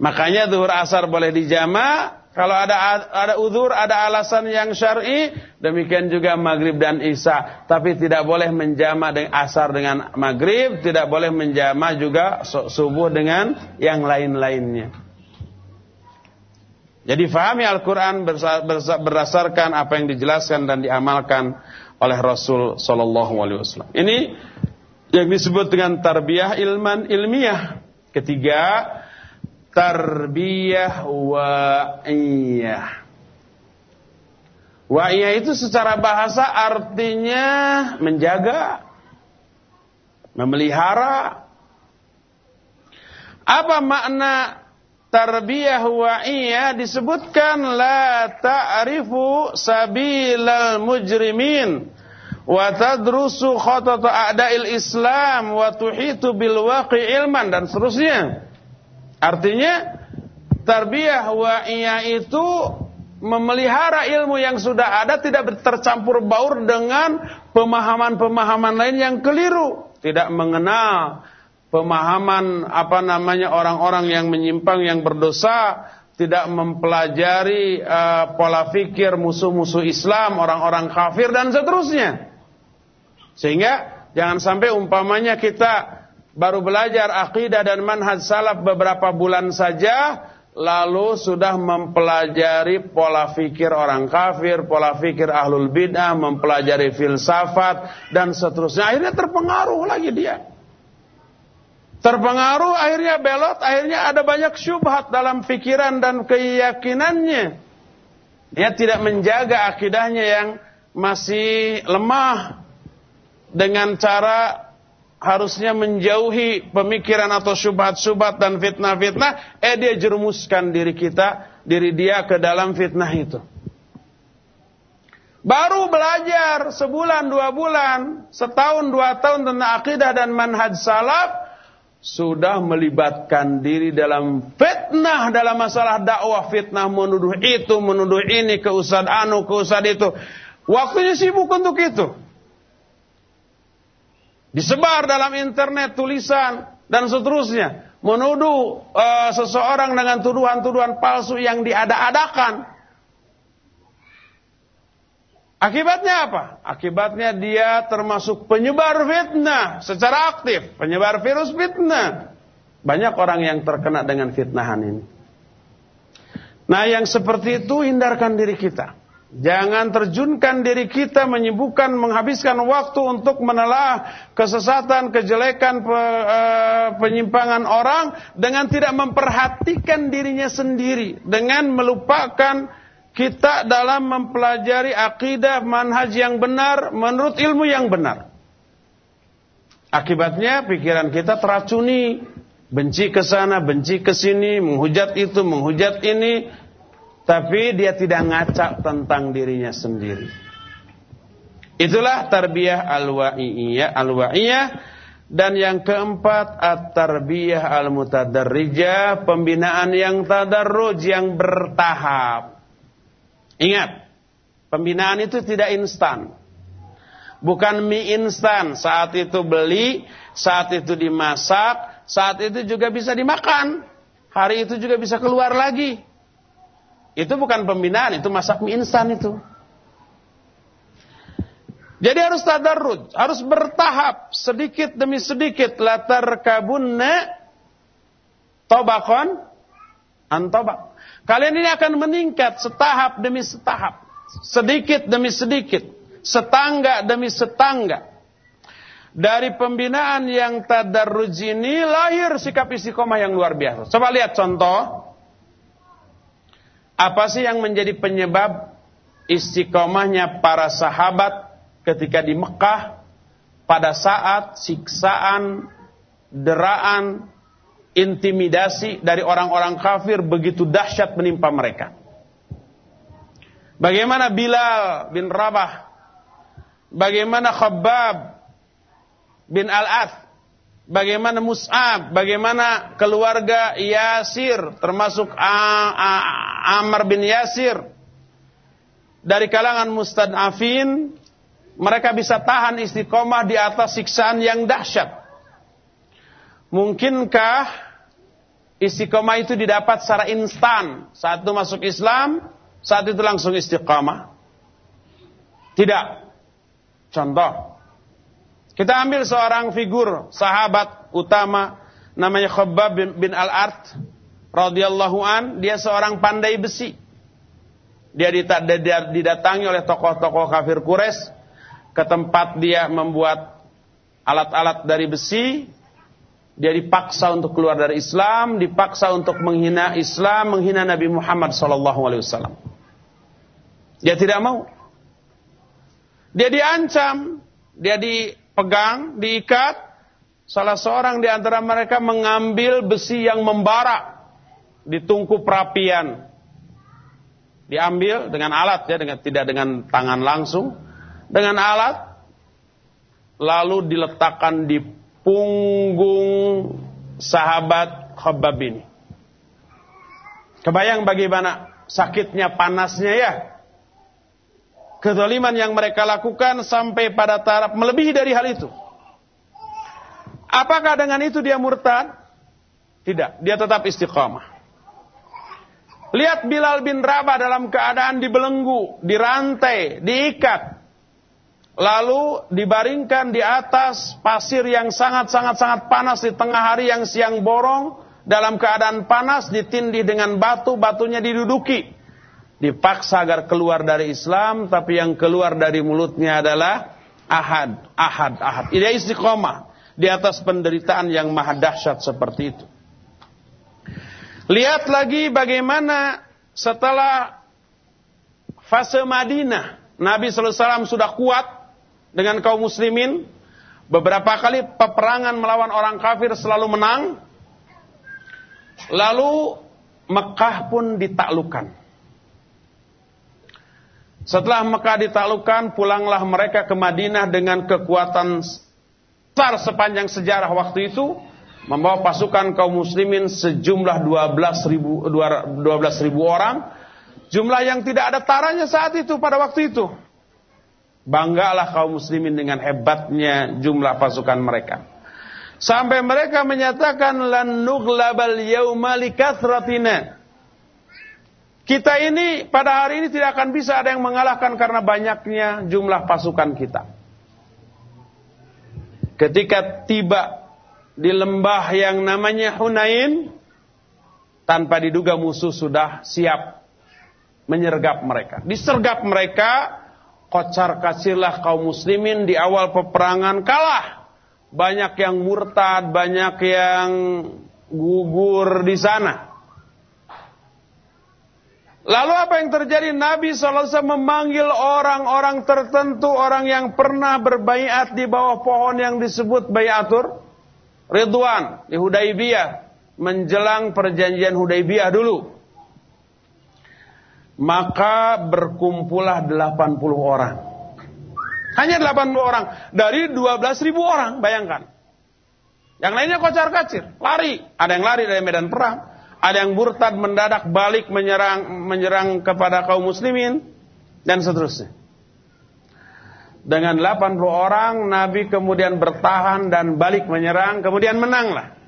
Makanya duhur asar boleh dijama, kalau ada ada uzur, ada alasan yang syar'i, demikian juga maghrib dan isya. Tapi tidak boleh menjama dengan asar dengan maghrib, tidak boleh menjama juga subuh dengan yang lain-lainnya. Jadi fahami Al-Quran berdasarkan apa yang dijelaskan dan diamalkan oleh Rasul Sallallahu Alaihi Wasallam. Ini yang disebut dengan tarbiyah ilman ilmiah. Ketiga, tarbiyah wa'iyah. Wa'iyah itu secara bahasa artinya menjaga, memelihara. Apa makna tarbiyah wa'iyah disebutkan la ta'rifu sabilal mujrimin wa tadrusu khatata a'da'il Islam wa tuhitu bil waqi ilman dan seterusnya. Artinya tarbiyah wa'iyah itu memelihara ilmu yang sudah ada tidak tercampur baur dengan pemahaman-pemahaman lain yang keliru, tidak mengenal pemahaman apa namanya orang-orang yang menyimpang yang berdosa, tidak mempelajari uh, pola fikir musuh-musuh Islam, orang-orang kafir dan seterusnya. Sehingga jangan sampai umpamanya kita baru belajar akidah dan manhaj salaf beberapa bulan saja lalu sudah mempelajari pola fikir orang kafir, pola fikir ahlul bid'ah, mempelajari filsafat dan seterusnya. Akhirnya terpengaruh lagi dia. Terpengaruh akhirnya belot, akhirnya ada banyak syubhat dalam pikiran dan keyakinannya. Dia tidak menjaga akidahnya yang masih lemah dengan cara harusnya menjauhi pemikiran atau syubhat-syubhat dan fitnah-fitnah, eh dia jerumuskan diri kita, diri dia ke dalam fitnah itu. Baru belajar sebulan, dua bulan, setahun, dua tahun tentang akidah dan manhaj salaf, sudah melibatkan diri dalam fitnah dalam masalah dakwah, fitnah menuduh itu, menuduh ini, ke Ustaz Anu, ke Ustaz itu. Waktunya sibuk untuk itu. Disebar dalam internet tulisan dan seterusnya. Menuduh uh, seseorang dengan tuduhan-tuduhan palsu yang diada-adakan. Akibatnya apa? Akibatnya dia termasuk penyebar fitnah secara aktif. Penyebar virus fitnah. Banyak orang yang terkena dengan fitnahan ini. Nah yang seperti itu hindarkan diri kita. Jangan terjunkan diri kita menyibukkan menghabiskan waktu untuk menelaah kesesatan, kejelekan, pe, e, penyimpangan orang dengan tidak memperhatikan dirinya sendiri, dengan melupakan kita dalam mempelajari akidah manhaj yang benar menurut ilmu yang benar. Akibatnya pikiran kita teracuni, benci ke sana, benci ke sini, menghujat itu, menghujat ini, tapi dia tidak ngacak tentang dirinya sendiri. Itulah tarbiyah al-wa'iyah, al-wa'iyah dan yang keempat at-tarbiyah al-mutadarrijah, pembinaan yang tadarruj yang bertahap. Ingat, pembinaan itu tidak instan. Bukan mie instan. Saat itu beli, saat itu dimasak, saat itu juga bisa dimakan. Hari itu juga bisa keluar lagi. Itu bukan pembinaan, itu masak mie instan itu. Jadi harus tadarruj, harus bertahap sedikit demi sedikit latar kabunna tobakon antobak. Kalian ini akan meningkat setahap demi setahap, sedikit demi sedikit, setangga demi setangga. Dari pembinaan yang tadarruj ini lahir sikap istiqomah yang luar biasa. Coba lihat contoh. Apa sih yang menjadi penyebab istiqomahnya para sahabat ketika di Mekah pada saat siksaan, deraan, intimidasi dari orang-orang kafir begitu dahsyat menimpa mereka. Bagaimana Bilal bin Rabah, bagaimana Khabbab bin Al-Ath, bagaimana Mus'ab, bagaimana keluarga Yasir, termasuk Amr bin Yasir, dari kalangan mustad'afin mereka bisa tahan istiqomah di atas siksaan yang dahsyat. Mungkinkah istiqomah itu didapat secara instan? Saat itu masuk Islam, saat itu langsung istiqomah? Tidak. Contoh. Kita ambil seorang figur sahabat utama namanya Khabbab bin, Al-Art radhiyallahu an, dia seorang pandai besi. Dia didatangi oleh tokoh-tokoh kafir Quraisy ke tempat dia membuat alat-alat dari besi, dia dipaksa untuk keluar dari Islam, dipaksa untuk menghina Islam, menghina Nabi Muhammad SAW. Dia tidak mau. Dia diancam, dia dipegang, diikat. Salah seorang di antara mereka mengambil besi yang membara di tungku perapian. Diambil dengan alat ya, dengan tidak dengan tangan langsung dengan alat lalu diletakkan di punggung sahabat Khabbab ini. Kebayang bagaimana sakitnya panasnya ya. Kedoliman yang mereka lakukan sampai pada taraf melebihi dari hal itu. Apakah dengan itu dia murtad? Tidak, dia tetap istiqamah. Lihat Bilal bin Rabah dalam keadaan dibelenggu, dirantai, diikat lalu dibaringkan di atas pasir yang sangat-sangat-sangat panas di tengah hari yang siang borong dalam keadaan panas ditindih dengan batu batunya diduduki dipaksa agar keluar dari Islam tapi yang keluar dari mulutnya adalah ahad ahad ahad dia istiqomah di atas penderitaan yang maha dahsyat seperti itu lihat lagi bagaimana setelah fase Madinah Nabi SAW sudah kuat dengan kaum muslimin. Beberapa kali peperangan melawan orang kafir selalu menang. Lalu Mekah pun ditaklukkan. Setelah Mekah ditaklukkan, pulanglah mereka ke Madinah dengan kekuatan besar sepanjang sejarah waktu itu. Membawa pasukan kaum muslimin sejumlah 12 ribu, 12 ribu orang. Jumlah yang tidak ada taranya saat itu pada waktu itu. Banggalah kaum muslimin dengan hebatnya jumlah pasukan mereka. Sampai mereka menyatakan lan nughlabal yauma likathratina. Kita ini pada hari ini tidak akan bisa ada yang mengalahkan karena banyaknya jumlah pasukan kita. Ketika tiba di lembah yang namanya Hunain, tanpa diduga musuh sudah siap menyergap mereka. Disergap mereka, kocar kacirlah kaum muslimin di awal peperangan kalah. Banyak yang murtad, banyak yang gugur di sana. Lalu apa yang terjadi? Nabi SAW memanggil orang-orang tertentu, orang yang pernah berbaiat di bawah pohon yang disebut bayatur Ridwan di Hudaibiyah. Menjelang perjanjian Hudaibiyah dulu maka berkumpullah 80 orang. Hanya 80 orang dari 12 ribu orang, bayangkan. Yang lainnya kocar kacir, lari. Ada yang lari dari medan perang, ada yang murtad mendadak balik menyerang menyerang kepada kaum muslimin dan seterusnya. Dengan 80 orang Nabi kemudian bertahan dan balik menyerang kemudian menanglah.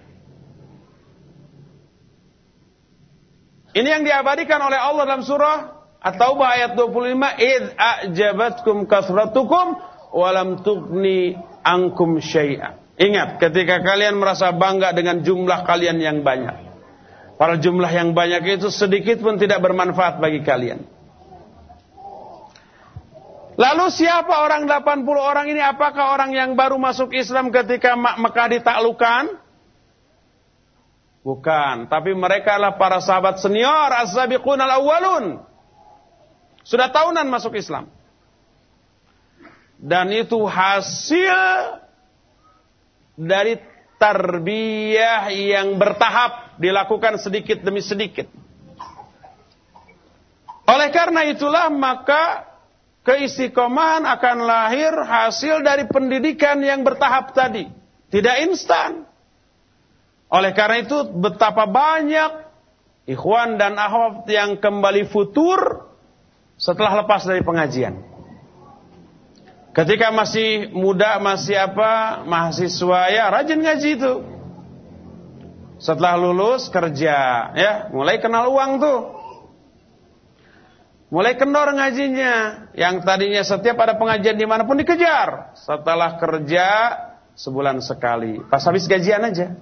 Ini yang diabadikan oleh Allah dalam surah At-Taubah ayat 25, "Id a'jabatkum kasratukum wa lam tughni ankum syai'a." Ingat, ketika kalian merasa bangga dengan jumlah kalian yang banyak. Para jumlah yang banyak itu sedikit pun tidak bermanfaat bagi kalian. Lalu siapa orang 80 orang ini? Apakah orang yang baru masuk Islam ketika Mekah ditaklukkan? Bukan, tapi mereka adalah para sahabat senior as-sabiqun al-awwalun. Sudah tahunan masuk Islam. Dan itu hasil dari tarbiyah yang bertahap dilakukan sedikit demi sedikit. Oleh karena itulah maka Keistiqomahan akan lahir hasil dari pendidikan yang bertahap tadi. Tidak instan. Oleh karena itu betapa banyak ikhwan dan akhwat yang kembali futur setelah lepas dari pengajian. Ketika masih muda, masih apa, mahasiswa ya rajin ngaji itu. Setelah lulus kerja, ya mulai kenal uang tuh. Mulai kendor ngajinya. Yang tadinya setiap ada pengajian di mana pun dikejar. Setelah kerja sebulan sekali. Pas habis gajian aja.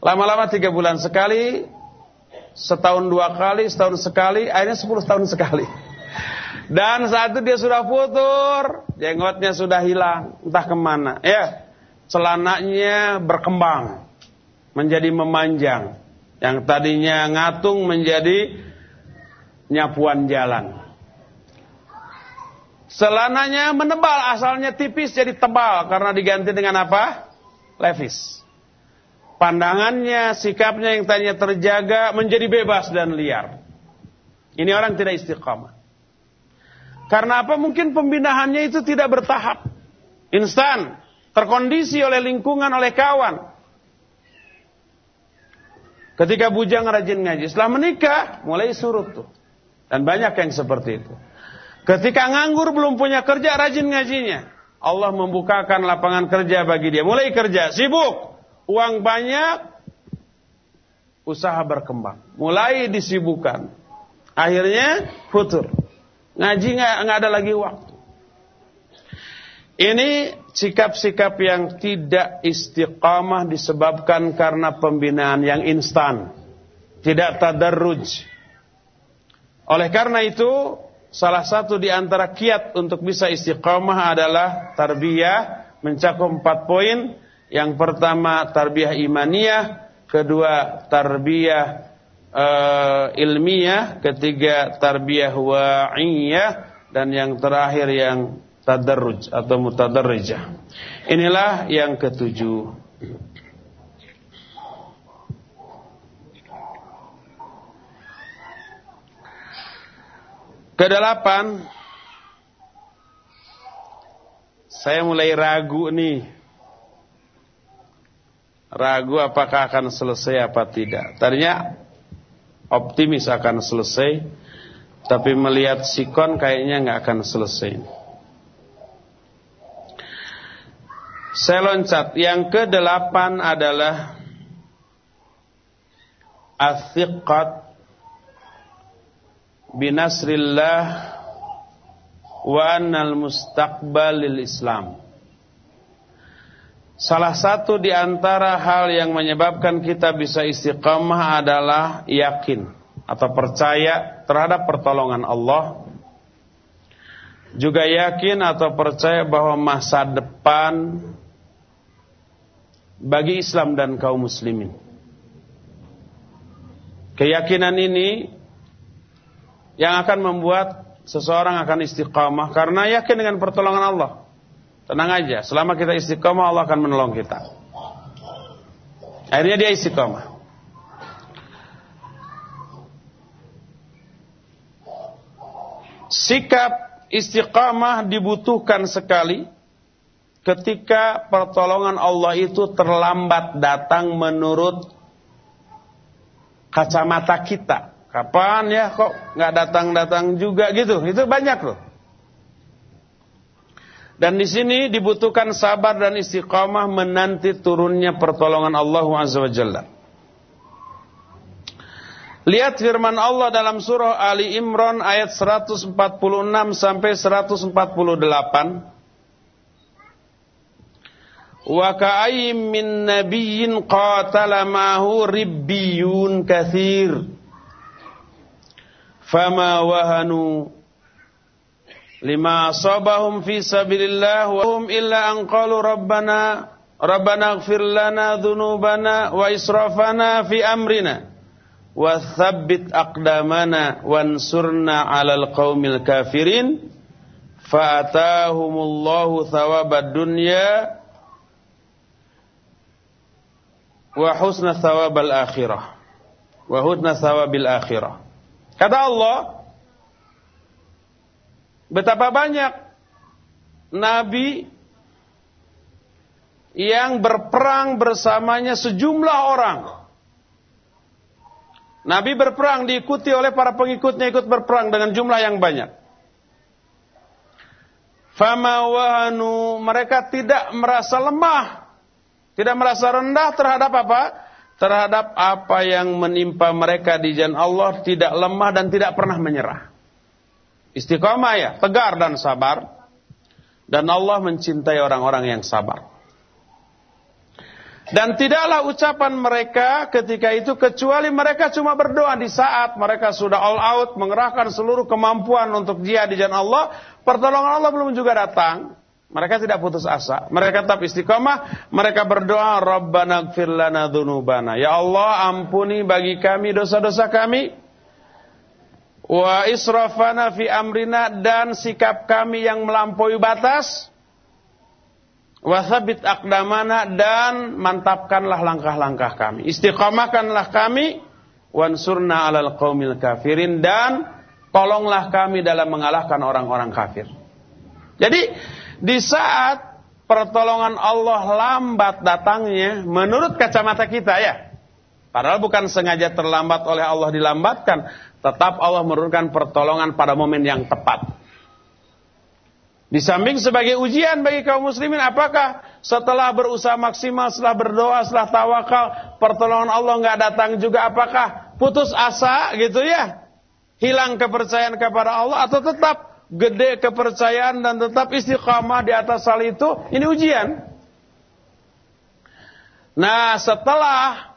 Lama-lama tiga bulan sekali. Setahun dua kali, setahun sekali. Akhirnya sepuluh tahun sekali. Dan saat itu dia sudah futur. Jenggotnya sudah hilang. Entah ke mana. Ya, Celananya berkembang. Menjadi memanjang. Yang tadinya ngatung menjadi nyapuan jalan. Selananya menebal, asalnya tipis jadi tebal karena diganti dengan apa? Levis. Pandangannya, sikapnya yang tadinya terjaga menjadi bebas dan liar. Ini orang tidak istiqamah. Karena apa? Mungkin pembinaannya itu tidak bertahap. Instan. Terkondisi oleh lingkungan, oleh kawan. Ketika bujang rajin ngaji. Setelah menikah, mulai surut tuh. Dan banyak yang seperti itu. Ketika nganggur belum punya kerja, rajin ngajinya. Allah membukakan lapangan kerja bagi dia. Mulai kerja, sibuk. Uang banyak, usaha berkembang. Mulai disibukkan. Akhirnya futur. Ngaji nggak ada lagi waktu. Ini sikap-sikap yang tidak istiqamah disebabkan karena pembinaan yang instan. Tidak tadarruj. Oleh karena itu, salah satu di antara kiat untuk bisa istiqamah adalah tarbiyah mencakup empat poin. Yang pertama tarbiyah imaniyah, kedua tarbiyah uh, ilmiah, ketiga tarbiyah wa'iyah, dan yang terakhir yang tadarruj atau mutadarrijah. Inilah yang ketujuh. Kedelapan, saya mulai ragu nih. Ragu apakah akan selesai apa tidak. Tadinya optimis akan selesai, tapi melihat sikon kayaknya nggak akan selesai. Saya loncat. Yang kedelapan adalah Athiqat binasrillah wa annal mustaqbal lil Islam. Salah satu di antara hal yang menyebabkan kita bisa istiqamah adalah yakin atau percaya terhadap pertolongan Allah. Juga yakin atau percaya bahwa masa depan bagi Islam dan kaum muslimin. Keyakinan ini yang akan membuat seseorang akan istiqamah karena yakin dengan pertolongan Allah. Tenang aja, selama kita istiqamah Allah akan menolong kita. Akhirnya dia istiqamah. Sikap istiqamah dibutuhkan sekali ketika pertolongan Allah itu terlambat datang menurut kacamata kita. Kapan ya kok nggak datang-datang juga gitu? Itu banyak loh. Dan di sini dibutuhkan sabar dan istiqamah menanti turunnya pertolongan Allah Azza wa Jalla. Lihat firman Allah dalam surah Ali Imran ayat 146 sampai 148. Wa ka'ayyim min nabiyyin qatala ma'hu ribbiyun katsir. Fama wahanu lima asabahum fi sabilillah wa hum illa an qalu rabbana rabbana ighfir lana dhunubana wa israfana fi amrina. Wa thabbit aqdamana wansurna 'alal qaumil kafirin. Fa atahumullahu thawabad dunya wa husna thawabal akhirah. Wa husna thawabil akhirah. Kata Allah betapa banyak nabi yang berperang bersamanya sejumlah orang Nabi berperang diikuti oleh para pengikutnya ikut berperang dengan jumlah yang banyak. Fama wahanu mereka tidak merasa lemah, tidak merasa rendah terhadap apa? Terhadap apa yang menimpa mereka di jalan Allah tidak lemah dan tidak pernah menyerah. Istiqomah ya, tegar dan sabar. Dan Allah mencintai orang-orang yang sabar. Dan tidaklah ucapan mereka ketika itu kecuali mereka cuma berdoa di saat mereka sudah all out mengerahkan seluruh kemampuan untuk jihad di jalan Allah, pertolongan Allah belum juga datang. Mereka tidak putus asa. Mereka tetap istiqomah. Mereka berdoa, Rabbana gfir lana. Ya Allah, ampuni bagi kami dosa-dosa kami. Wa israfana fi amrina dan sikap kami yang melampaui batas. Wasabit akdamana dan mantapkanlah langkah-langkah kami. Istiqamahkanlah kami. Wansurna alal qaumil kafirin. Dan tolonglah kami dalam mengalahkan orang-orang kafir. Jadi di saat pertolongan Allah lambat datangnya. Menurut kacamata kita ya. Padahal bukan sengaja terlambat oleh Allah dilambatkan. Tetap Allah menurunkan pertolongan pada momen yang tepat. Di samping sebagai ujian bagi kaum muslimin apakah setelah berusaha maksimal, setelah berdoa, setelah tawakal, pertolongan Allah nggak datang juga apakah putus asa gitu ya? Hilang kepercayaan kepada Allah atau tetap gede kepercayaan dan tetap istiqamah di atas hal itu? Ini ujian. Nah, setelah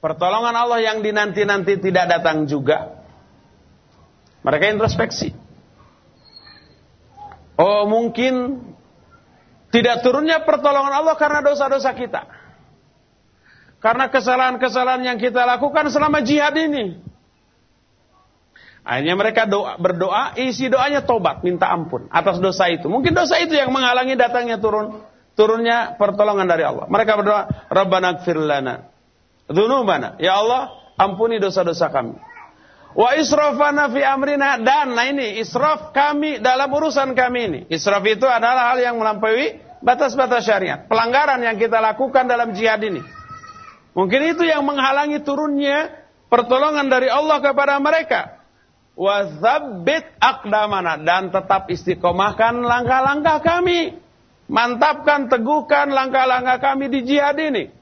pertolongan Allah yang dinanti-nanti tidak datang juga, mereka introspeksi. Oh mungkin tidak turunnya pertolongan Allah karena dosa-dosa kita. Karena kesalahan-kesalahan yang kita lakukan selama jihad ini. Akhirnya mereka doa, berdoa, isi doanya tobat, minta ampun atas dosa itu. Mungkin dosa itu yang menghalangi datangnya turun turunnya pertolongan dari Allah. Mereka berdoa, Rabbana gfir lana dzunubana. Ya Allah, ampuni dosa-dosa kami. Wa israfana fi amrina dan nah ini israf kami dalam urusan kami ini. Israf itu adalah hal yang melampaui batas-batas syariat. Pelanggaran yang kita lakukan dalam jihad ini. Mungkin itu yang menghalangi turunnya pertolongan dari Allah kepada mereka. Wa tsabbit aqdamana dan tetap istiqomahkan langkah-langkah kami. Mantapkan, teguhkan langkah-langkah kami di jihad ini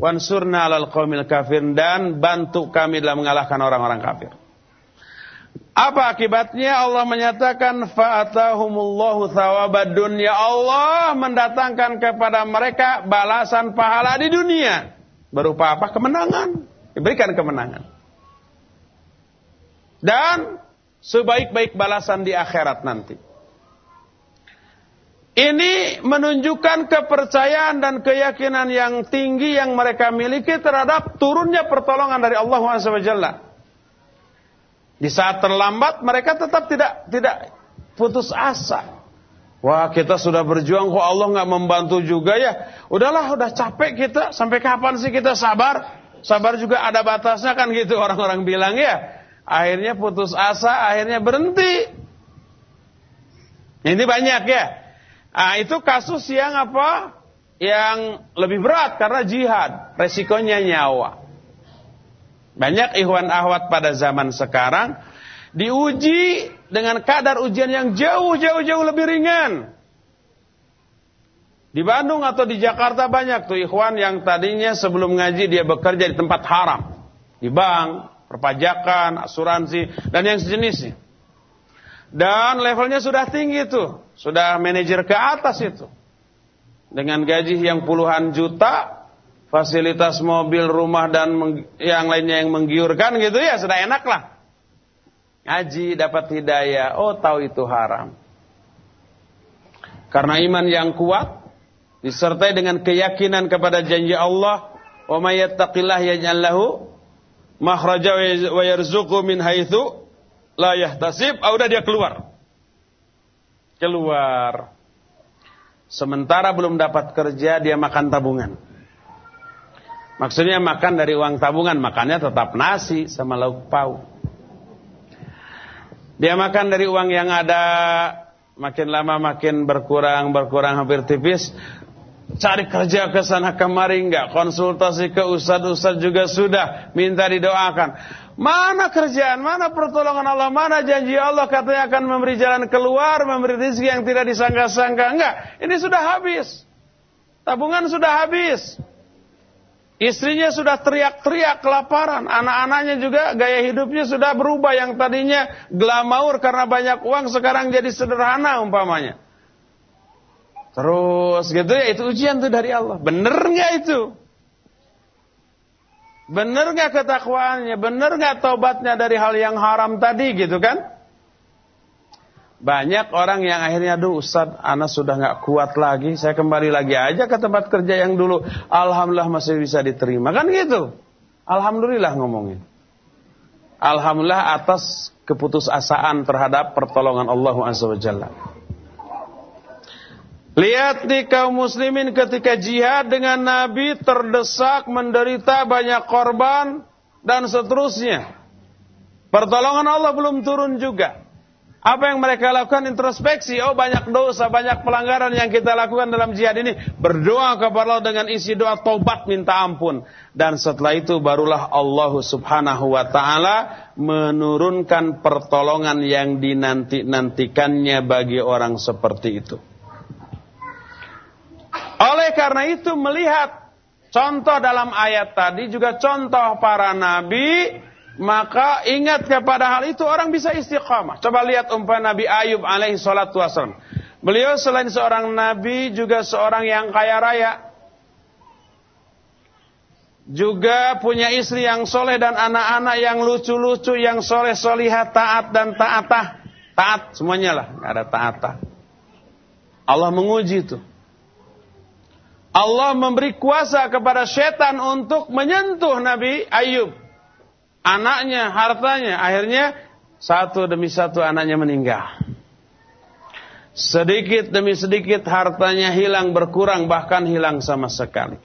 wansurna alal qaumil kafir dan bantu kami dalam mengalahkan orang-orang kafir. Apa akibatnya? Allah menyatakan fa'atahumullahu thawabad dunya. Allah mendatangkan kepada mereka balasan pahala di dunia. Berupa apa? Kemenangan. Diberikan kemenangan. Dan sebaik-baik balasan di akhirat nanti. Ini menunjukkan kepercayaan dan keyakinan yang tinggi yang mereka miliki terhadap turunnya pertolongan dari Allah SWT. Di saat terlambat mereka tetap tidak tidak putus asa. Wah kita sudah berjuang kok Allah nggak membantu juga ya. Udahlah udah capek kita sampai kapan sih kita sabar? Sabar juga ada batasnya kan gitu orang-orang bilang ya. Akhirnya putus asa, akhirnya berhenti. Ini banyak ya. Nah, itu kasus yang apa? Yang lebih berat karena jihad, resikonya nyawa. Banyak ikhwan ahwat pada zaman sekarang Diuji dengan kadar ujian yang jauh-jauh-jauh lebih ringan. Di Bandung atau di Jakarta banyak tuh ikhwan yang tadinya sebelum ngaji dia bekerja di tempat haram. Di bank, perpajakan, asuransi, dan yang sejenisnya. Dan levelnya sudah tinggi tuh. Sudah manajer ke atas itu. Dengan gaji yang puluhan juta, fasilitas mobil, rumah, dan yang lainnya yang menggiurkan gitu ya, sudah enak lah. Ngaji, dapat hidayah, oh tahu itu haram. Karena iman yang kuat, disertai dengan keyakinan kepada janji Allah wa may yattaqillah yaj'al lahu makhraja wa yarzuqhu min haitsu la yahtasib ah, udah dia keluar. Keluar. Sementara belum dapat kerja dia makan tabungan. Maksudnya makan dari uang tabungan makannya tetap nasi sama lauk pauk dia makan dari uang yang ada makin lama makin berkurang berkurang hampir tipis. Cari kerja ke sana kemari enggak, konsultasi ke ustaz-ustaz juga sudah, minta didoakan. Mana kerjaan, mana pertolongan Allah, mana janji Allah katanya akan memberi jalan keluar, memberi rezeki yang tidak disangka-sangka. Enggak, ini sudah habis. Tabungan sudah habis. Istrinya sudah teriak-teriak kelaparan. Anak-anaknya juga gaya hidupnya sudah berubah. Yang tadinya glamaur karena banyak uang sekarang jadi sederhana umpamanya. Terus gitu ya itu ujian tuh dari Allah. Bener nggak itu? Bener nggak ketakwaannya? Bener nggak taubatnya dari hal yang haram tadi gitu kan? Banyak orang yang akhirnya, aduh Ustaz, anak sudah nggak kuat lagi, saya kembali lagi aja ke tempat kerja yang dulu. Alhamdulillah masih bisa diterima. Kan gitu. Alhamdulillah ngomongin. Alhamdulillah atas keputusasaan terhadap pertolongan Allah SWT. Lihat di kaum muslimin ketika jihad dengan Nabi terdesak, menderita banyak korban dan seterusnya. Pertolongan Allah belum turun juga. Apa yang mereka lakukan introspeksi, oh banyak dosa, banyak pelanggaran yang kita lakukan dalam jihad ini. Berdoa kepada Allah dengan isi doa taubat minta ampun. Dan setelah itu barulah Allah subhanahu wa ta'ala menurunkan pertolongan yang dinanti-nantikannya bagi orang seperti itu. Oleh karena itu melihat contoh dalam ayat tadi juga contoh para nabi, maka ingat kepada hal itu orang bisa istiqamah. Coba lihat umpah Nabi Ayub alaihi salatu wasallam. Beliau selain seorang nabi juga seorang yang kaya raya. Juga punya istri yang soleh dan anak-anak yang lucu-lucu, yang soleh solihat, taat dan taatah. Taat semuanya lah, ada taatah. Allah menguji itu. Allah memberi kuasa kepada setan untuk menyentuh Nabi Ayub. Anaknya, hartanya, akhirnya satu demi satu anaknya meninggal. Sedikit demi sedikit hartanya hilang berkurang bahkan hilang sama sekali.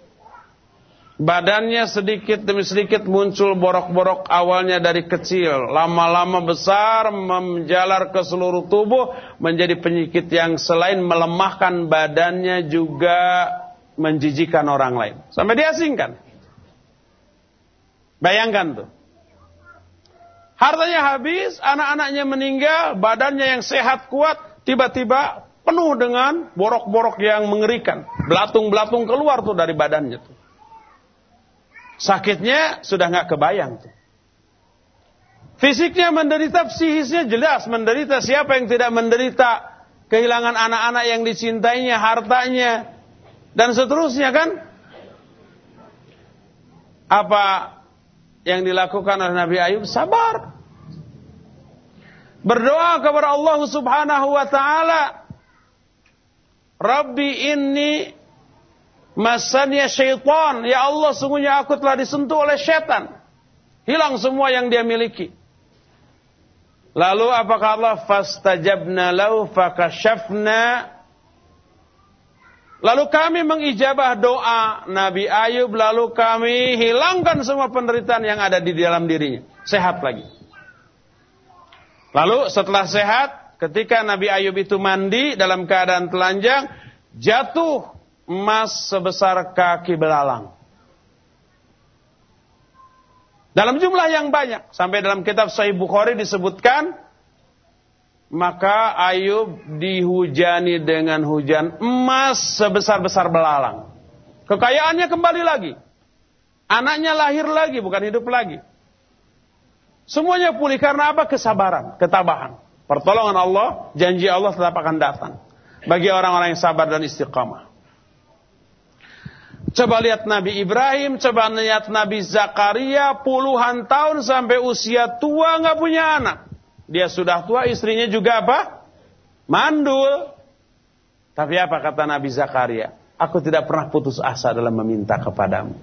Badannya sedikit demi sedikit muncul borok-borok awalnya dari kecil. Lama-lama besar menjalar ke seluruh tubuh menjadi penyakit yang selain melemahkan badannya juga menjijikan orang lain. Sampai diasingkan. Bayangkan tuh. Hartanya habis, anak-anaknya meninggal, badannya yang sehat kuat, tiba-tiba penuh dengan borok-borok yang mengerikan. Belatung-belatung keluar tuh dari badannya tuh. Sakitnya sudah nggak kebayang tuh. Fisiknya menderita, psikisnya jelas menderita. Siapa yang tidak menderita kehilangan anak-anak yang dicintainya, hartanya, dan seterusnya kan? Apa yang dilakukan oleh Nabi Ayub? Sabar. Berdoa kepada Allah Subhanahu wa taala. Rabbi inni masanya syaitan. Ya Allah, sungguhnya aku telah disentuh oleh syaitan. Hilang semua yang dia miliki. Lalu apakah Allah fastajabna lau fakashafna Lalu kami mengijabah doa Nabi Ayub, lalu kami hilangkan semua penderitaan yang ada di dalam dirinya. Sehat lagi. Lalu setelah sehat, ketika Nabi Ayub itu mandi dalam keadaan telanjang, jatuh emas sebesar kaki belalang. Dalam jumlah yang banyak. Sampai dalam kitab Sahih Bukhari disebutkan maka Ayub dihujani dengan hujan emas sebesar-besar belalang. Kekayaannya kembali lagi. Anaknya lahir lagi, bukan hidup lagi. Semuanya pulih karena apa? Kesabaran, ketabahan. Pertolongan Allah, janji Allah tetap akan datang. Bagi orang-orang yang sabar dan istiqamah. Coba lihat Nabi Ibrahim, coba lihat Nabi Zakaria, puluhan tahun sampai usia tua nggak punya anak. Dia sudah tua, istrinya juga apa? Mandul. Tapi apa kata Nabi Zakaria? Aku tidak pernah putus asa dalam meminta kepadamu.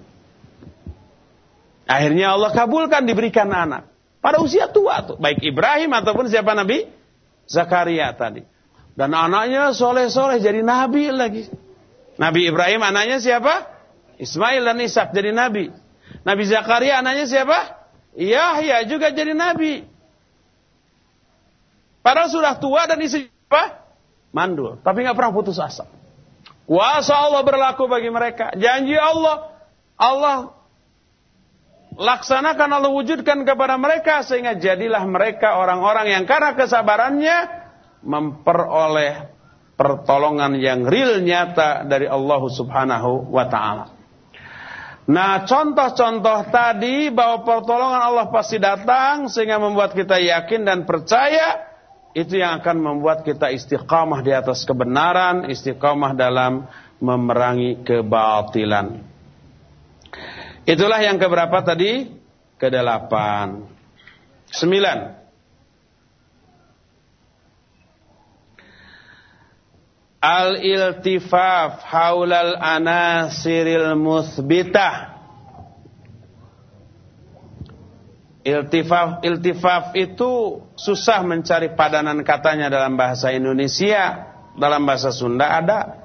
Akhirnya Allah kabulkan diberikan anak. Pada usia tua tuh. Baik Ibrahim ataupun siapa Nabi? Zakaria tadi. Dan anaknya soleh-soleh jadi Nabi lagi. Nabi Ibrahim anaknya siapa? Ismail dan Ishak jadi Nabi. Nabi Zakaria anaknya siapa? Yahya juga jadi Nabi. Padahal sudah tua dan isi apa? Mandul. Tapi nggak pernah putus asa. Kuasa Allah berlaku bagi mereka. Janji Allah. Allah laksanakan Allah wujudkan kepada mereka. Sehingga jadilah mereka orang-orang yang karena kesabarannya. Memperoleh pertolongan yang real nyata dari Allah subhanahu wa ta'ala. Nah contoh-contoh tadi bahwa pertolongan Allah pasti datang sehingga membuat kita yakin dan percaya itu yang akan membuat kita istiqamah di atas kebenaran, istiqamah dalam memerangi kebatilan. Itulah yang keberapa tadi? Kedelapan. Sembilan. Al-iltifaf haulal anasiril musbitah Iltifaf, iltifaf itu susah mencari padanan katanya dalam bahasa Indonesia, dalam bahasa Sunda ada.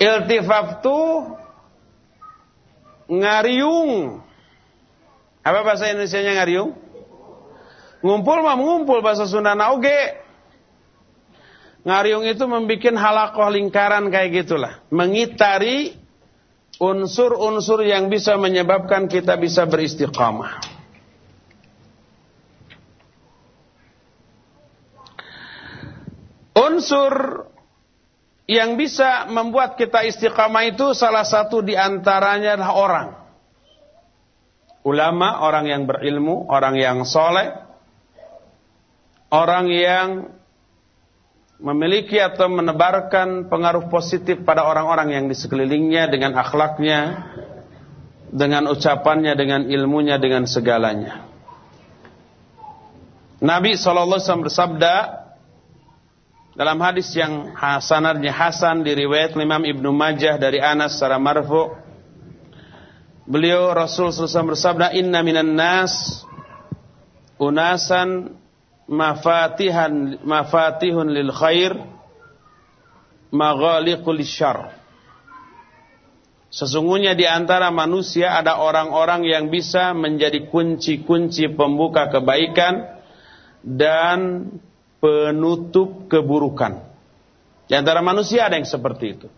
Iltifaf itu ngariung. Apa bahasa Indonesia-nya ngariung? Ngumpul mah ngumpul bahasa Sunda nauge. Ngariung itu membuat halakoh lingkaran kayak gitulah, mengitari unsur-unsur yang bisa menyebabkan kita bisa beristiqamah. Unsur yang bisa membuat kita istiqamah itu salah satu di antaranya adalah orang. Ulama, orang yang berilmu, orang yang soleh, orang yang memiliki atau menebarkan pengaruh positif pada orang-orang yang di sekelilingnya dengan akhlaknya, dengan ucapannya, dengan ilmunya, dengan segalanya. Nabi SAW bersabda dalam hadis yang sanadnya Hasan diriwayat Imam Ibnu Majah dari Anas secara marfu beliau Rasul SAW bersabda inna minan nas unasan mafatihan mafatihun lil khair maghaliqul syarr Sesungguhnya di antara manusia ada orang-orang yang bisa menjadi kunci-kunci pembuka kebaikan dan penutup keburukan. Di antara manusia ada yang seperti itu.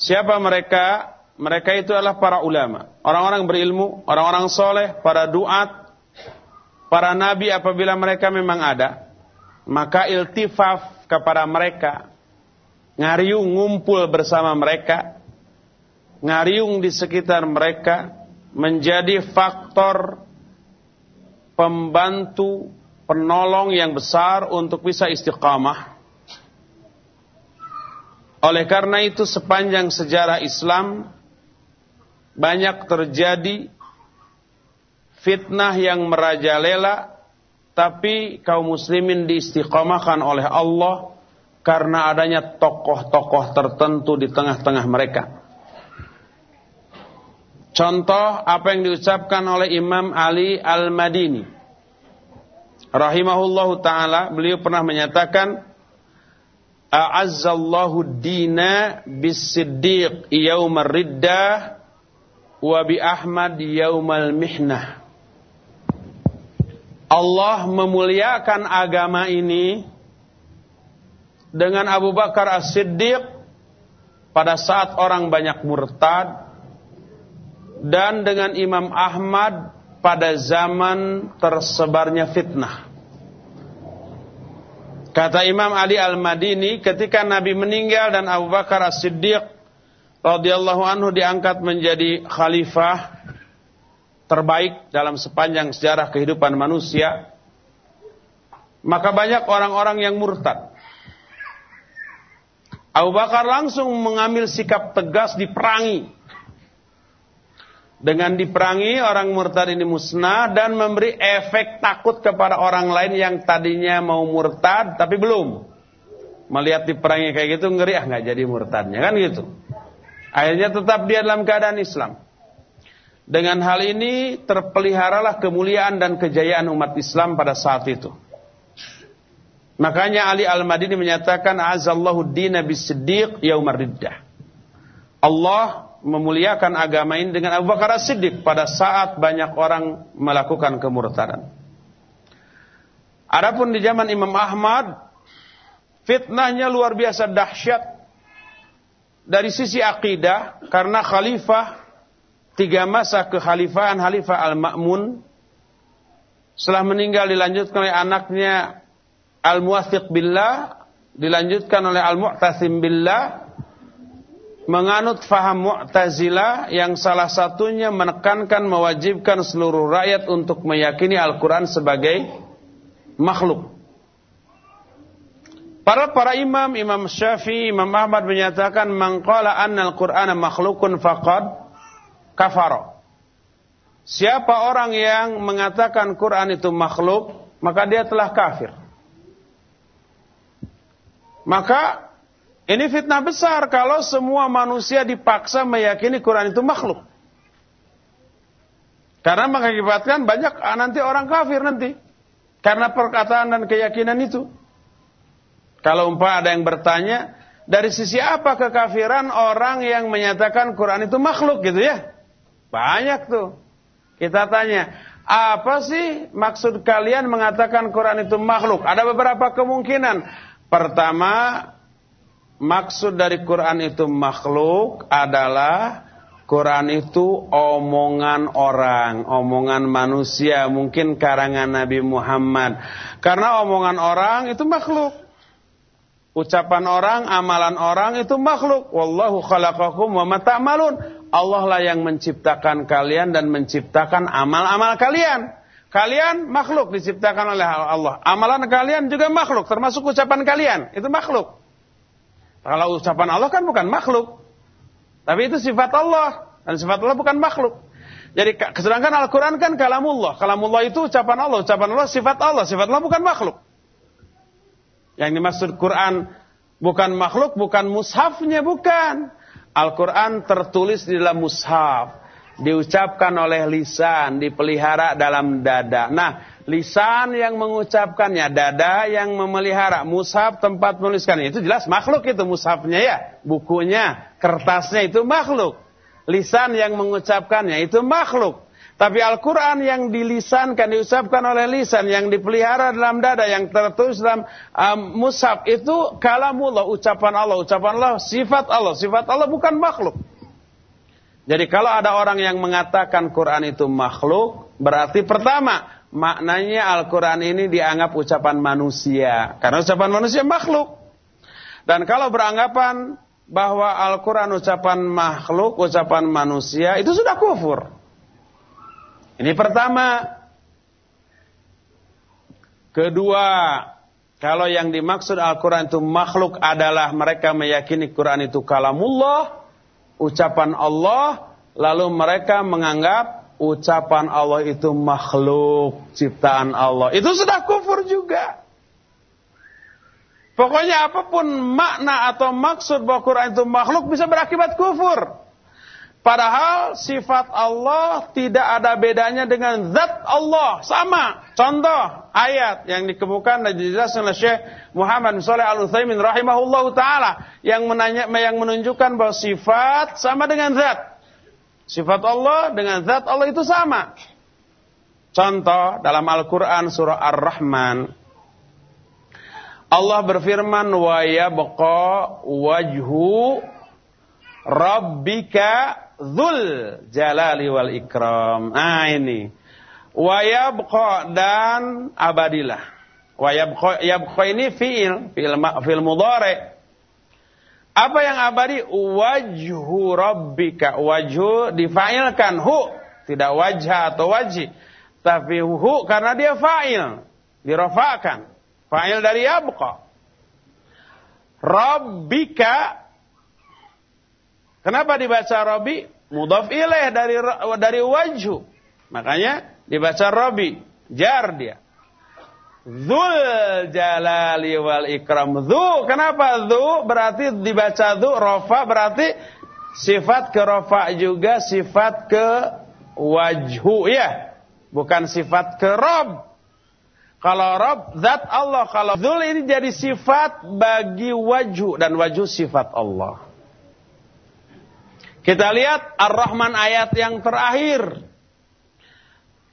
Siapa mereka? Mereka itu adalah para ulama, orang-orang berilmu, orang-orang soleh, para duat, para nabi apabila mereka memang ada, maka iltifaf kepada mereka, ngariung ngumpul bersama mereka, ngariung di sekitar mereka, menjadi faktor pembantu, penolong yang besar untuk bisa istiqamah. Oleh karena itu sepanjang sejarah Islam banyak terjadi fitnah yang merajalela tapi kaum muslimin diistiqomahkan oleh Allah karena adanya tokoh-tokoh tertentu di tengah-tengah mereka. Contoh apa yang diucapkan oleh Imam Ali Al-Madini. Rahimahullahu taala, beliau pernah menyatakan A'azzallahu dina bis-siddiq riddah wa bi Ahmad yaumal mihnah. Allah memuliakan agama ini dengan Abu Bakar As-Siddiq pada saat orang banyak murtad dan dengan Imam Ahmad pada zaman tersebarnya fitnah. Kata Imam Ali Al-Madini ketika Nabi meninggal dan Abu Bakar As-Siddiq radhiyallahu anhu diangkat menjadi khalifah terbaik dalam sepanjang sejarah kehidupan manusia, maka banyak orang-orang yang murtad. Abu Bakar langsung mengambil sikap tegas diperangi. Dengan diperangi orang murtad ini musnah dan memberi efek takut kepada orang lain yang tadinya mau murtad tapi belum. Melihat diperangi kayak gitu ngeri ah nggak jadi murtadnya kan gitu. Akhirnya tetap dia dalam keadaan Islam. Dengan hal ini terpeliharalah kemuliaan dan kejayaan umat Islam pada saat itu. Makanya Ali Al-Madini menyatakan azallahu dina bisiddiq yaumar riddah. Allah memuliakan agama ini dengan Abu Bakar As-Siddiq pada saat banyak orang melakukan kemurtadan. Adapun di zaman Imam Ahmad, fitnahnya luar biasa dahsyat dari sisi akidah karena khalifah tiga masa kekhalifahan Khalifah Al-Ma'mun setelah meninggal dilanjutkan oleh anaknya Al-Muwathiq Billah dilanjutkan oleh Al-Mu'tasim Billah menganut faham Mu'tazilah yang salah satunya menekankan mewajibkan seluruh rakyat untuk meyakini Al-Quran sebagai makhluk. Para para imam, Imam Syafi'i, Imam Ahmad menyatakan mangqala anna al-Qur'ana makhlukun faqad kafara. Siapa orang yang mengatakan Quran itu makhluk, maka dia telah kafir. Maka ini fitnah besar kalau semua manusia dipaksa meyakini Quran itu makhluk. Karena mengakibatkan banyak ah, nanti orang kafir nanti. Karena perkataan dan keyakinan itu. Kalau umpah ada yang bertanya, dari sisi apa kekafiran orang yang menyatakan Quran itu makhluk gitu ya? Banyak tuh. Kita tanya, apa sih maksud kalian mengatakan Quran itu makhluk? Ada beberapa kemungkinan. Pertama, maksud dari Quran itu makhluk adalah Quran itu omongan orang, omongan manusia, mungkin karangan Nabi Muhammad. Karena omongan orang itu makhluk. Ucapan orang, amalan orang itu makhluk. Wallahu khalaqakum wa ma ta'malun. Allah lah yang menciptakan kalian dan menciptakan amal-amal kalian. Kalian makhluk diciptakan oleh Allah. Amalan kalian juga makhluk, termasuk ucapan kalian. Itu makhluk. Kalau ucapan Allah kan bukan makhluk. Tapi itu sifat Allah. Dan sifat Allah bukan makhluk. Jadi sedangkan Al-Quran kan kalamullah. Kalamullah itu ucapan Allah. Ucapan Allah sifat Allah. Sifat Allah bukan makhluk. Yang dimaksud Quran bukan makhluk, bukan mushafnya, bukan. Al-Quran tertulis di dalam mushaf diucapkan oleh lisan, dipelihara dalam dada. Nah, lisan yang mengucapkannya, dada yang memelihara, mushaf tempat menuliskannya. Itu jelas makhluk itu mushafnya ya. Bukunya, kertasnya itu makhluk. Lisan yang mengucapkannya itu makhluk. Tapi Al-Quran yang dilisankan, diucapkan oleh lisan, yang dipelihara dalam dada, yang tertulis dalam um, mushaf, itu kalamullah, ucapan Allah. Ucapan Allah, sifat Allah. Sifat Allah bukan makhluk. Jadi kalau ada orang yang mengatakan Quran itu makhluk, berarti pertama, maknanya Al-Quran ini dianggap ucapan manusia. Karena ucapan manusia makhluk. Dan kalau beranggapan bahwa Al-Quran ucapan makhluk, ucapan manusia, itu sudah kufur. Ini pertama. Kedua, kalau yang dimaksud Al-Quran itu makhluk adalah mereka meyakini Quran itu kalamullah, ucapan Allah, lalu mereka menganggap ucapan Allah itu makhluk, ciptaan Allah. Itu sudah kufur juga. Pokoknya apa pun makna atau maksud bahwa Quran itu makhluk bisa berakibat kufur. Padahal sifat Allah tidak ada bedanya dengan zat Allah. Sama. Contoh ayat yang dikemukakan dan dijelaskan oleh Syekh Muhammad Saleh Al-Utsaimin rahimahullahu taala yang yang menunjukkan bahwa sifat sama dengan zat. Sifat Allah dengan zat Allah itu sama. Contoh dalam Al-Qur'an surah Ar-Rahman Allah berfirman wa yabqa wajhu rabbika dzul jalali wal ikram. Ah ini. Wa yabqa dan abadilah. Wa yabqa ini fiil, fiil fiil mudhari. Apa yang abadi? Wajhu rabbika. Wajhu difailkan hu, tidak wajah atau wajih. Tapi hu karena dia fa'il, dirafakan. Fa'il dari yabqa. Rabbika Kenapa dibaca Rabbi? Mudhaf ilaih dari dari wajhu. Makanya dibaca Rabbi, jar dia. Dzul jalali wal ikram. Dzu, kenapa dzu? Berarti dibaca dzu, rofa berarti sifat ke rofa juga sifat ke wajhu ya. Bukan sifat ke rob. Kalau rob, zat Allah. Kalau dzul ini jadi sifat bagi wajhu. Dan wajhu sifat Allah. Kita lihat Ar-Rahman ayat yang terakhir.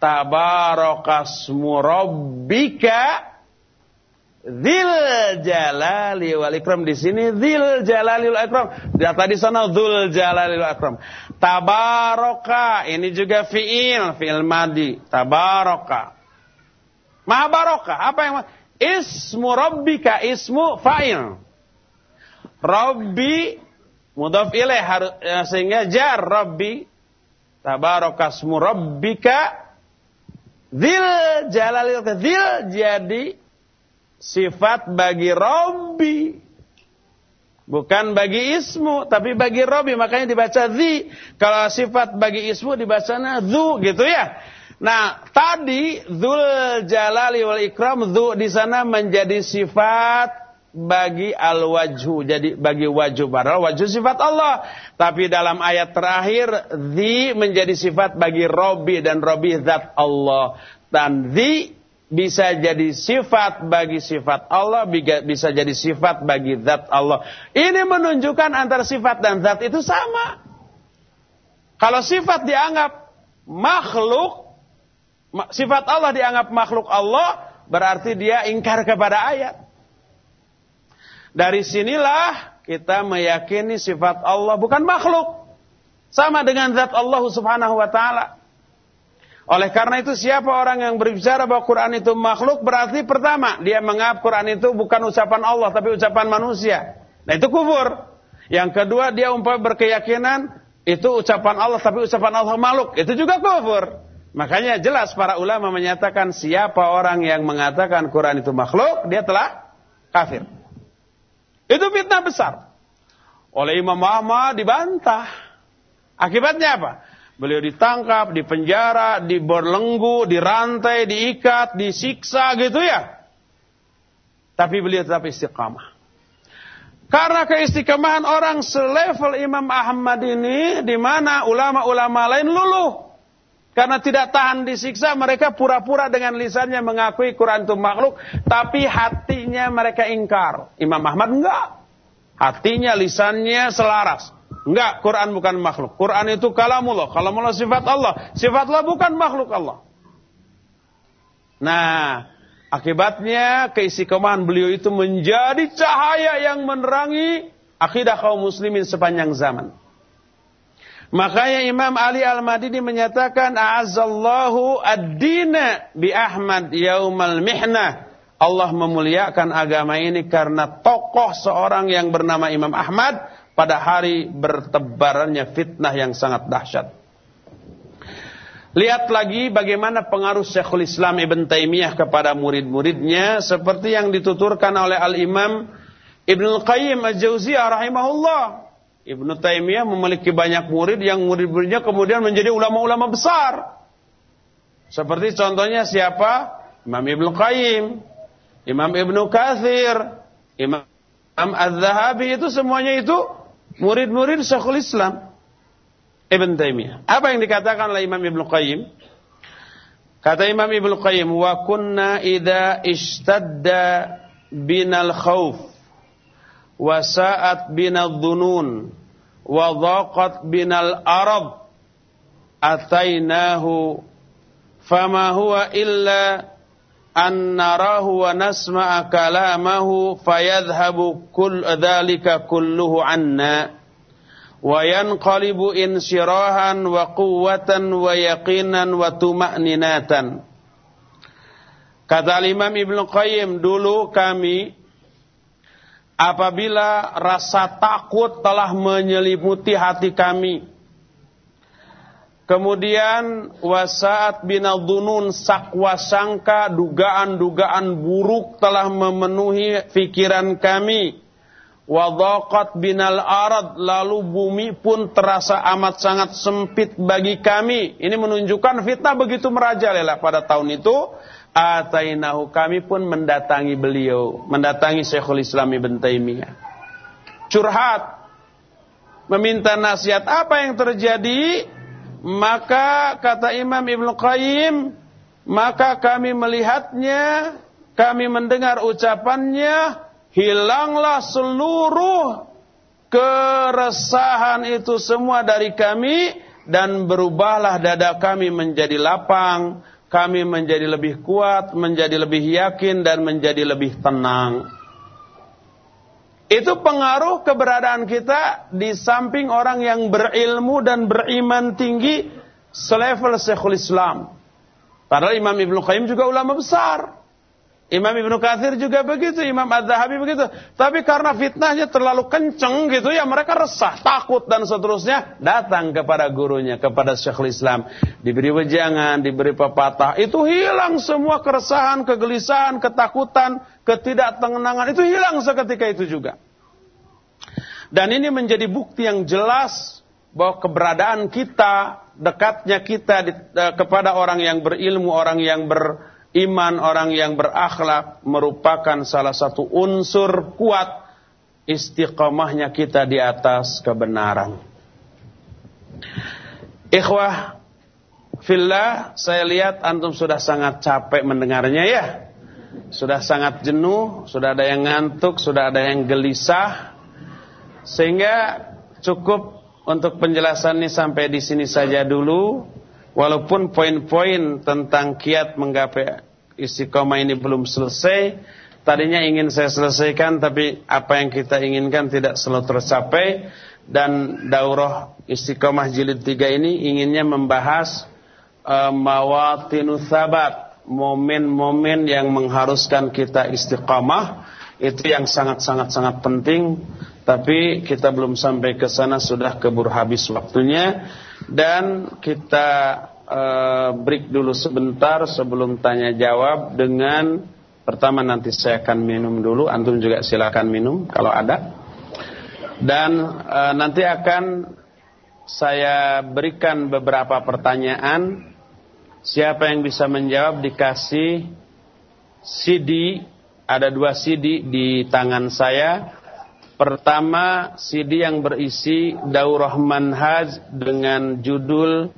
Tabarakasmu rabbika Zil jalali wal ikram di sini zil jalali wal ikram. Di sana zul jalali wal ikram. Tabaraka ini juga fiil, fiil madi. Tabaraka. Maha barokah. Apa yang ismu rabbika ismu fa'il. Rabbi Mudhaf ilaih ya, sehingga jar Rabbi tabarakasmu rabbika dzil jalalil dzil jadi sifat bagi Rabbi bukan bagi ismu tapi bagi Rabbi. Makanya dibaca zi kalau sifat bagi ismu dibacanya zu gitu ya. Nah, tadi Dzul Jalali wal Ikram dzu di sana menjadi sifat bagi al-wajhu. Jadi bagi wajhu padahal wajhu sifat Allah. Tapi dalam ayat terakhir di menjadi sifat bagi Robi dan Robi zat Allah. Dan di bisa jadi sifat bagi sifat Allah, bisa jadi sifat bagi zat Allah. Ini menunjukkan antara sifat dan zat itu sama. Kalau sifat dianggap makhluk, sifat Allah dianggap makhluk Allah, berarti dia ingkar kepada ayat. Dari sinilah kita meyakini sifat Allah bukan makhluk. Sama dengan zat Allah subhanahu wa ta'ala. Oleh karena itu siapa orang yang berbicara bahwa Quran itu makhluk berarti pertama dia menganggap Quran itu bukan ucapan Allah tapi ucapan manusia. Nah itu kufur. Yang kedua dia umpah berkeyakinan itu ucapan Allah tapi ucapan Allah makhluk. Itu juga kufur. Makanya jelas para ulama menyatakan siapa orang yang mengatakan Quran itu makhluk dia telah kafir. Itu fitnah besar. Oleh Imam Ahmad dibantah. Akibatnya apa? Beliau ditangkap, dipenjara, diberlenggu, dirantai, diikat, disiksa gitu ya. Tapi beliau tetap istiqamah. Karena keistiqamahan orang selevel Imam Ahmad ini, di mana ulama-ulama lain luluh. Karena tidak tahan disiksa, mereka pura-pura dengan lisannya mengakui Quran itu makhluk, tapi hatinya mereka ingkar. Imam Ahmad enggak. Hatinya, lisannya selaras. Enggak, Quran bukan makhluk. Quran itu kalamullah. Kalamullah sifat Allah. Sifat Allah bukan makhluk Allah. Nah, akibatnya keistiqomahan beliau itu menjadi cahaya yang menerangi akidah kaum muslimin sepanjang zaman. Makanya Imam Ali Al-Madini menyatakan a'azzallahu ad-dina bi Ahmad yaumal mihnah. Allah memuliakan agama ini karena tokoh seorang yang bernama Imam Ahmad pada hari bertebarannya fitnah yang sangat dahsyat. Lihat lagi bagaimana pengaruh Syekhul Islam Ibn Taimiyah kepada murid-muridnya seperti yang dituturkan oleh Al-Imam Ibnu Qayyim Al-Jauziyah rahimahullah. Ibnu Taimiyah memiliki banyak murid yang murid-muridnya kemudian menjadi ulama-ulama besar. Seperti contohnya siapa? Imam Ibnu Qayyim, Imam Ibnu Kathir, Imam Az-Zahabi itu semuanya itu murid-murid Syekhul Islam. Ibn Taimiyah. Apa yang dikatakan oleh Imam Ibnu Qayyim? Kata Imam Ibnu Qayyim, "Wa kunna idza ishtadda binal khauf wa sa'at binal dhunun wa dhaqat binal arad atainahu fama huwa illa an narahu wa nasma'a kalamahu fayadhhabu kull dhalika kulluhu anna." wa yanqalibu insyirahan wa quwwatan wa yaqinan wa tuma'ninatan. Kata Imam Ibnu Qayyim dulu kami apabila rasa takut telah menyelimuti hati kami Kemudian wasaat binadunun sakwa sangka dugaan-dugaan buruk telah memenuhi pikiran kami. Wadaqat binal arad lalu bumi pun terasa amat sangat sempit bagi kami. Ini menunjukkan fitnah begitu merajalela pada tahun itu. Atainahu kami pun mendatangi beliau, mendatangi Syekhul Islam Ibn Taimiyah. Curhat, meminta nasihat apa yang terjadi maka kata Imam Ibn Qayyim, maka kami melihatnya, kami mendengar ucapannya, hilanglah seluruh keresahan itu semua dari kami dan berubahlah dada kami menjadi lapang, kami menjadi lebih kuat, menjadi lebih yakin dan menjadi lebih tenang. Itu pengaruh keberadaan kita di samping orang yang berilmu dan beriman tinggi selevel Syekhul Islam. Padahal Imam Ibn Qayyim juga ulama besar. Imam Ibn Kathir juga begitu, Imam Az-Zahabi begitu. Tapi karena fitnahnya terlalu kenceng gitu ya mereka resah, takut dan seterusnya. Datang kepada gurunya, kepada Syekhul Islam. Diberi wejangan, diberi pepatah. Itu hilang semua keresahan, kegelisahan, ketakutan, ketidaktenangan itu hilang seketika itu juga. Dan ini menjadi bukti yang jelas bahwa keberadaan kita, dekatnya kita di, uh, kepada orang yang berilmu, orang yang beriman, orang yang berakhlak merupakan salah satu unsur kuat istiqomahnya kita di atas kebenaran. Ikhwah fillah, saya lihat antum sudah sangat capek mendengarnya ya. Sudah sangat jenuh, sudah ada yang ngantuk, sudah ada yang gelisah. Sehingga cukup untuk penjelasan ini sampai di sini saja dulu. Walaupun poin-poin tentang kiat menggapai istiqomah ini belum selesai. Tadinya ingin saya selesaikan tapi apa yang kita inginkan tidak selalu tercapai. Dan daurah istiqomah jilid 3 ini inginnya membahas uh, mawatinu sabat. Momen-momen yang mengharuskan kita istiqamah itu yang sangat-sangat-sangat penting tapi kita belum sampai ke sana sudah keburu habis waktunya dan kita uh, break dulu sebentar sebelum tanya jawab dengan pertama nanti saya akan minum dulu. Antum juga silakan minum kalau ada. Dan uh, nanti akan saya berikan beberapa pertanyaan. Siapa yang bisa menjawab dikasih CD ada dua CD di tangan saya. Pertama, CD yang berisi Daurah Manhaj dengan judul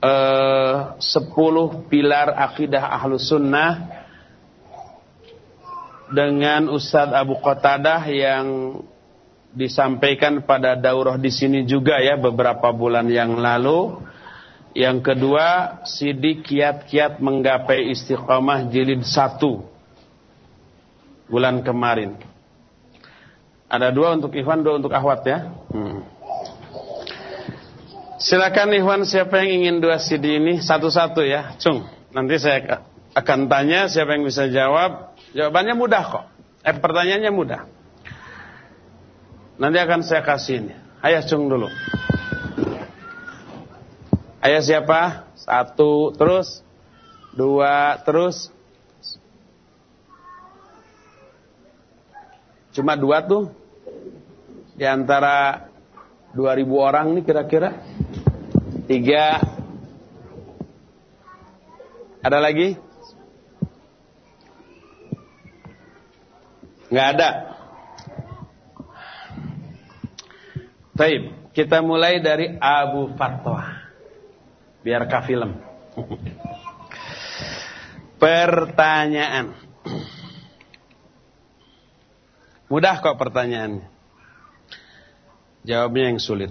uh, 10 Pilar Akidah Ahlus Sunnah dengan Ustadz Abu Qatadah yang disampaikan pada daurah di sini juga ya beberapa bulan yang lalu. Yang kedua, CD kiat-kiat menggapai istiqamah jilid 1 bulan kemarin. Ada dua untuk Ikhwan, dua untuk Ahwat ya. Hmm. Silakan Ikhwan siapa yang ingin dua CD ini satu-satu ya, Cung. Nanti saya akan tanya siapa yang bisa jawab. Jawabannya mudah kok. Eh pertanyaannya mudah. Nanti akan saya kasih ini. Ayah Cung dulu. Ayah siapa? Satu, terus dua, terus Cuma dua tuh di antara 2000 orang nih kira-kira. Tiga. Ada lagi? Nggak ada. Taib, kita mulai dari Abu Fatwa. Biar film. [LAUGHS] Pertanyaan. [CLEARS THROAT] Mudah kok pertanyaannya. Jawabnya yang sulit.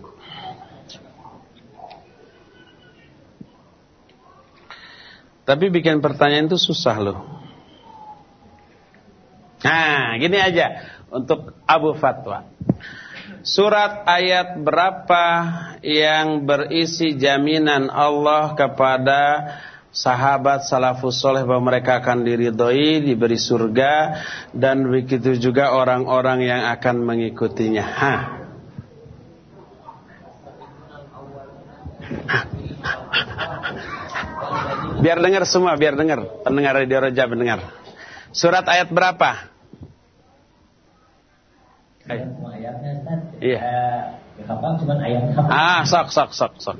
Tapi bikin pertanyaan itu susah loh. Nah, gini aja untuk Abu Fatwa. Surat ayat berapa yang berisi jaminan Allah kepada sahabat salafus soleh bahwa mereka akan diridhoi, diberi surga dan begitu juga orang-orang yang akan mengikutinya. Ha. biar dengar semua, biar dengar. Pendengar Radio Roja mendengar. Surat ayat berapa? Iya. Ah, sok sok sok sok.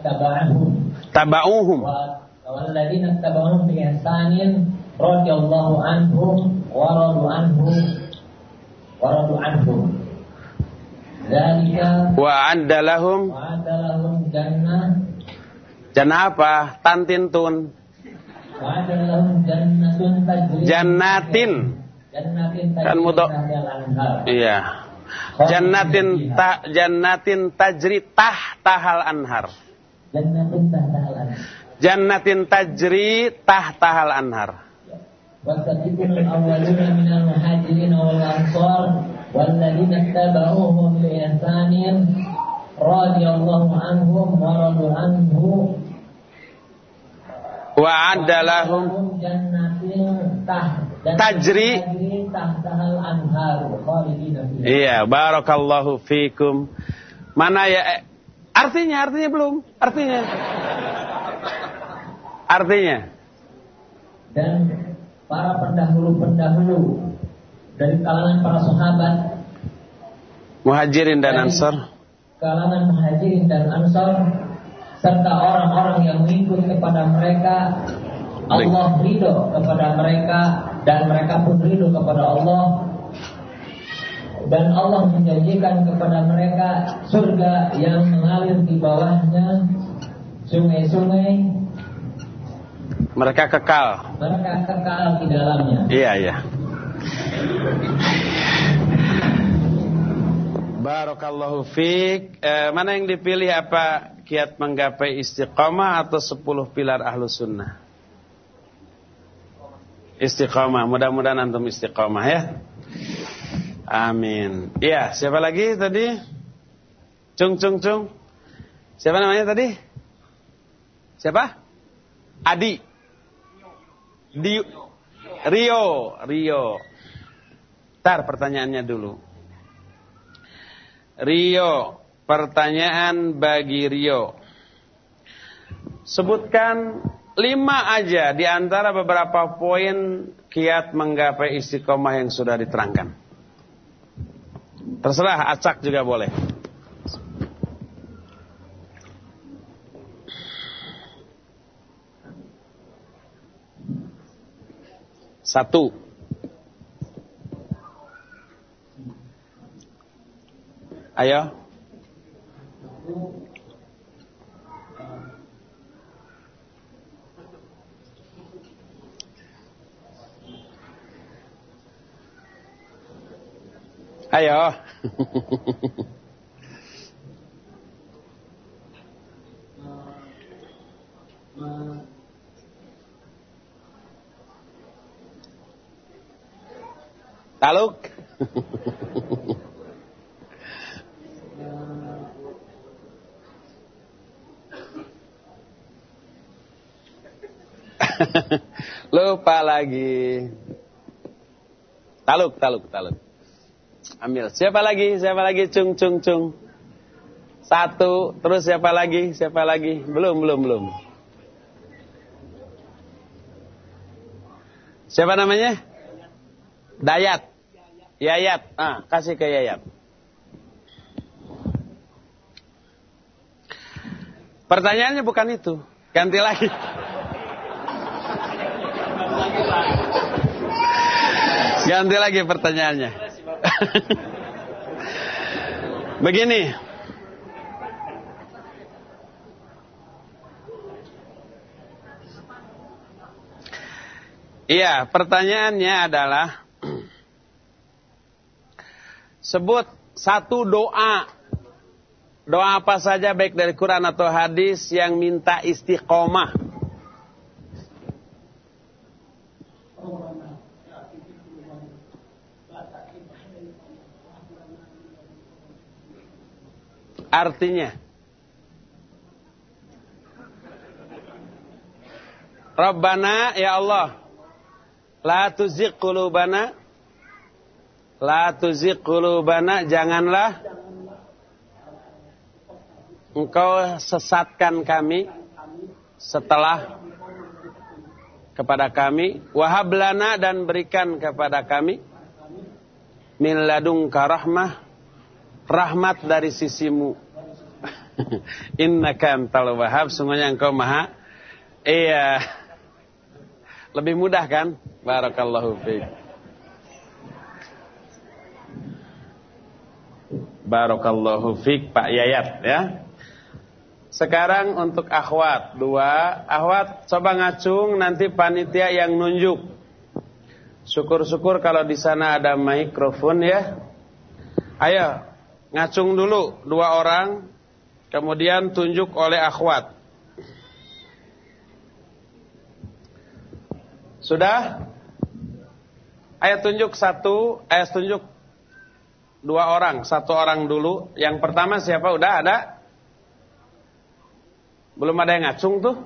Tabauhum. Tabauhum. Wa. Wa andalahum, jannah apa? tantintun. Jannatin. Kan mudok. Iya. Jannatin ta, jannatin tajri kan tah iya. tahal anhar. Jannatin tajri tah tahal anhar. الأولون من المهاجرين والأنصار والذين اتبعوهم بإحسان رضي الله عنهم ورضوا عنه Wa'adda lahum jannatin tajri tahtahal anhar khalidina fiha. Iya, barakallahu fikum. Mana ya eh, artinya artinya belum, artinya. Artinya. Dan para pendahulu-pendahulu dari kalangan para sahabat. Muhajirin dan Ansar. Kalangan Muhajirin dan Ansar serta orang-orang yang mengikut kepada mereka Allah ridho kepada mereka dan mereka pun ridho kepada Allah. Dan Allah menjanjikan kepada mereka surga yang mengalir di bawahnya sungai-sungai. Mereka kekal. Mereka kekal di dalamnya. Iya iya Barakallahu fiq. Eh, mana yang dipilih apa kiat menggapai istiqamah atau 10 pilar ahlu sunnah? Istiqamah. Mudah-mudahan antum istiqamah ya. Amin. Iya, siapa lagi tadi? Cung cung cung. Siapa namanya tadi? Siapa? Adi. Di Rio, Rio. Tar pertanyaannya dulu. Rio, pertanyaan bagi Rio. Sebutkan lima aja di antara beberapa poin kiat menggapai istiqomah yang sudah diterangkan. Terserah, acak juga boleh. Satu. Ayo. Ayo. Taluk. [LAUGHS] [LAUGHS] Lupa lagi. Taluk, taluk, taluk. Ambil. Siapa lagi? Siapa lagi? Cung, cung, cung. Satu. Terus siapa lagi? Siapa lagi? Belum, belum, belum. Siapa namanya? Dayat. Yayat. Ah, kasih ke Yayat. Pertanyaannya bukan itu. Ganti lagi. Ganti lagi pertanyaannya. Begini. Iya, pertanyaannya adalah [CLEARS THROAT] sebut satu doa. Doa apa saja baik dari Quran atau hadis yang minta istiqomah. Artinya Rabbana ya Allah La tuzigh qulubana La tuzigh qulubana janganlah engkau sesatkan kami setelah kepada kami. Wahablana dan berikan kepada kami. Min ladunka rahmah rahmat dari sisimu. [LAUGHS] Innaka antal wahhab sungguhnya engkau maha iya. Lebih mudah kan? Barakallahu fiik. Barakallahu fiik Pak Yayat ya sekarang untuk akhwat dua, akhwat coba ngacung nanti panitia yang nunjuk. Syukur-syukur kalau di sana ada mikrofon ya. Ayo ngacung dulu dua orang, kemudian tunjuk oleh akhwat. Sudah? Ayo tunjuk satu, ayo tunjuk dua orang, satu orang dulu. Yang pertama siapa? Udah ada? Belum ada yang ngacung tuh.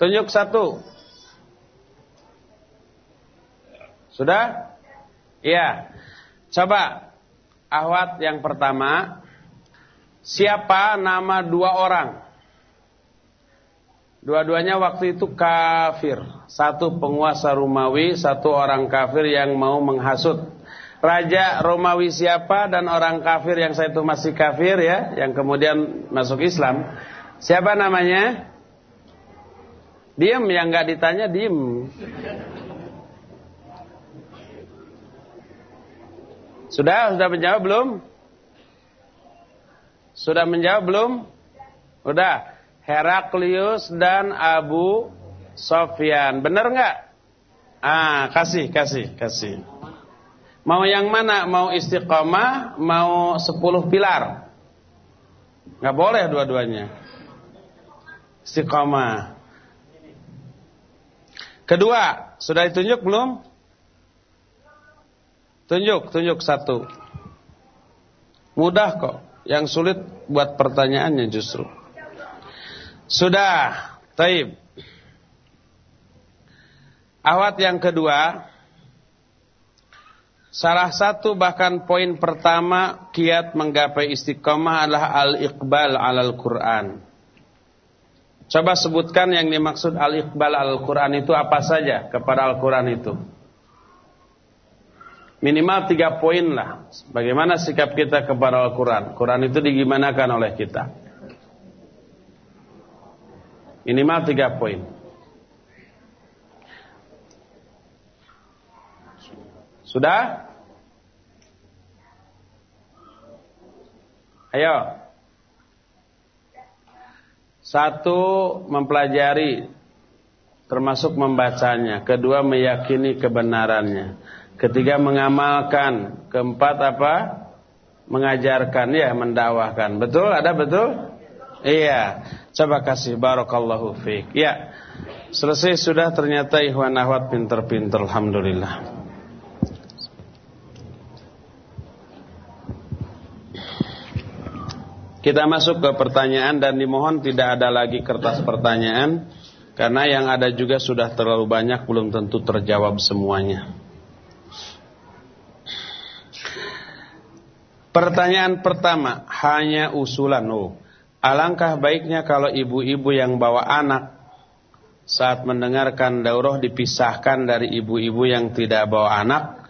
Tunjuk satu. Sudah? Iya. Coba ahwat yang pertama. Siapa nama dua orang? Dua-duanya waktu itu kafir. Satu penguasa Romawi, satu orang kafir yang mau menghasut raja Romawi siapa dan orang kafir yang saya itu masih kafir ya, yang kemudian masuk Islam. Siapa namanya? Diem yang nggak ditanya diem. Sudah sudah menjawab belum? Sudah menjawab belum? Udah. Heraklius dan Abu Sofyan. Benar nggak? Ah, kasih, kasih, kasih. Mau yang mana? Mau istiqomah, mau sepuluh pilar. Nggak boleh dua-duanya. Istiqomah. Kedua, sudah ditunjuk belum? Tunjuk, tunjuk satu. Mudah kok. Yang sulit buat pertanyaannya justru. Sudah, taib. Awat yang kedua, Salah satu bahkan poin pertama kiat menggapai istiqomah adalah al-iqbal alal Quran. Coba sebutkan yang dimaksud al-iqbal alal Quran itu apa saja kepada Al-Quran itu. Minimal tiga poin lah. Bagaimana sikap kita kepada Al-Quran. Quran itu digimanakan oleh kita. Minimal tiga poin. Sudah? Ayo. Satu mempelajari termasuk membacanya, kedua meyakini kebenarannya, ketiga mengamalkan, keempat apa? mengajarkan ya, mendakwahkan. Betul? Ada betul? Iya. Coba kasih barakallahu fiik. Ya. Selesai sudah ternyata ikhwan ahwat pinter-pinter alhamdulillah. Kita masuk ke pertanyaan dan dimohon tidak ada lagi kertas pertanyaan karena yang ada juga sudah terlalu banyak belum tentu terjawab semuanya. Pertanyaan pertama hanya usulan. Oh, alangkah baiknya kalau ibu-ibu yang bawa anak saat mendengarkan daurah dipisahkan dari ibu-ibu yang tidak bawa anak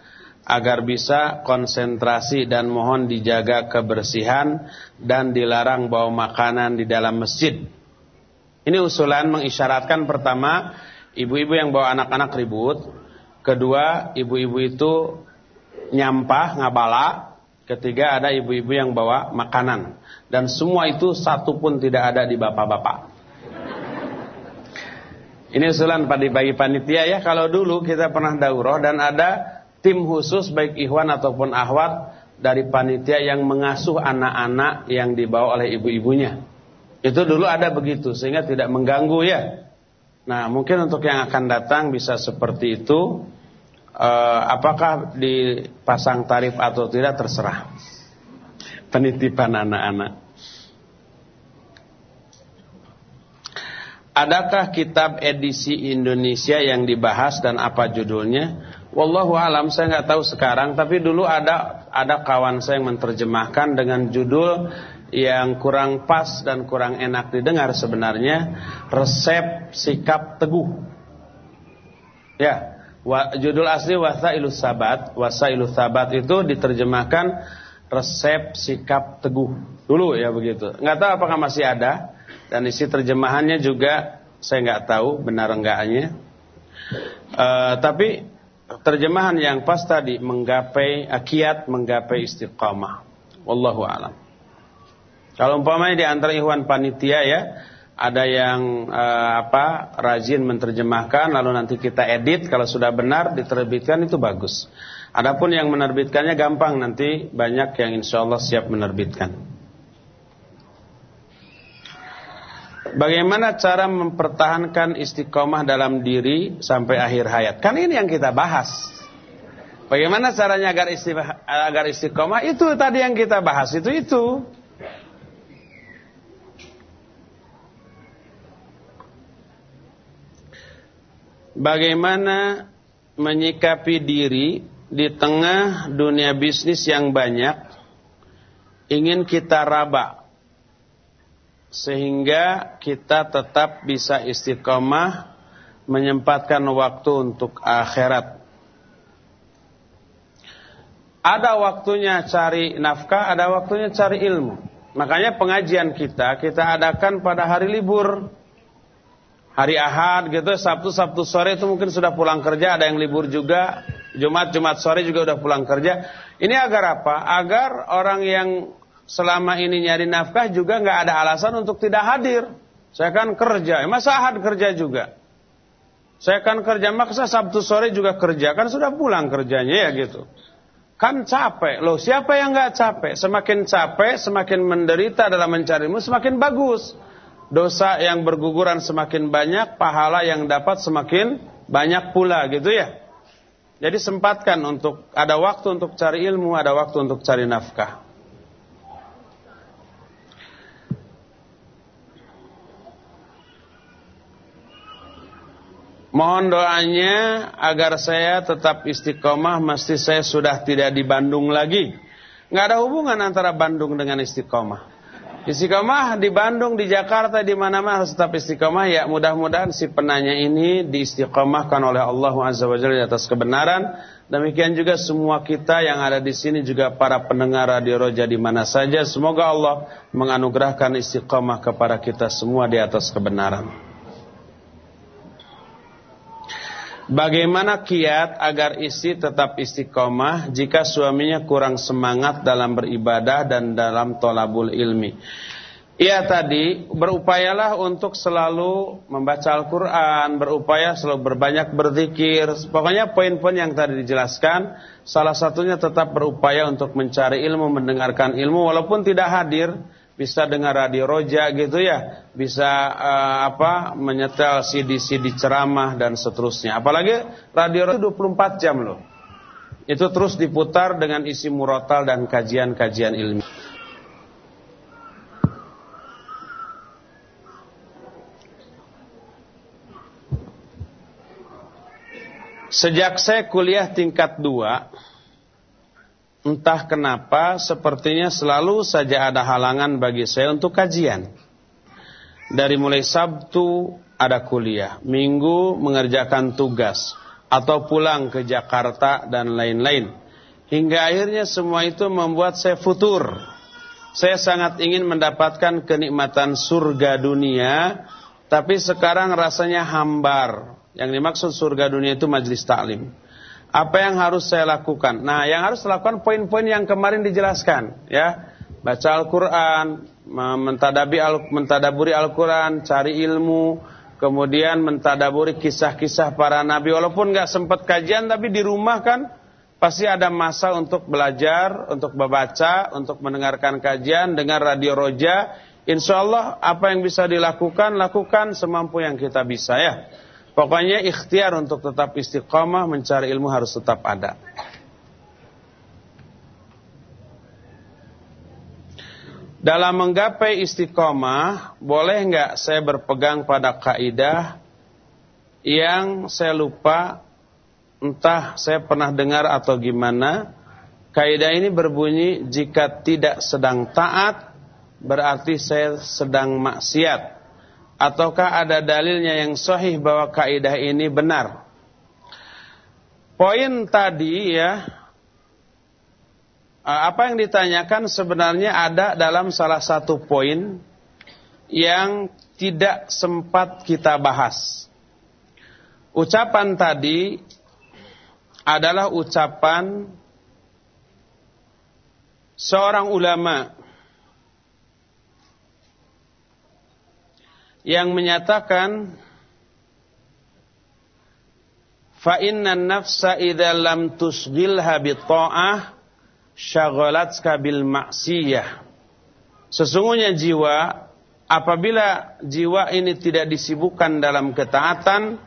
agar bisa konsentrasi dan mohon dijaga kebersihan dan dilarang bawa makanan di dalam masjid. Ini usulan mengisyaratkan pertama, ibu-ibu yang bawa anak-anak ribut. Kedua, ibu-ibu itu nyampah, ngabala. Ketiga, ada ibu-ibu yang bawa makanan. Dan semua itu satu pun tidak ada di bapak-bapak. Ini usulan bagi panitia ya. Kalau dulu kita pernah daurah dan ada tim khusus baik ikhwan ataupun ahwat dari panitia yang mengasuh anak-anak yang dibawa oleh ibu-ibunya. Itu dulu ada begitu sehingga tidak mengganggu ya. Nah, mungkin untuk yang akan datang bisa seperti itu. E, apakah dipasang tarif atau tidak terserah. penitipan anak-anak. Adakah kitab edisi Indonesia yang dibahas dan apa judulnya? Wallahu alam saya nggak tahu sekarang, tapi dulu ada ada kawan saya yang menerjemahkan dengan judul yang kurang pas dan kurang enak didengar sebenarnya resep sikap teguh. Ya, wa, judul asli Wasailus Sabat, Wasailus Sabat itu diterjemahkan resep sikap teguh. Dulu ya begitu. Nggak tahu apakah masih ada dan isi terjemahannya juga saya nggak tahu benar enggaknya. Uh, tapi terjemahan yang pas tadi menggapai akiat menggapai istiqamah. Wallahu alam. Kalau umpamanya di antara ikhwan panitia ya, ada yang uh, apa rajin menerjemahkan lalu nanti kita edit kalau sudah benar diterbitkan itu bagus. Adapun yang menerbitkannya gampang nanti banyak yang insya Allah siap menerbitkan. Bagaimana cara mempertahankan istiqomah dalam diri sampai akhir hayat? Kan ini yang kita bahas. Bagaimana caranya agar istiqomah, agar istiqomah? Itu tadi yang kita bahas itu itu. Bagaimana menyikapi diri di tengah dunia bisnis yang banyak ingin kita raba sehingga kita tetap bisa istiqomah menyempatkan waktu untuk akhirat. Ada waktunya cari nafkah, ada waktunya cari ilmu. Makanya pengajian kita kita adakan pada hari libur. Hari Ahad gitu, Sabtu Sabtu sore itu mungkin sudah pulang kerja, ada yang libur juga. Jumat Jumat sore juga udah pulang kerja. Ini agar apa? Agar orang yang selama ini nyari nafkah juga nggak ada alasan untuk tidak hadir. Saya kan kerja, masa ahad kerja juga. Saya kan kerja, maksa Sabtu sore juga kerja, kan sudah pulang kerjanya ya gitu. Kan capek, loh siapa yang nggak capek? Semakin capek, semakin menderita dalam mencarimu, semakin bagus. Dosa yang berguguran semakin banyak, pahala yang dapat semakin banyak pula gitu ya. Jadi sempatkan untuk, ada waktu untuk cari ilmu, ada waktu untuk cari nafkah. Mohon doanya agar saya tetap istiqomah mesti saya sudah tidak di Bandung lagi. Nggak ada hubungan antara Bandung dengan istiqomah. Istiqomah di Bandung, di Jakarta, di mana-mana harus tetap istiqomah. Ya mudah-mudahan si penanya ini diistiqomahkan oleh Allah Azza wa Jalla di atas kebenaran. Demikian juga semua kita yang ada di sini juga para pendengar Radio Roja di mana saja. Semoga Allah menganugerahkan istiqomah kepada kita semua di atas kebenaran. Bagaimana kiat agar istri tetap istiqomah jika suaminya kurang semangat dalam beribadah dan dalam tolabul ilmi? Ia tadi berupayalah untuk selalu membaca Al-Quran, berupaya selalu berbanyak berzikir. Pokoknya poin-poin yang tadi dijelaskan, salah satunya tetap berupaya untuk mencari ilmu, mendengarkan ilmu, walaupun tidak hadir, bisa dengar radio roja gitu ya, bisa uh, apa menyetel CD-CD ceramah dan seterusnya. Apalagi radio roja 24 jam loh. Itu terus diputar dengan isi murotal dan kajian-kajian ilmiah. Sejak saya kuliah tingkat 2 Entah kenapa sepertinya selalu saja ada halangan bagi saya untuk kajian. Dari mulai Sabtu ada kuliah, Minggu mengerjakan tugas, atau pulang ke Jakarta dan lain-lain. Hingga akhirnya semua itu membuat saya futur. Saya sangat ingin mendapatkan kenikmatan surga dunia, tapi sekarang rasanya hambar. Yang dimaksud surga dunia itu majlis taklim. Apa yang harus saya lakukan? Nah, yang harus lakukan poin-poin yang kemarin dijelaskan, ya. Baca Al-Qur'an, mentadaburi Al-Qur'an, cari ilmu, kemudian mentadaburi kisah-kisah para nabi walaupun nggak sempat kajian tapi di rumah kan pasti ada masa untuk belajar, untuk membaca, untuk mendengarkan kajian, dengar radio Roja. Insya Allah apa yang bisa dilakukan, lakukan semampu yang kita bisa ya. Pokoknya ikhtiar untuk tetap istiqomah mencari ilmu harus tetap ada. Dalam menggapai istiqomah, boleh nggak saya berpegang pada kaidah yang saya lupa, entah saya pernah dengar atau gimana. Kaidah ini berbunyi jika tidak sedang taat, berarti saya sedang maksiat. Ataukah ada dalilnya yang sahih bahwa kaidah ini benar? Poin tadi ya, Eh, apa yang ditanyakan sebenarnya ada dalam salah satu poin yang tidak sempat kita bahas. Ucapan tadi adalah ucapan seorang ulama yang menyatakan fa inna nafsa idza lam tusghilha bi ta'ah syaghalatska bil maksiyah. Sesungguhnya jiwa apabila jiwa ini tidak disibukkan dalam ketaatan,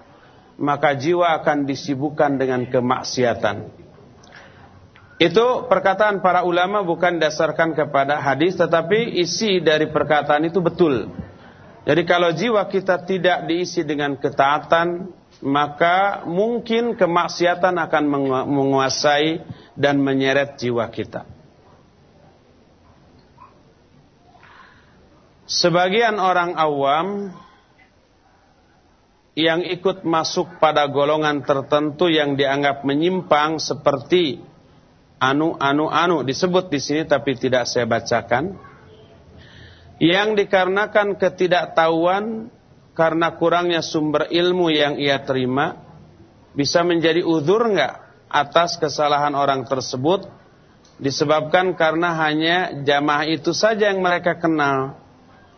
maka jiwa akan disibukkan dengan kemaksiatan. Itu perkataan para ulama bukan dasarkan kepada hadis tetapi isi dari perkataan itu betul. Jadi kalau jiwa kita tidak diisi dengan ketaatan, maka mungkin kemaksiatan akan menguasai dan menyeret jiwa kita. Sebagian orang awam yang ikut masuk pada golongan tertentu yang dianggap menyimpang seperti anu anu anu disebut di sini tapi tidak saya bacakan yang dikarenakan ketidaktahuan karena kurangnya sumber ilmu yang ia terima bisa menjadi uzur enggak atas kesalahan orang tersebut disebabkan karena hanya jamaah itu saja yang mereka kenal.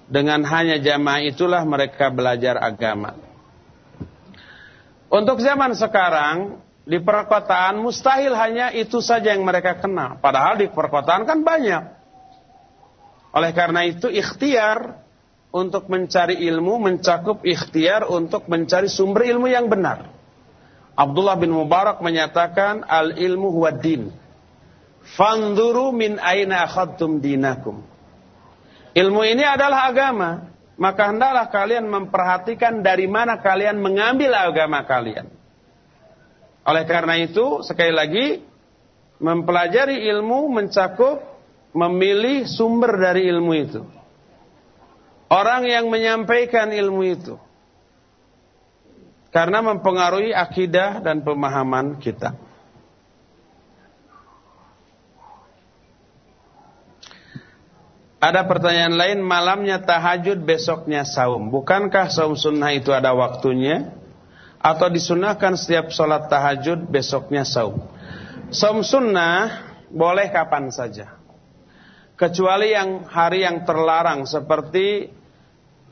Dengan hanya jamaah itulah mereka belajar agama. Untuk zaman sekarang di perkotaan mustahil hanya itu saja yang mereka kenal. Padahal di perkotaan kan banyak. Oleh karena itu ikhtiar untuk mencari ilmu mencakup ikhtiar untuk mencari sumber ilmu yang benar. Abdullah bin Mubarak menyatakan al ilmu huwa din. Fanduru min aina akhadtum dinakum. Ilmu ini adalah agama, maka hendaklah kalian memperhatikan dari mana kalian mengambil agama kalian. Oleh karena itu, sekali lagi mempelajari ilmu mencakup memilih sumber dari ilmu itu. Orang yang menyampaikan ilmu itu karena mempengaruhi akidah dan pemahaman kita. Ada pertanyaan lain, malamnya tahajud, besoknya saum. Bukankah saum sunnah itu ada waktunya? Atau disunahkan setiap sholat tahajud, besoknya saum? Saum sunnah boleh kapan saja. Kecuali yang hari yang terlarang seperti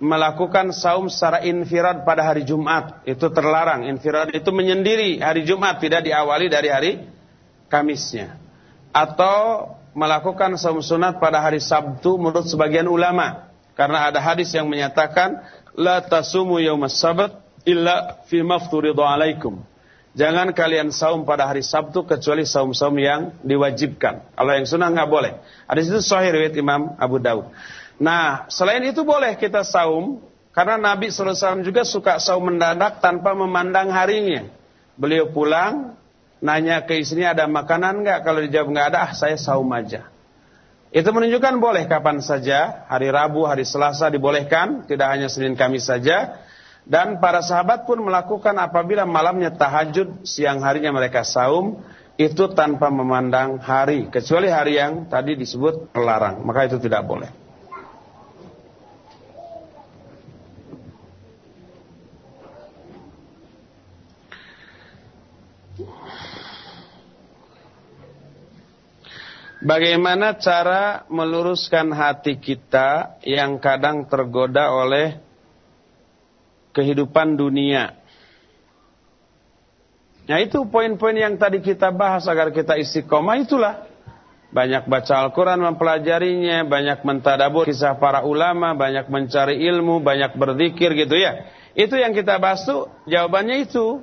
melakukan saum secara infirad pada hari Jumat itu terlarang. Infirad itu menyendiri hari Jumat tidak diawali dari hari Kamisnya. Atau melakukan saum sunat pada hari Sabtu menurut sebagian ulama karena ada hadis yang menyatakan la tasumu yaumas sabat illa fi mafturidu alaikum. Jangan kalian saum pada hari Sabtu kecuali saum-saum yang diwajibkan. Kalau yang sunnah nggak boleh. Hadis itu sahih riwayat Imam Abu Daud. Nah, selain itu boleh kita saum karena Nabi SAW juga suka saum mendadak tanpa memandang harinya. Beliau pulang, nanya ke istrinya ada makanan nggak? Kalau dijawab nggak ada, ah saya saum aja. Itu menunjukkan boleh kapan saja, hari Rabu, hari Selasa dibolehkan, tidak hanya Senin Kamis saja. Dan para sahabat pun melakukan apabila malamnya tahajud, siang harinya mereka saum, itu tanpa memandang hari, kecuali hari yang tadi disebut terlarang, maka itu tidak boleh. Bagaimana cara meluruskan hati kita yang kadang tergoda oleh kehidupan dunia? Nah itu poin-poin yang tadi kita bahas agar kita istiqomah itulah. Banyak baca Al-Quran mempelajarinya, banyak mentadabur kisah para ulama, banyak mencari ilmu, banyak berzikir gitu ya. Itu yang kita bahas tuh jawabannya itu.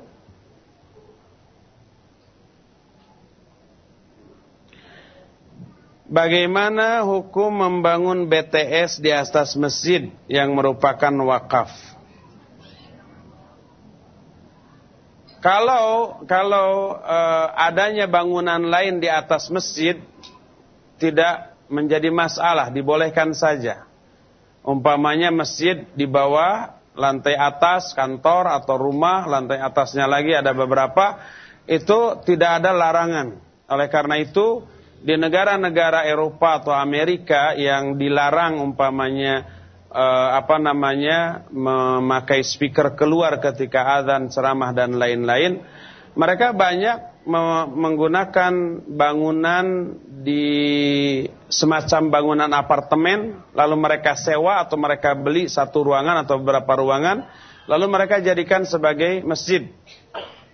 Bagaimana hukum membangun BTS di atas masjid yang merupakan wakaf? Kalau kalau uh, adanya bangunan lain di atas masjid tidak menjadi masalah, dibolehkan saja. Umpamanya masjid di bawah lantai atas kantor atau rumah, lantai atasnya lagi ada beberapa, itu tidak ada larangan. Oleh karena itu di negara-negara Eropa atau Amerika yang dilarang umpamanya eh, apa namanya memakai speaker keluar ketika azan, ceramah dan lain-lain, mereka banyak menggunakan bangunan di semacam bangunan apartemen, lalu mereka sewa atau mereka beli satu ruangan atau beberapa ruangan, lalu mereka jadikan sebagai masjid.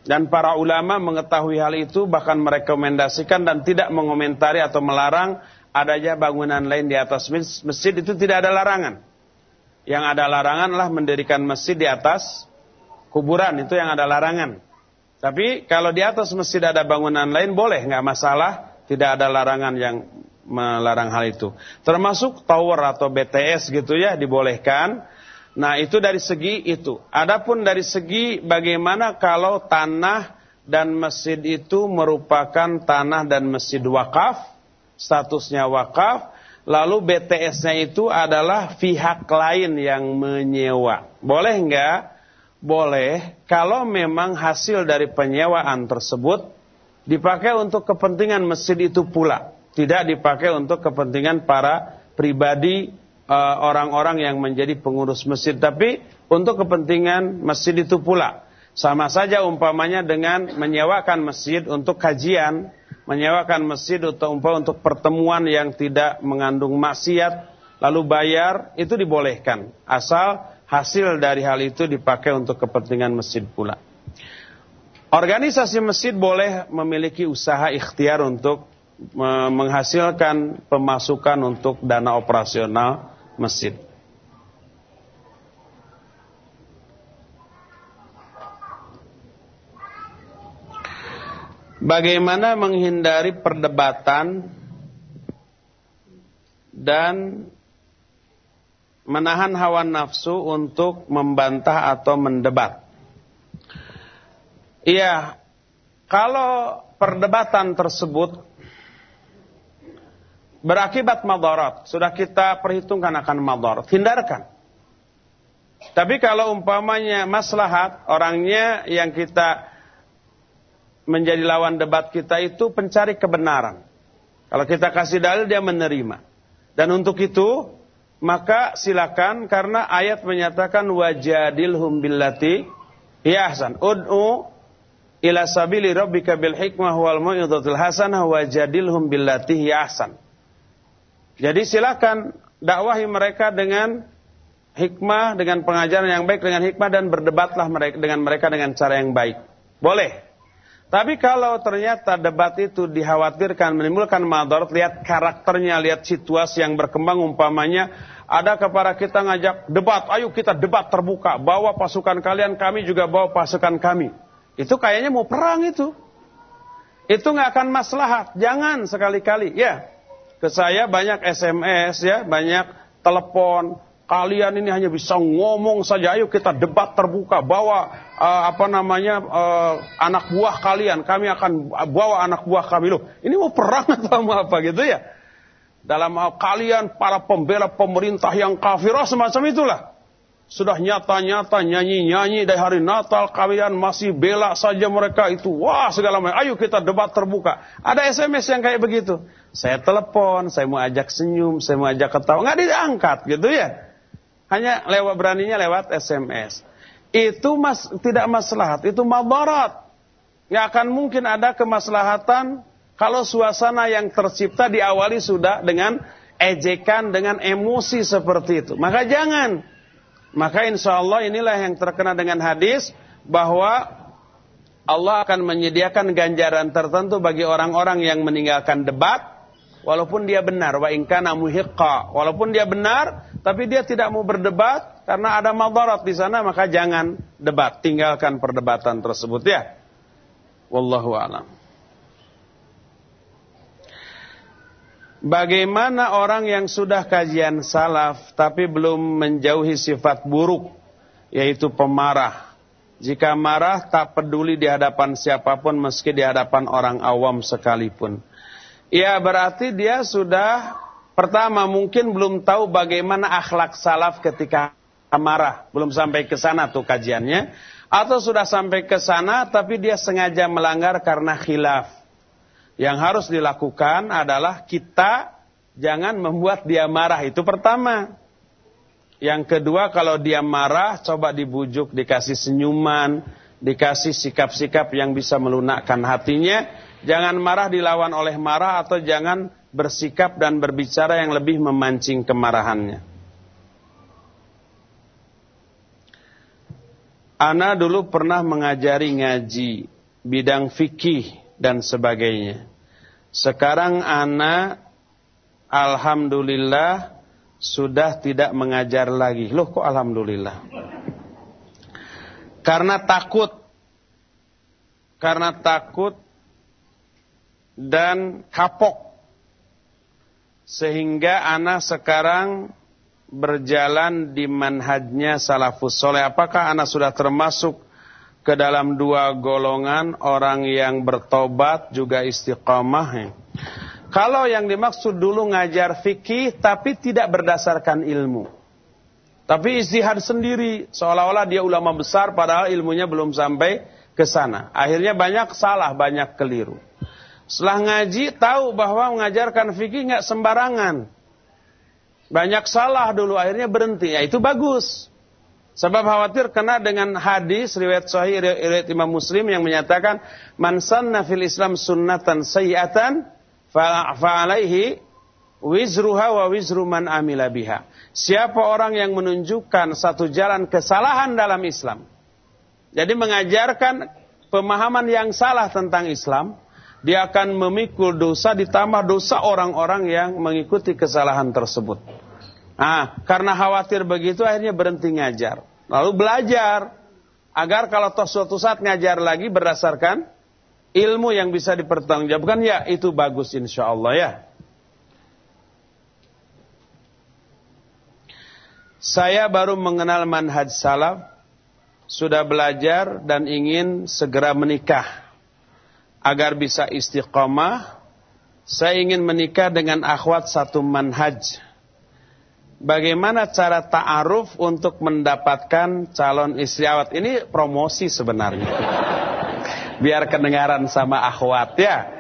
Dan para ulama mengetahui hal itu bahkan merekomendasikan dan tidak mengomentari atau melarang adanya bangunan lain di atas masjid itu tidak ada larangan. Yang ada larangan adalah mendirikan masjid di atas kuburan itu yang ada larangan. Tapi kalau di atas masjid ada bangunan lain boleh nggak masalah, tidak ada larangan yang melarang hal itu. Termasuk tower atau BTS gitu ya dibolehkan Nah, itu dari segi itu. Adapun dari segi bagaimana kalau tanah dan masjid itu merupakan tanah dan masjid wakaf, statusnya wakaf, lalu BTS-nya itu adalah pihak lain yang menyewa. Boleh enggak? Boleh, kalau memang hasil dari penyewaan tersebut dipakai untuk kepentingan masjid itu pula. Tidak dipakai untuk kepentingan para pribadi Eh, orang-orang yang menjadi pengurus masjid tapi untuk kepentingan masjid itu pula sama saja umpamanya dengan menyewakan masjid untuk kajian menyewakan masjid untuk umpah untuk pertemuan yang tidak mengandung maksiat lalu bayar itu dibolehkan asal hasil dari hal itu dipakai untuk kepentingan masjid pula organisasi masjid boleh memiliki usaha ikhtiar untuk menghasilkan pemasukan untuk dana operasional masjid. Bagaimana menghindari perdebatan dan menahan hawa nafsu untuk membantah atau mendebat. Iya, kalau perdebatan tersebut berakibat madarat, sudah kita perhitungkan akan madarat, hindarkan. Tapi kalau umpamanya maslahat, orangnya yang kita menjadi lawan debat kita itu pencari kebenaran. Kalau kita kasih dalil dia menerima. Dan untuk itu maka silakan karena ayat menyatakan wajadilhum billati ya ahsan. Ud'u ila sabili rabbika bil hikmah wal mau'izatil hasanah wajadilhum billati ya ahsan. Jadi silakan dakwahi mereka dengan hikmah, dengan pengajaran yang baik, dengan hikmah dan berdebatlah mereka dengan mereka dengan cara yang baik. Boleh. Tapi kalau ternyata debat itu dikhawatirkan menimbulkan madarat, lihat karakternya, lihat situasi yang berkembang umpamanya ada kepada kita ngajak debat, ayo kita debat terbuka, bawa pasukan kalian, kami juga bawa pasukan kami. Itu kayaknya mau perang itu. Itu nggak akan maslahat. Jangan sekali-kali, ya ke saya banyak SMS ya, banyak telepon. Kalian ini hanya bisa ngomong saja. Ayo kita debat terbuka. Bawa uh, apa namanya uh, anak buah kalian. Kami akan bawa anak buah kami loh. Ini mau perang [LAUGHS] atau apa gitu ya? Dalam hal kalian para pembela pemerintah yang kafirah semacam itulah. Sudah nyata-nyata nyanyi-nyanyi dari hari Natal kalian masih bela saja mereka itu. Wah segala macam. Ayo kita debat terbuka. Ada SMS yang kayak begitu. Saya telepon, saya mau ajak senyum, saya mau ajak ketawa. Nggak diangkat gitu ya. Hanya lewat beraninya lewat SMS. Itu mas, tidak maslahat, itu mabarat. Nggak akan mungkin ada kemaslahatan kalau suasana yang tercipta diawali sudah dengan ejekan, dengan emosi seperti itu. Maka jangan. Maka insya Allah inilah yang terkena dengan hadis bahwa Allah akan menyediakan ganjaran tertentu bagi orang-orang yang meninggalkan debat walaupun dia benar wa inkana muhiqqa walaupun dia benar tapi dia tidak mau berdebat karena ada madarat di sana maka jangan debat tinggalkan perdebatan tersebut ya wallahu alam Bagaimana orang yang sudah kajian salaf tapi belum menjauhi sifat buruk yaitu pemarah. Jika marah tak peduli di hadapan siapa pun meski di hadapan orang awam sekalipun. Ya berarti dia sudah pertama mungkin belum tahu bagaimana akhlak salaf ketika marah, belum sampai ke sana tuh kajiannya atau sudah sampai ke sana tapi dia sengaja melanggar karena khilaf. Yang harus dilakukan adalah kita jangan membuat dia marah. Itu pertama. Yang kedua kalau dia marah coba dibujuk, dikasih senyuman, dikasih sikap-sikap yang bisa melunakkan hatinya. Jangan marah dilawan oleh marah atau jangan bersikap dan berbicara yang lebih memancing kemarahannya. Ana dulu pernah mengajari ngaji bidang fikih dan sebagainya. Sekarang Ana Alhamdulillah sudah tidak mengajar lagi. Loh kok Alhamdulillah? Karena takut. Karena takut dan kapok. Sehingga Ana sekarang berjalan di manhajnya salafus soleh. Apakah Ana sudah termasuk ke dalam dua golongan orang yang bertobat juga istiqamah. Kalau yang dimaksud dulu ngajar fikih tapi tidak berdasarkan ilmu. Tapi istihad sendiri seolah-olah dia ulama besar padahal ilmunya belum sampai ke sana. Akhirnya banyak salah, banyak keliru. Setelah ngaji tahu bahwa mengajarkan fikih nggak sembarangan. Banyak salah dulu akhirnya berhenti. Ya itu bagus. Sebab khawatir kena dengan hadis riwayat sahih riwayat Imam Muslim yang menyatakan man sanna fil Islam sunnatan sayyatan fa alaihi wizruha wa wizru man amila biha. Siapa orang yang menunjukkan satu jalan kesalahan dalam Islam. Jadi mengajarkan pemahaman yang salah tentang Islam, dia akan memikul dosa ditambah dosa orang-orang yang mengikuti kesalahan tersebut. Nah, karena khawatir begitu akhirnya berhenti ngajar. Lalu belajar agar kalau toh suatu saat ngajar lagi berdasarkan ilmu yang bisa dipertanggungjawabkan ya itu bagus insya Allah ya. Saya baru mengenal manhaj salaf, sudah belajar dan ingin segera menikah agar bisa istiqomah. Saya ingin menikah dengan akhwat satu manhaj bagaimana cara ta'aruf untuk mendapatkan calon istri awat. Ini promosi sebenarnya. [LAUGHS] Biar kedengaran sama akhwat ya.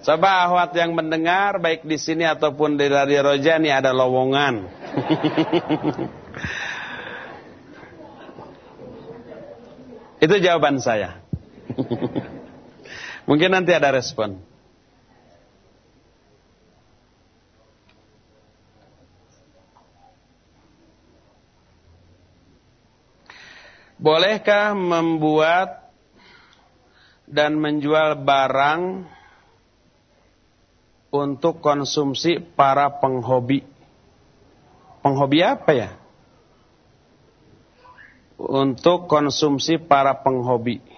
Coba akhwat yang mendengar baik di sini ataupun di Radio Roja ini ada lowongan. [LAUGHS] Itu jawaban saya. [LAUGHS] Mungkin nanti ada respon. Bolehkah membuat dan menjual barang untuk konsumsi para penghobi? Penghobi apa ya? Untuk konsumsi para penghobi.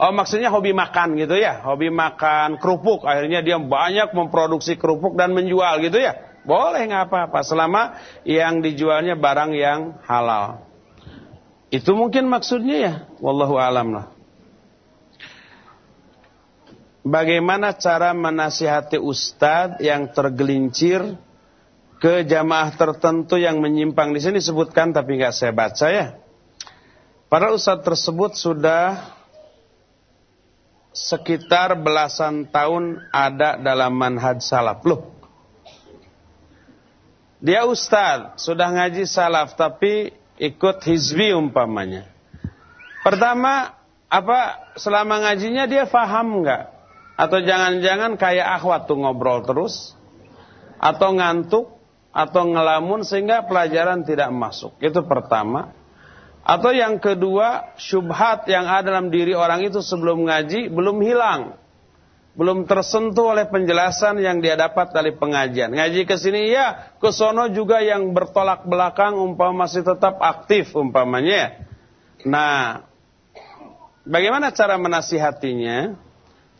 Oh maksudnya hobi makan gitu ya? Hobi makan kerupuk. Akhirnya dia banyak memproduksi kerupuk dan menjual gitu ya? Boleh nggak apa-apa. Selama yang dijualnya barang yang halal. Itu mungkin maksudnya ya. Wallahu alam lah. Bagaimana cara menasihati ustadz yang tergelincir ke jamaah tertentu yang menyimpang di sini disebutkan tapi nggak saya baca ya. Para ustadz tersebut sudah sekitar belasan tahun ada dalam manhaj salaf. Loh, dia ustadz, sudah ngaji salaf tapi ikut hizbi umpamanya. Pertama, apa selama ngajinya dia faham nggak? Atau jangan-jangan kayak akhwat tuh ngobrol terus? Atau ngantuk? Atau ngelamun sehingga pelajaran tidak masuk? Itu pertama. Atau yang kedua, syubhat yang ada dalam diri orang itu sebelum ngaji belum hilang belum tersentuh oleh penjelasan yang dia dapat dari pengajian. Ngaji ke sini ya, ke sono juga yang bertolak belakang umpama masih tetap aktif umpamanya. Nah, bagaimana cara menasihatinya?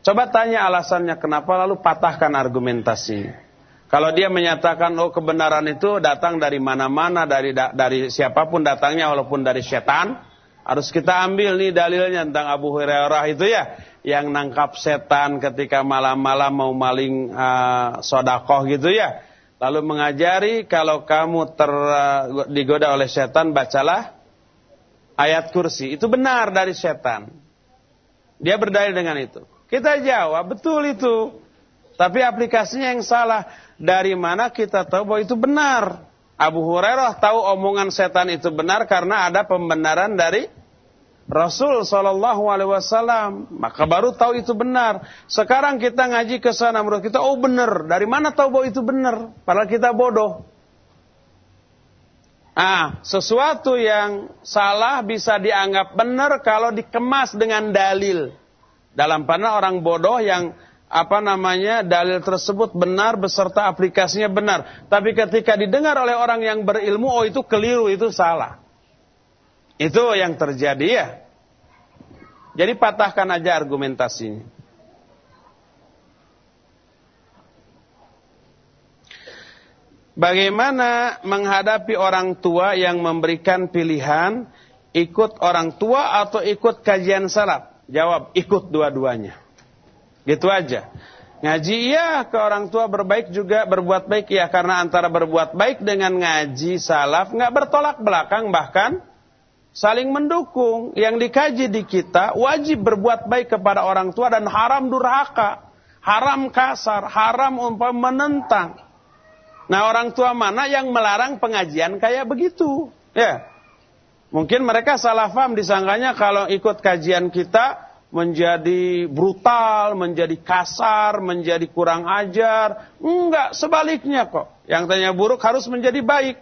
Coba tanya alasannya kenapa lalu patahkan argumentasinya. Kalau dia menyatakan oh kebenaran itu datang dari mana-mana dari dari siapa pun datangnya walaupun dari setan, harus kita ambil nih dalilnya tentang Abu Hurairah itu ya yang nangkap setan ketika malam-malam mau maling uh, sodakoh gitu ya. Lalu mengajari kalau kamu ter, uh, digoda oleh setan bacalah ayat kursi. Itu benar dari setan. Dia berdalil dengan itu. Kita jawab betul itu. Tapi aplikasinya yang salah. Dari mana kita tahu bahwa itu benar? Abu Hurairah tahu omongan setan itu benar karena ada pembenaran dari Rasul Shallallahu Alaihi Wasallam. Maka baru tahu itu benar. Sekarang kita ngaji ke sana menurut kita, oh benar. Dari mana tahu bahwa itu benar? Padahal kita bodoh. Ah, sesuatu yang salah bisa dianggap benar kalau dikemas dengan dalil. Dalam panah orang bodoh yang apa namanya dalil tersebut benar beserta aplikasinya benar. Tapi ketika didengar oleh orang yang berilmu, oh itu keliru, itu salah. Itu yang terjadi ya. Jadi patahkan aja argumentasinya. Bagaimana menghadapi orang tua yang memberikan pilihan ikut orang tua atau ikut kajian salaf? Jawab, ikut dua-duanya. Gitu aja. Ngaji iya ke orang tua berbaik juga berbuat baik iya karena antara berbuat baik dengan ngaji salaf nggak bertolak belakang bahkan saling mendukung. Yang dikaji di kita wajib berbuat baik kepada orang tua dan haram durhaka, haram kasar, haram umpam menentang. Nah orang tua mana yang melarang pengajian kayak begitu? Ya, mungkin mereka salah paham disangkanya kalau ikut kajian kita menjadi brutal, menjadi kasar, menjadi kurang ajar. Enggak, sebaliknya kok. Yang tanya buruk harus menjadi baik.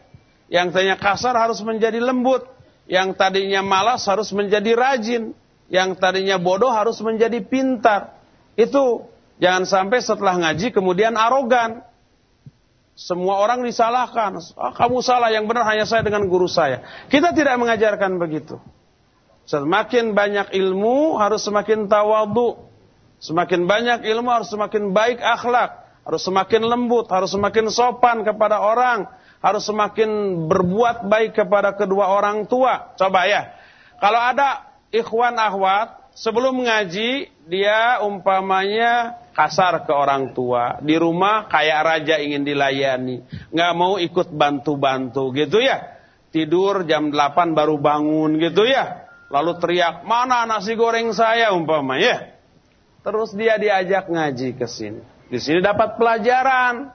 Yang tanya kasar harus menjadi lembut. Yang tadinya malas harus menjadi rajin. Yang tadinya bodoh harus menjadi pintar. Itu jangan sampai setelah ngaji kemudian arogan. Semua orang disalahkan. Oh, kamu salah, yang benar hanya saya dengan guru saya. Kita tidak mengajarkan begitu. Semakin banyak ilmu harus semakin tawadu. Semakin banyak ilmu harus semakin baik akhlak. Harus semakin lembut, harus semakin sopan kepada orang. Harus semakin berbuat baik kepada kedua orang tua. Coba ya. Kalau ada ikhwan ahwat, sebelum mengaji, dia umpamanya kasar ke orang tua. Di rumah kayak raja ingin dilayani. Nggak mau ikut bantu-bantu gitu ya. Tidur jam 8 baru bangun gitu ya lalu teriak, mana nasi goreng saya umpama ya. Terus dia diajak ngaji ke sini. Di sini dapat pelajaran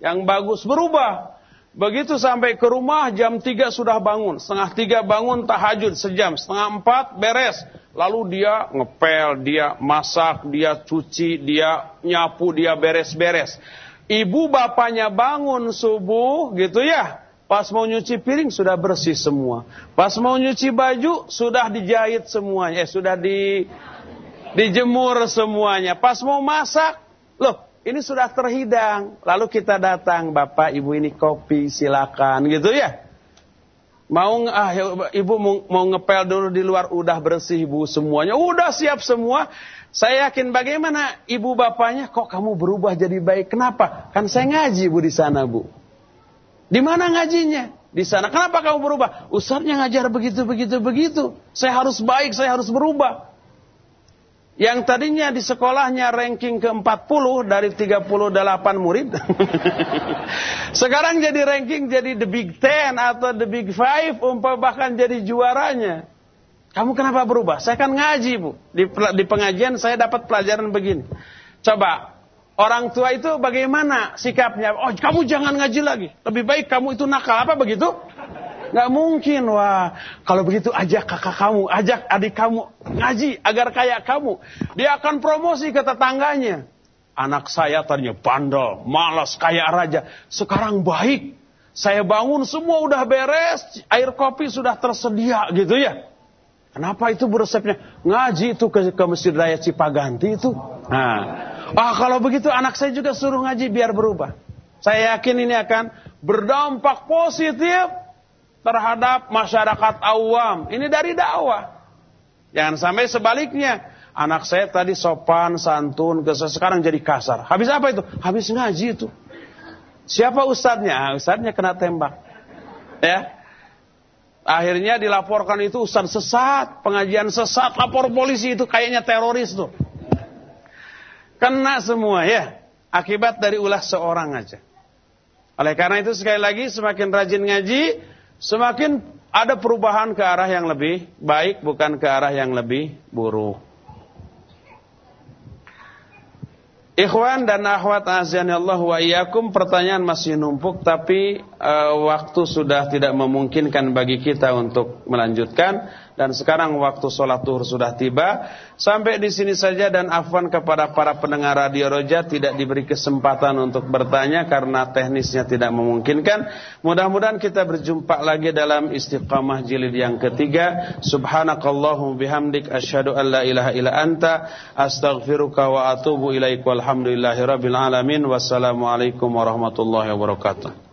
yang bagus berubah. Begitu sampai ke rumah jam 3 sudah bangun, setengah 3 bangun tahajud sejam, setengah 4 beres. Lalu dia ngepel, dia masak, dia cuci, dia nyapu, dia beres-beres. Ibu bapaknya bangun subuh gitu ya, Pas mau nyuci piring sudah bersih semua. Pas mau nyuci baju sudah dijahit semuanya, eh, sudah di dijemur semuanya. Pas mau masak, loh ini sudah terhidang. Lalu kita datang, Bapak, Ibu ini kopi, silakan gitu ya. Mau ah ya, ibu mau, mau ngepel dulu di luar udah bersih ibu semuanya, udah siap semua. Saya yakin bagaimana ibu bapaknya kok kamu berubah jadi baik? Kenapa? Kan saya ngaji bu di sana bu. Di mana ngajinya? Di sana. Kenapa kamu berubah? Ustaznya ngajar begitu, begitu, begitu. Saya harus baik, saya harus berubah. Yang tadinya di sekolahnya ranking ke-40 dari 38 murid. [LAUGHS] Sekarang jadi ranking jadi the big 10 atau the big 5 umpah bahkan jadi juaranya. Kamu kenapa berubah? Saya kan ngaji bu. Di, di pengajian saya dapat pelajaran begini. Coba Orang tua itu bagaimana sikapnya? Oh, kamu jangan ngaji lagi. Lebih baik kamu itu nakal. Apa begitu? Gak mungkin. Wah, kalau begitu ajak kakak kamu, ajak adik kamu ngaji agar kayak kamu. Dia akan promosi ke tetangganya. Anak saya tadinya bandel, malas, kayak raja. Sekarang baik. Saya bangun semua udah beres, air kopi sudah tersedia gitu ya. Kenapa itu resepnya? Ngaji itu ke, ke Masjid Raya Cipaganti itu. Nah, ah kalau begitu anak saya juga suruh ngaji biar berubah. Saya yakin ini akan berdampak positif terhadap masyarakat awam. Ini dari dakwah. Jangan sampai sebaliknya. Anak saya tadi sopan, santun, sekarang jadi kasar. Habis apa itu? Habis ngaji itu. Siapa ustadznya? Ah, ustadznya kena tembak. Ya. Akhirnya dilaporkan itu ustadz sesat, pengajian sesat, lapor polisi itu kayaknya teroris tuh. Kena semua ya. Akibat dari ulah seorang aja. Oleh karena itu sekali lagi semakin rajin ngaji, semakin ada perubahan ke arah yang lebih baik bukan ke arah yang lebih buruk. Ikhwan dan akhwat azan Allah wa iyyakum pertanyaan masih numpuk tapi uh, waktu sudah tidak memungkinkan bagi kita untuk melanjutkan dan sekarang waktu sholat tuhur sudah tiba. Sampai di sini saja dan afwan kepada para pendengar Radio Roja tidak diberi kesempatan untuk bertanya karena teknisnya tidak memungkinkan. Mudah-mudahan kita berjumpa lagi dalam istiqamah jilid yang ketiga. Subhanakallahum bihamdik asyhadu an la ilaha illa anta astaghfiruka wa atubu ilaik walhamdulillahi rabbil alamin. Wassalamualaikum warahmatullahi wabarakatuh.